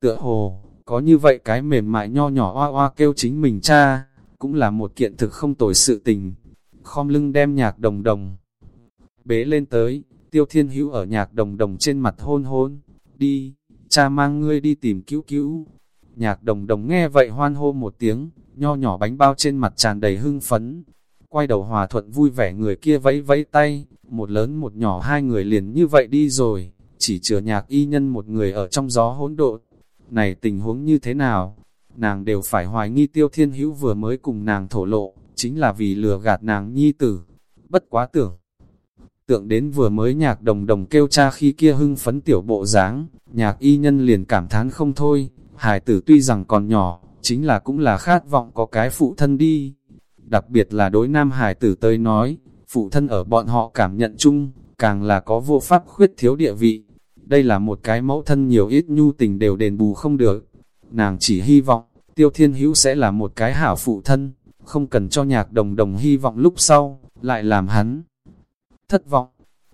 Tựa hồ, có như vậy cái mềm mại nho nhỏ oa oa kêu chính mình cha, cũng là một kiện thực không tồi sự tình. Khom lưng đem nhạc đồng đồng. Bế lên tới, tiêu thiên hữu ở nhạc đồng đồng trên mặt hôn hôn. Đi, cha mang ngươi đi tìm cứu cứu. Nhạc đồng đồng nghe vậy hoan hô một tiếng, nho nhỏ bánh bao trên mặt tràn đầy hưng phấn. Quay đầu hòa thuận vui vẻ người kia vẫy vẫy tay, một lớn một nhỏ hai người liền như vậy đi rồi, chỉ chừa nhạc y nhân một người ở trong gió hỗn độn. Này tình huống như thế nào? Nàng đều phải hoài nghi tiêu thiên hữu vừa mới cùng nàng thổ lộ, chính là vì lừa gạt nàng nhi tử. Bất quá tưởng. tượng đến vừa mới nhạc đồng đồng kêu cha khi kia hưng phấn tiểu bộ dáng, nhạc y nhân liền cảm thán không thôi, hài tử tuy rằng còn nhỏ, chính là cũng là khát vọng có cái phụ thân đi. Đặc biệt là đối nam hài tử tới nói, phụ thân ở bọn họ cảm nhận chung, càng là có vô pháp khuyết thiếu địa vị. Đây là một cái mẫu thân nhiều ít nhu tình đều đền bù không được. Nàng chỉ hy vọng, tiêu thiên hữu sẽ là một cái hảo phụ thân, không cần cho nhạc đồng đồng hy vọng lúc sau, lại làm hắn thất vọng.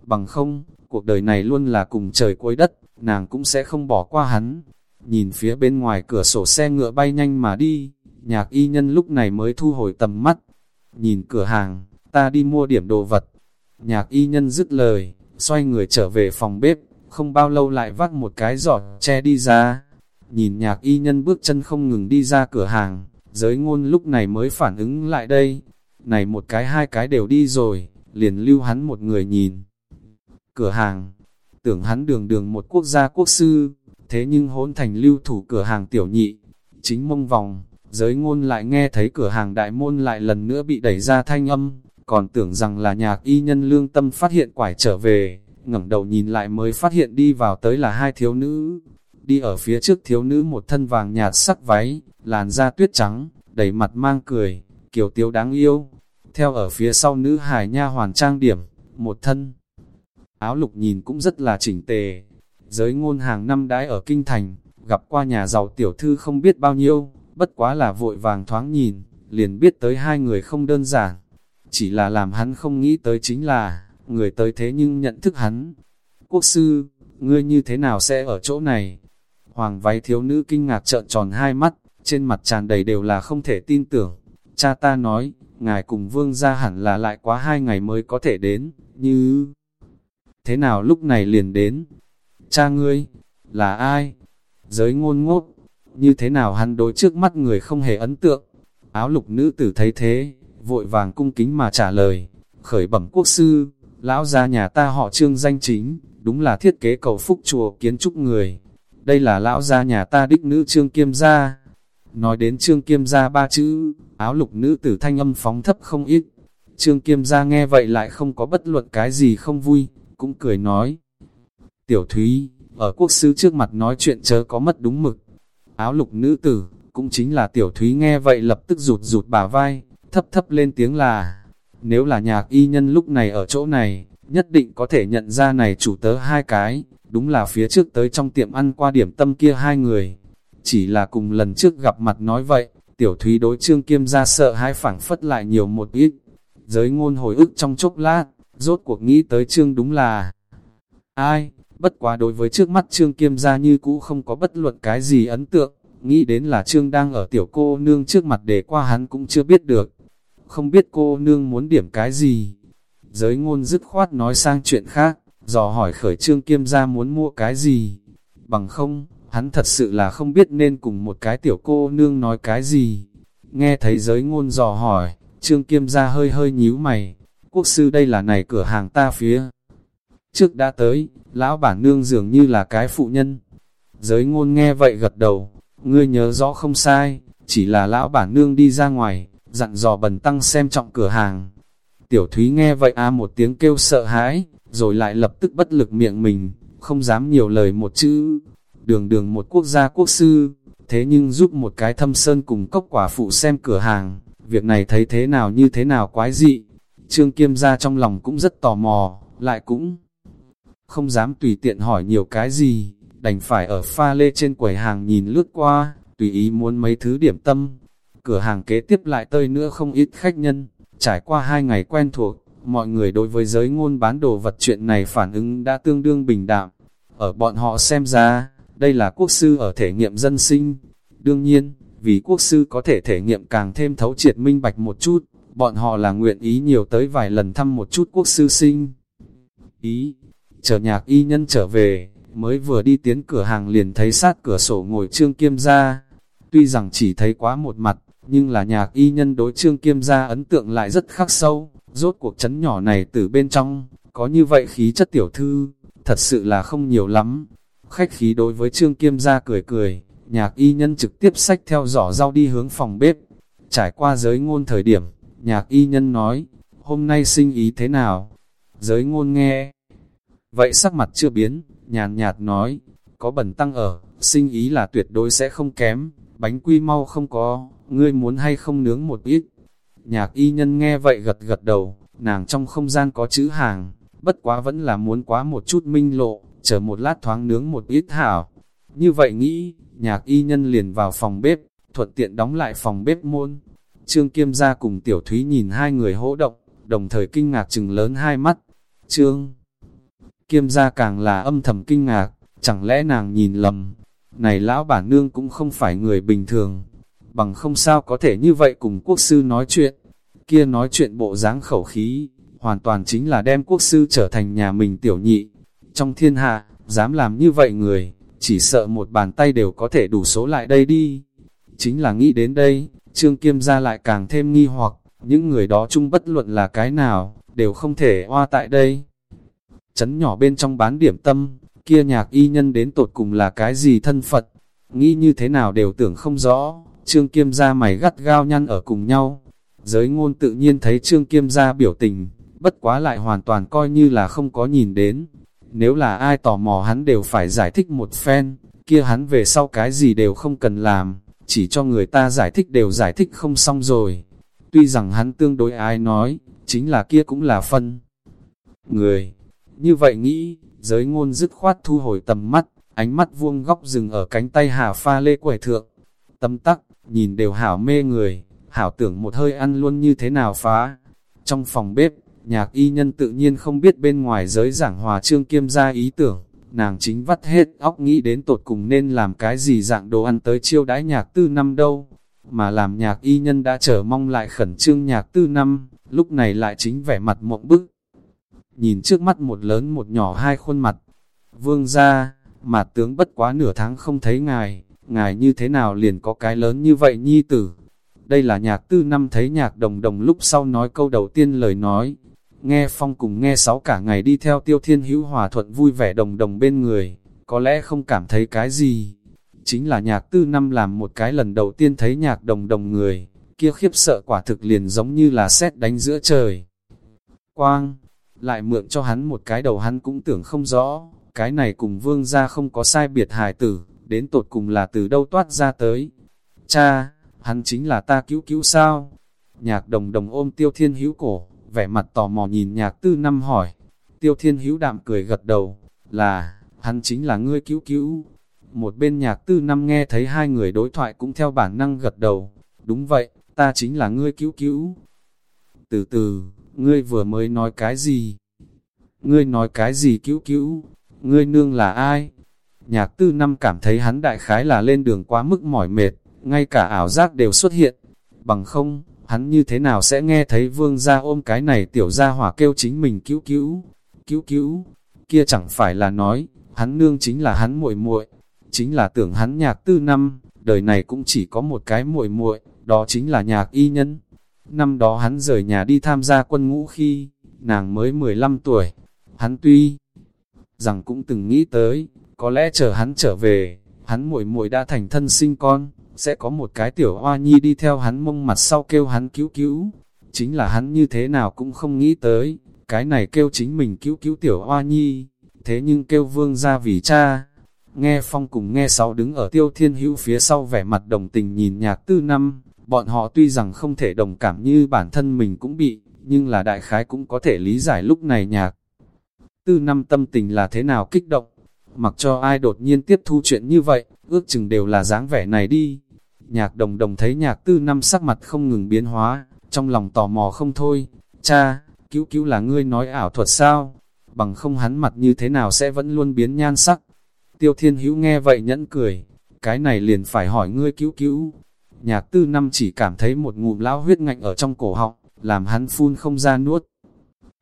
Bằng không, cuộc đời này luôn là cùng trời cuối đất, nàng cũng sẽ không bỏ qua hắn. Nhìn phía bên ngoài cửa sổ xe ngựa bay nhanh mà đi, nhạc y nhân lúc này mới thu hồi tầm mắt. Nhìn cửa hàng, ta đi mua điểm đồ vật. Nhạc y nhân dứt lời, xoay người trở về phòng bếp, không bao lâu lại vác một cái giỏ che đi ra. Nhìn nhạc y nhân bước chân không ngừng đi ra cửa hàng, giới ngôn lúc này mới phản ứng lại đây. Này một cái hai cái đều đi rồi, liền lưu hắn một người nhìn. Cửa hàng, tưởng hắn đường đường một quốc gia quốc sư, thế nhưng hỗn thành lưu thủ cửa hàng tiểu nhị. Chính mông vòng, giới ngôn lại nghe thấy cửa hàng đại môn lại lần nữa bị đẩy ra thanh âm, còn tưởng rằng là nhạc y nhân lương tâm phát hiện quải trở về, ngẩng đầu nhìn lại mới phát hiện đi vào tới là hai thiếu nữ. Đi ở phía trước thiếu nữ một thân vàng nhạt sắc váy, làn da tuyết trắng, đầy mặt mang cười, kiểu tiếu đáng yêu. Theo ở phía sau nữ hải nha hoàn trang điểm, một thân. Áo lục nhìn cũng rất là chỉnh tề. Giới ngôn hàng năm đãi ở kinh thành, gặp qua nhà giàu tiểu thư không biết bao nhiêu, bất quá là vội vàng thoáng nhìn, liền biết tới hai người không đơn giản. Chỉ là làm hắn không nghĩ tới chính là, người tới thế nhưng nhận thức hắn. Quốc sư, ngươi như thế nào sẽ ở chỗ này? Hoàng váy thiếu nữ kinh ngạc trợn tròn hai mắt, trên mặt tràn đầy đều là không thể tin tưởng. Cha ta nói, ngài cùng vương gia hẳn là lại quá hai ngày mới có thể đến, như... Thế nào lúc này liền đến? Cha ngươi, là ai? Giới ngôn ngốt, như thế nào hắn đối trước mắt người không hề ấn tượng? Áo lục nữ tử thấy thế, vội vàng cung kính mà trả lời, khởi bẩm quốc sư, lão gia nhà ta họ trương danh chính, đúng là thiết kế cầu phúc chùa kiến trúc người. Đây là lão gia nhà ta đích nữ trương kiêm gia. Nói đến trương kiêm gia ba chữ, áo lục nữ tử thanh âm phóng thấp không ít. Trương kiêm gia nghe vậy lại không có bất luận cái gì không vui, cũng cười nói. Tiểu Thúy, ở quốc sư trước mặt nói chuyện chớ có mất đúng mực. Áo lục nữ tử, cũng chính là Tiểu Thúy nghe vậy lập tức rụt rụt bà vai, thấp thấp lên tiếng là, nếu là nhạc y nhân lúc này ở chỗ này, nhất định có thể nhận ra này chủ tớ hai cái, đúng là phía trước tới trong tiệm ăn qua điểm tâm kia hai người. Chỉ là cùng lần trước gặp mặt nói vậy, tiểu thúy đối trương kiêm ra sợ hai phảng phất lại nhiều một ít. Giới ngôn hồi ức trong chốc lát, rốt cuộc nghĩ tới trương đúng là ai, bất quá đối với trước mắt trương kiêm ra như cũ không có bất luận cái gì ấn tượng, nghĩ đến là trương đang ở tiểu cô nương trước mặt để qua hắn cũng chưa biết được không biết cô nương muốn điểm cái gì. Giới ngôn dứt khoát nói sang chuyện khác, dò hỏi khởi trương kiêm gia muốn mua cái gì. Bằng không, hắn thật sự là không biết nên cùng một cái tiểu cô nương nói cái gì. Nghe thấy giới ngôn dò hỏi, trương kiêm gia hơi hơi nhíu mày. Quốc sư đây là này cửa hàng ta phía. Trước đã tới, lão bản nương dường như là cái phụ nhân. Giới ngôn nghe vậy gật đầu, ngươi nhớ rõ không sai, chỉ là lão bản nương đi ra ngoài, dặn dò bần tăng xem trọng cửa hàng. Tiểu Thúy nghe vậy a một tiếng kêu sợ hãi, rồi lại lập tức bất lực miệng mình, không dám nhiều lời một chữ. Đường đường một quốc gia quốc sư, thế nhưng giúp một cái thâm sơn cùng cốc quả phụ xem cửa hàng, việc này thấy thế nào như thế nào quái dị. Trương Kiêm ra trong lòng cũng rất tò mò, lại cũng không dám tùy tiện hỏi nhiều cái gì, đành phải ở pha lê trên quầy hàng nhìn lướt qua, tùy ý muốn mấy thứ điểm tâm, cửa hàng kế tiếp lại tơi nữa không ít khách nhân. Trải qua hai ngày quen thuộc, mọi người đối với giới ngôn bán đồ vật chuyện này phản ứng đã tương đương bình đạm. Ở bọn họ xem ra, đây là quốc sư ở thể nghiệm dân sinh. Đương nhiên, vì quốc sư có thể thể nghiệm càng thêm thấu triệt minh bạch một chút, bọn họ là nguyện ý nhiều tới vài lần thăm một chút quốc sư sinh. Ý, chờ nhạc y nhân trở về, mới vừa đi tiến cửa hàng liền thấy sát cửa sổ ngồi trương kiêm ra. Tuy rằng chỉ thấy quá một mặt, nhưng là nhạc y nhân đối trương kiêm gia ấn tượng lại rất khắc sâu, rốt cuộc chấn nhỏ này từ bên trong, có như vậy khí chất tiểu thư, thật sự là không nhiều lắm. Khách khí đối với trương kiêm gia cười cười, nhạc y nhân trực tiếp sách theo giỏ rau đi hướng phòng bếp. Trải qua giới ngôn thời điểm, nhạc y nhân nói, hôm nay sinh ý thế nào? Giới ngôn nghe. Vậy sắc mặt chưa biến, nhàn nhạt nói, có bẩn tăng ở, sinh ý là tuyệt đối sẽ không kém, bánh quy mau không có, ngươi muốn hay không nướng một ít. Nhạc y nhân nghe vậy gật gật đầu, nàng trong không gian có chữ hàng, bất quá vẫn là muốn quá một chút minh lộ, chờ một lát thoáng nướng một ít hảo. Như vậy nghĩ, nhạc y nhân liền vào phòng bếp, thuận tiện đóng lại phòng bếp môn. Trương Kiêm gia cùng Tiểu Thúy nhìn hai người hỗ động, đồng thời kinh ngạc chừng lớn hai mắt. Trương Kiêm gia càng là âm thầm kinh ngạc, chẳng lẽ nàng nhìn lầm. Này lão bản nương cũng không phải người bình thường, bằng không sao có thể như vậy cùng quốc sư nói chuyện. Kia nói chuyện bộ dáng khẩu khí, hoàn toàn chính là đem quốc sư trở thành nhà mình tiểu nhị. Trong thiên hạ, dám làm như vậy người, chỉ sợ một bàn tay đều có thể đủ số lại đây đi. Chính là nghĩ đến đây, Trương Kiêm gia lại càng thêm nghi hoặc, những người đó chung bất luận là cái nào, đều không thể oa tại đây. Chấn nhỏ bên trong bán điểm tâm, kia nhạc y nhân đến tột cùng là cái gì thân Phật, nghĩ như thế nào đều tưởng không rõ, Trương Kiêm gia mày gắt gao nhăn ở cùng nhau. Giới ngôn tự nhiên thấy Trương Kiêm gia biểu tình, bất quá lại hoàn toàn coi như là không có nhìn đến. Nếu là ai tò mò hắn đều phải giải thích một phen, kia hắn về sau cái gì đều không cần làm, chỉ cho người ta giải thích đều giải thích không xong rồi. Tuy rằng hắn tương đối ai nói, chính là kia cũng là phân. Người, như vậy nghĩ, giới ngôn dứt khoát thu hồi tầm mắt, ánh mắt vuông góc rừng ở cánh tay hà pha lê quẻ thượng. Tâm tắc, nhìn đều hảo mê người, hảo tưởng một hơi ăn luôn như thế nào phá. Trong phòng bếp, nhạc y nhân tự nhiên không biết bên ngoài giới giảng hòa trương kiêm ra ý tưởng, nàng chính vắt hết óc nghĩ đến tột cùng nên làm cái gì dạng đồ ăn tới chiêu đãi nhạc tư năm đâu, mà làm nhạc y nhân đã chờ mong lại khẩn trương nhạc tư năm, lúc này lại chính vẻ mặt mộng bức. Nhìn trước mắt một lớn một nhỏ hai khuôn mặt, vương ra, mà tướng bất quá nửa tháng không thấy ngài, ngài như thế nào liền có cái lớn như vậy nhi tử. Đây là nhạc tư năm thấy nhạc đồng đồng lúc sau nói câu đầu tiên lời nói, Nghe phong cùng nghe sáu cả ngày đi theo tiêu thiên hữu hòa thuận vui vẻ đồng đồng bên người, có lẽ không cảm thấy cái gì. Chính là nhạc tư năm làm một cái lần đầu tiên thấy nhạc đồng đồng người, kia khiếp sợ quả thực liền giống như là xét đánh giữa trời. Quang, lại mượn cho hắn một cái đầu hắn cũng tưởng không rõ, cái này cùng vương ra không có sai biệt hài tử, đến tột cùng là từ đâu toát ra tới. Cha, hắn chính là ta cứu cứu sao? Nhạc đồng đồng ôm tiêu thiên hữu cổ, vẻ mặt tò mò nhìn nhạc tư năm hỏi. Tiêu thiên hữu đạm cười gật đầu, là, hắn chính là ngươi cứu cứu. Một bên nhạc tư năm nghe thấy hai người đối thoại cũng theo bản năng gật đầu. Đúng vậy, ta chính là ngươi cứu cứu. Từ từ, ngươi vừa mới nói cái gì? Ngươi nói cái gì cứu cứu? Ngươi nương là ai? Nhạc tư năm cảm thấy hắn đại khái là lên đường quá mức mỏi mệt, ngay cả ảo giác đều xuất hiện. Bằng không, hắn như thế nào sẽ nghe thấy vương gia ôm cái này tiểu gia hỏa kêu chính mình cứu cứu, cứu cứu, kia chẳng phải là nói, hắn nương chính là hắn muội muội, chính là tưởng hắn nhạc tư năm, đời này cũng chỉ có một cái muội muội, đó chính là nhạc y nhân. Năm đó hắn rời nhà đi tham gia quân ngũ khi, nàng mới 15 tuổi, hắn tuy rằng cũng từng nghĩ tới, có lẽ chờ hắn trở về, hắn muội muội đã thành thân sinh con, sẽ có một cái tiểu hoa nhi đi theo hắn mông mặt sau kêu hắn cứu cứu. Chính là hắn như thế nào cũng không nghĩ tới, cái này kêu chính mình cứu cứu tiểu hoa nhi, thế nhưng kêu vương ra vì cha. Nghe phong cùng nghe sáu đứng ở tiêu thiên hữu phía sau vẻ mặt đồng tình nhìn nhạc tư năm, bọn họ tuy rằng không thể đồng cảm như bản thân mình cũng bị, nhưng là đại khái cũng có thể lý giải lúc này nhạc. Tư năm tâm tình là thế nào kích động, mặc cho ai đột nhiên tiếp thu chuyện như vậy, ước chừng đều là dáng vẻ này đi. Nhạc đồng đồng thấy nhạc tư năm sắc mặt không ngừng biến hóa, trong lòng tò mò không thôi. Cha, cứu cứu là ngươi nói ảo thuật sao? Bằng không hắn mặt như thế nào sẽ vẫn luôn biến nhan sắc. Tiêu thiên hữu nghe vậy nhẫn cười, cái này liền phải hỏi ngươi cứu cứu. Nhạc tư năm chỉ cảm thấy một ngụm lão huyết ngạnh ở trong cổ họng, làm hắn phun không ra nuốt.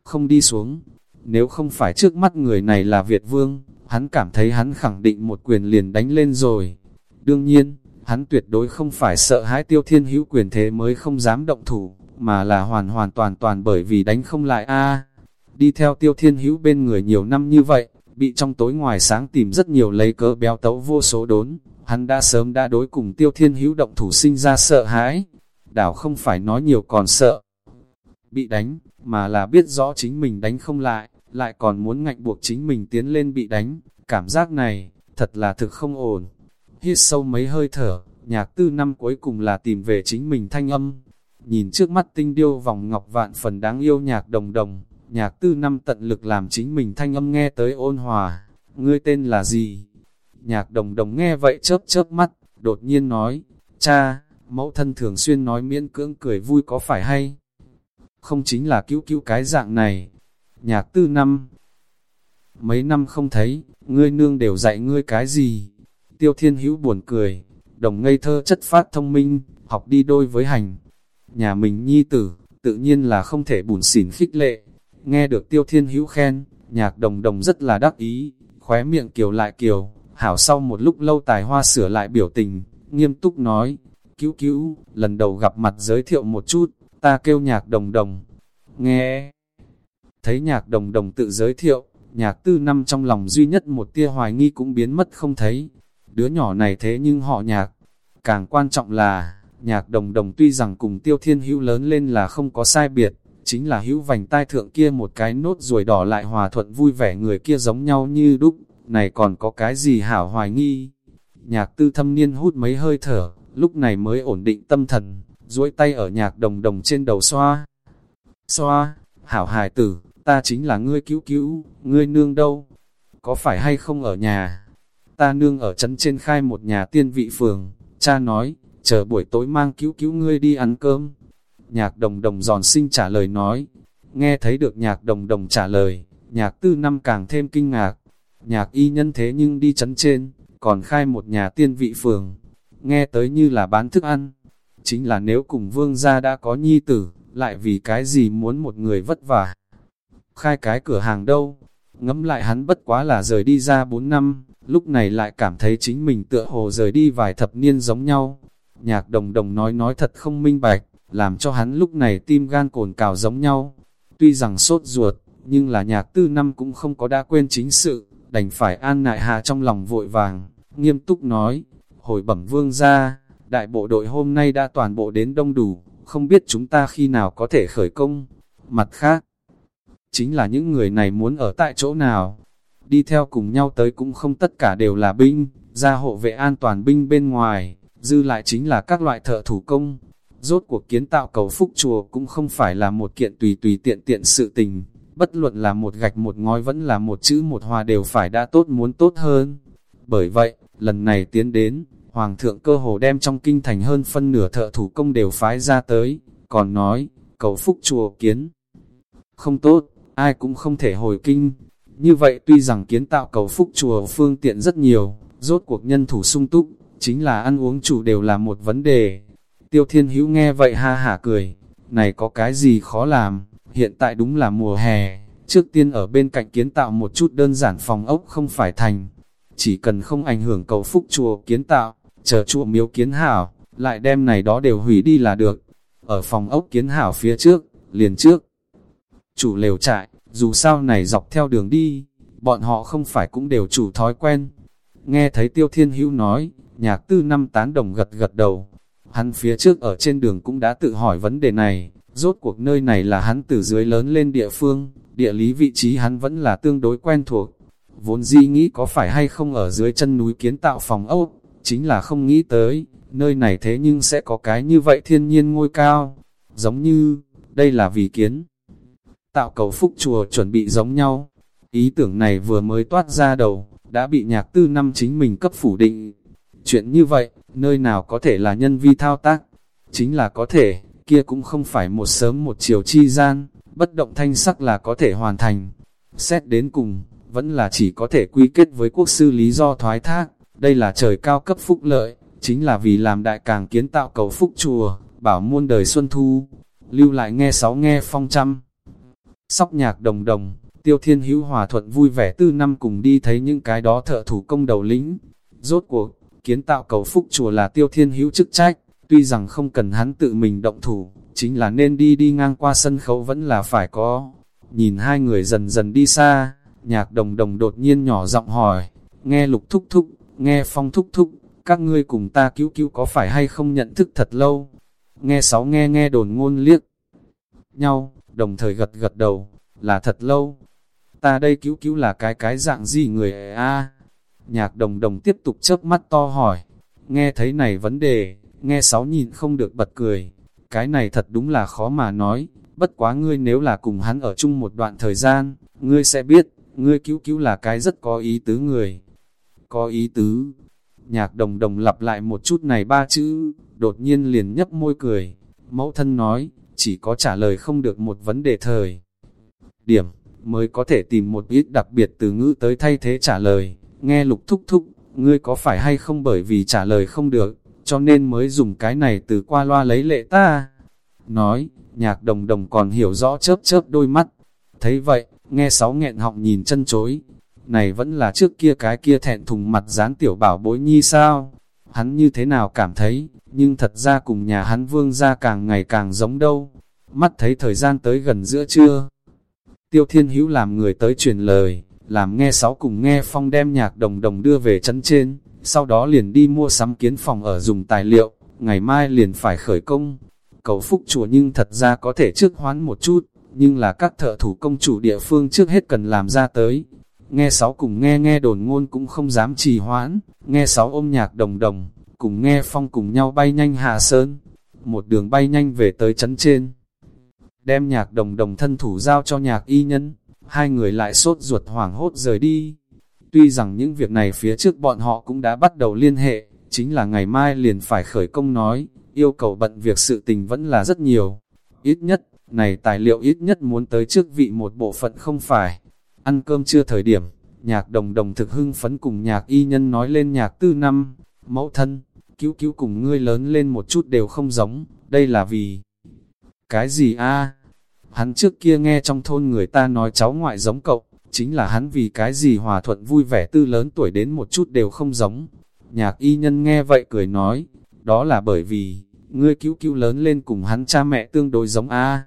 Không đi xuống, nếu không phải trước mắt người này là Việt Vương, hắn cảm thấy hắn khẳng định một quyền liền đánh lên rồi. Đương nhiên, hắn tuyệt đối không phải sợ hãi tiêu thiên hữu quyền thế mới không dám động thủ, mà là hoàn hoàn toàn toàn bởi vì đánh không lại a Đi theo tiêu thiên hữu bên người nhiều năm như vậy, bị trong tối ngoài sáng tìm rất nhiều lấy cớ béo tấu vô số đốn, hắn đã sớm đã đối cùng tiêu thiên hữu động thủ sinh ra sợ hãi. Đảo không phải nói nhiều còn sợ. Bị đánh, mà là biết rõ chính mình đánh không lại, lại còn muốn ngạnh buộc chính mình tiến lên bị đánh, cảm giác này, thật là thực không ổn. Hít sâu mấy hơi thở, nhạc tư năm cuối cùng là tìm về chính mình thanh âm. Nhìn trước mắt tinh điêu vòng ngọc vạn phần đáng yêu nhạc đồng đồng, nhạc tư năm tận lực làm chính mình thanh âm nghe tới ôn hòa. Ngươi tên là gì? Nhạc đồng đồng nghe vậy chớp chớp mắt, đột nhiên nói, cha, mẫu thân thường xuyên nói miễn cưỡng cười vui có phải hay? Không chính là cứu cứu cái dạng này. Nhạc tư năm, mấy năm không thấy, ngươi nương đều dạy ngươi cái gì? Tiêu thiên hữu buồn cười, đồng ngây thơ chất phát thông minh, học đi đôi với hành. Nhà mình nhi tử, tự nhiên là không thể bùn xỉn khích lệ. Nghe được tiêu thiên hữu khen, nhạc đồng đồng rất là đắc ý, khóe miệng kiều lại kiều, hảo sau một lúc lâu tài hoa sửa lại biểu tình, nghiêm túc nói, cứu cứu, lần đầu gặp mặt giới thiệu một chút, ta kêu nhạc đồng đồng. Nghe, thấy nhạc đồng đồng tự giới thiệu, nhạc tư năm trong lòng duy nhất một tia hoài nghi cũng biến mất không thấy. Đứa nhỏ này thế nhưng họ nhạc. Càng quan trọng là, nhạc đồng đồng tuy rằng cùng tiêu thiên hữu lớn lên là không có sai biệt, chính là hữu vành tai thượng kia một cái nốt ruồi đỏ lại hòa thuận vui vẻ người kia giống nhau như đúc, này còn có cái gì hảo hoài nghi. Nhạc tư thâm niên hút mấy hơi thở, lúc này mới ổn định tâm thần, duỗi tay ở nhạc đồng đồng trên đầu xoa. Xoa, hảo hài tử, ta chính là ngươi cứu cứu, ngươi nương đâu? Có phải hay không ở nhà? Ta nương ở trấn trên khai một nhà tiên vị phường, cha nói, chờ buổi tối mang cứu cứu ngươi đi ăn cơm. Nhạc đồng đồng giòn sinh trả lời nói, nghe thấy được nhạc đồng đồng trả lời, nhạc tư năm càng thêm kinh ngạc. Nhạc y nhân thế nhưng đi trấn trên, còn khai một nhà tiên vị phường, nghe tới như là bán thức ăn. Chính là nếu cùng vương gia đã có nhi tử, lại vì cái gì muốn một người vất vả khai cái cửa hàng đâu. Ngẫm lại hắn bất quá là rời đi ra 4 năm, lúc này lại cảm thấy chính mình tựa hồ rời đi vài thập niên giống nhau. Nhạc đồng đồng nói nói thật không minh bạch, làm cho hắn lúc này tim gan cồn cào giống nhau. Tuy rằng sốt ruột, nhưng là nhạc tư năm cũng không có đã quên chính sự, đành phải an nại hạ trong lòng vội vàng, nghiêm túc nói, hồi bẩm vương ra, đại bộ đội hôm nay đã toàn bộ đến đông đủ, không biết chúng ta khi nào có thể khởi công. Mặt khác, chính là những người này muốn ở tại chỗ nào. Đi theo cùng nhau tới cũng không tất cả đều là binh, ra hộ vệ an toàn binh bên ngoài, dư lại chính là các loại thợ thủ công. Rốt cuộc kiến tạo cầu phúc chùa cũng không phải là một kiện tùy tùy tiện tiện sự tình, bất luận là một gạch một ngói vẫn là một chữ một hòa đều phải đã tốt muốn tốt hơn. Bởi vậy, lần này tiến đến, Hoàng thượng cơ hồ đem trong kinh thành hơn phân nửa thợ thủ công đều phái ra tới, còn nói, cầu phúc chùa kiến. Không tốt, ai cũng không thể hồi kinh. Như vậy tuy rằng kiến tạo cầu phúc chùa phương tiện rất nhiều, rốt cuộc nhân thủ sung túc, chính là ăn uống chủ đều là một vấn đề. Tiêu Thiên Hữu nghe vậy ha hả cười, này có cái gì khó làm, hiện tại đúng là mùa hè, trước tiên ở bên cạnh kiến tạo một chút đơn giản phòng ốc không phải thành. Chỉ cần không ảnh hưởng cầu phúc chùa kiến tạo, chờ chùa miếu kiến hảo, lại đem này đó đều hủy đi là được. Ở phòng ốc kiến hảo phía trước, liền trước, chủ lều trại, dù sao này dọc theo đường đi, bọn họ không phải cũng đều chủ thói quen. Nghe thấy Tiêu Thiên Hữu nói, nhạc tư năm tán đồng gật gật đầu. Hắn phía trước ở trên đường cũng đã tự hỏi vấn đề này, rốt cuộc nơi này là hắn từ dưới lớn lên địa phương, địa lý vị trí hắn vẫn là tương đối quen thuộc. Vốn di nghĩ có phải hay không ở dưới chân núi kiến tạo phòng ốc, chính là không nghĩ tới, nơi này thế nhưng sẽ có cái như vậy thiên nhiên ngôi cao. Giống như, đây là vì kiến tạo cầu phúc chùa chuẩn bị giống nhau. Ý tưởng này vừa mới toát ra đầu, đã bị nhạc tư năm chính mình cấp phủ định. Chuyện như vậy, nơi nào có thể là nhân vi thao tác? Chính là có thể, kia cũng không phải một sớm một chiều chi gian, bất động thanh sắc là có thể hoàn thành. Xét đến cùng, vẫn là chỉ có thể quy kết với quốc sư lý do thoái thác, đây là trời cao cấp phúc lợi, chính là vì làm đại càng kiến tạo cầu phúc chùa, bảo muôn đời xuân thu, lưu lại nghe sáu nghe phong trăm. Sóc nhạc đồng đồng, tiêu thiên hữu hòa thuận vui vẻ tư năm cùng đi thấy những cái đó thợ thủ công đầu lĩnh. Rốt cuộc, kiến tạo cầu phúc chùa là tiêu thiên hữu chức trách, tuy rằng không cần hắn tự mình động thủ, chính là nên đi đi ngang qua sân khấu vẫn là phải có. Nhìn hai người dần dần đi xa, nhạc đồng đồng đột nhiên nhỏ giọng hỏi, nghe lục thúc thúc, nghe phong thúc thúc, các ngươi cùng ta cứu cứu có phải hay không nhận thức thật lâu. Nghe sáu nghe nghe đồn ngôn liếc nhau, đồng thời gật gật đầu, là thật lâu. ta đây cứu cứu là cái cái dạng gì người a? Nhạc đồng đồng tiếp tục chớp mắt to hỏi, nghe thấy này vấn đề, nghe sáu nhìn không được bật cười, cái này thật đúng là khó mà nói, bất quá ngươi nếu là cùng hắn ở chung một đoạn thời gian, ngươi sẽ biết, ngươi cứu cứu là cái rất có ý tứ người. Có ý tứ, nhạc đồng đồng lặp lại một chút này ba chữ, đột nhiên liền nhấp môi cười, mẫu thân nói, chỉ có trả lời không được một vấn đề thời. Điểm, mới có thể tìm một ít đặc biệt từ ngữ tới thay thế trả lời, nghe lục thúc thúc, ngươi có phải hay không bởi vì trả lời không được, cho nên mới dùng cái này từ qua loa lấy lệ ta. Nói, nhạc đồng đồng còn hiểu rõ chớp chớp đôi mắt. Thấy vậy, nghe sáu nghẹn họng nhìn chân chối. Này vẫn là trước kia cái kia thẹn thùng mặt dán tiểu bảo bối nhi sao? Hắn như thế nào cảm thấy, nhưng thật ra cùng nhà hắn vương ra càng ngày càng giống đâu. Mắt thấy thời gian tới gần giữa trưa. Tiêu Thiên Hữu làm người tới truyền lời, làm nghe sáu cùng nghe phong đem nhạc đồng đồng đưa về chấn trên, sau đó liền đi mua sắm kiến phòng ở dùng tài liệu, ngày mai liền phải khởi công. Cầu phúc chùa nhưng thật ra có thể trước hoán một chút, nhưng là các thợ thủ công chủ địa phương trước hết cần làm ra tới. Nghe sáu cùng nghe nghe đồn ngôn cũng không dám trì hoãn, nghe sáu ôm nhạc đồng đồng, cùng nghe phong cùng nhau bay nhanh hạ sơn. Một đường bay nhanh về tới chấn trên. Đem nhạc đồng đồng thân thủ giao cho nhạc y nhân, hai người lại sốt ruột hoảng hốt rời đi. Tuy rằng những việc này phía trước bọn họ cũng đã bắt đầu liên hệ, chính là ngày mai liền phải khởi công nói, yêu cầu bận việc sự tình vẫn là rất nhiều. Ít nhất, này tài liệu ít nhất muốn tới trước vị một bộ phận không phải. Ăn cơm chưa thời điểm, nhạc đồng đồng thực hưng phấn cùng nhạc y nhân nói lên nhạc tư năm, mẫu thân, cứu cứu cùng ngươi lớn lên một chút đều không giống, đây là vì... Cái gì a Hắn trước kia nghe trong thôn người ta nói cháu ngoại giống cậu, chính là hắn vì cái gì hòa thuận vui vẻ tư lớn tuổi đến một chút đều không giống. Nhạc y nhân nghe vậy cười nói, đó là bởi vì, ngươi cứu cứu lớn lên cùng hắn cha mẹ tương đối giống a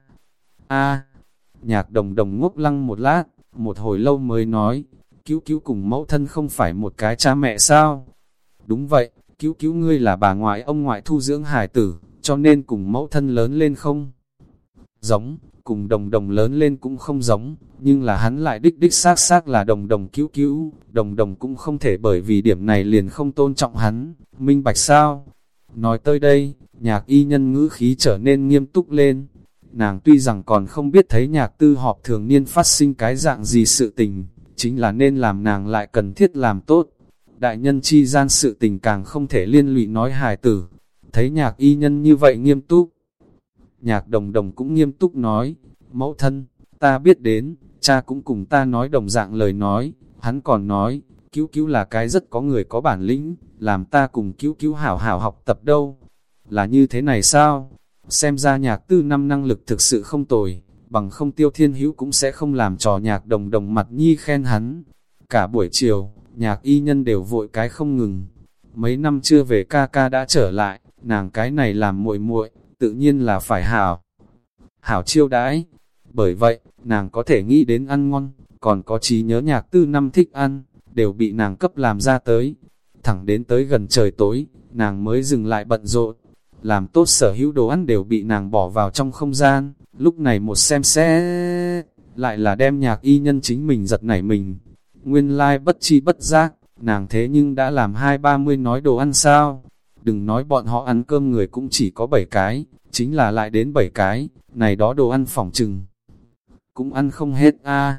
a Nhạc đồng đồng ngốc lăng một lát, một hồi lâu mới nói, cứu cứu cùng mẫu thân không phải một cái cha mẹ sao? Đúng vậy, cứu cứu ngươi là bà ngoại ông ngoại thu dưỡng hải tử, cho nên cùng mẫu thân lớn lên không? Giống, cùng đồng đồng lớn lên cũng không giống, nhưng là hắn lại đích đích xác xác là đồng đồng cứu cứu, đồng đồng cũng không thể bởi vì điểm này liền không tôn trọng hắn, minh bạch sao? Nói tới đây, nhạc y nhân ngữ khí trở nên nghiêm túc lên, nàng tuy rằng còn không biết thấy nhạc tư họp thường niên phát sinh cái dạng gì sự tình, chính là nên làm nàng lại cần thiết làm tốt. Đại nhân chi gian sự tình càng không thể liên lụy nói hài tử, thấy nhạc y nhân như vậy nghiêm túc, Nhạc đồng đồng cũng nghiêm túc nói, mẫu thân, ta biết đến, cha cũng cùng ta nói đồng dạng lời nói, hắn còn nói, cứu cứu là cái rất có người có bản lĩnh, làm ta cùng cứu cứu hảo hảo học tập đâu. Là như thế này sao? Xem ra nhạc tư năm năng lực thực sự không tồi, bằng không tiêu thiên hữu cũng sẽ không làm trò nhạc đồng đồng mặt nhi khen hắn. Cả buổi chiều, nhạc y nhân đều vội cái không ngừng. Mấy năm chưa về ca ca đã trở lại, nàng cái này làm muội muội tự nhiên là phải hảo. Hảo chiêu đãi, bởi vậy, nàng có thể nghĩ đến ăn ngon, còn có trí nhớ nhạc tư năm thích ăn, đều bị nàng cấp làm ra tới. Thẳng đến tới gần trời tối, nàng mới dừng lại bận rộn, làm tốt sở hữu đồ ăn đều bị nàng bỏ vào trong không gian, lúc này một xem xe, lại là đem nhạc y nhân chính mình giật nảy mình. Nguyên lai like bất chi bất giác, nàng thế nhưng đã làm hai ba mươi nói đồ ăn sao, đừng nói bọn họ ăn cơm người cũng chỉ có bảy cái, chính là lại đến bảy cái, này đó đồ ăn phỏng trừng. Cũng ăn không hết a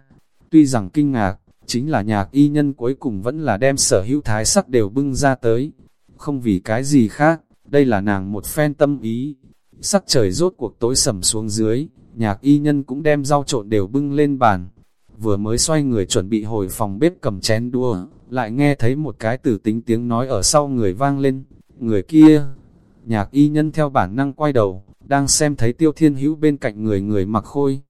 tuy rằng kinh ngạc, chính là nhạc y nhân cuối cùng vẫn là đem sở hữu thái sắc đều bưng ra tới. Không vì cái gì khác, đây là nàng một phen tâm ý. Sắc trời rốt cuộc tối sầm xuống dưới, nhạc y nhân cũng đem rau trộn đều bưng lên bàn. Vừa mới xoay người chuẩn bị hồi phòng bếp cầm chén đua, lại nghe thấy một cái tử tính tiếng nói ở sau người vang lên, người kia. Nhạc y nhân theo bản năng quay đầu, đang xem thấy tiêu thiên hữu bên cạnh người người mặc khôi.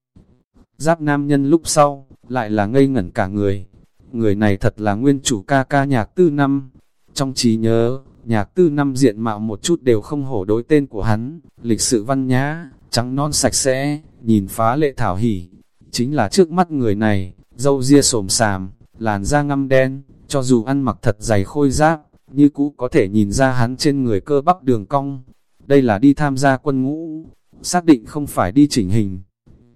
Giáp nam nhân lúc sau, lại là ngây ngẩn cả người. Người này thật là nguyên chủ ca ca nhạc tư năm. Trong trí nhớ, nhạc tư năm diện mạo một chút đều không hổ đối tên của hắn, lịch sự văn nhã, trắng non sạch sẽ, nhìn phá lệ thảo hỉ. Chính là trước mắt người này, dâu ria sồm sàm, làn da ngăm đen, cho dù ăn mặc thật dày khôi giáp, như cũ có thể nhìn ra hắn trên người cơ bắp đường cong. Đây là đi tham gia quân ngũ, xác định không phải đi chỉnh hình.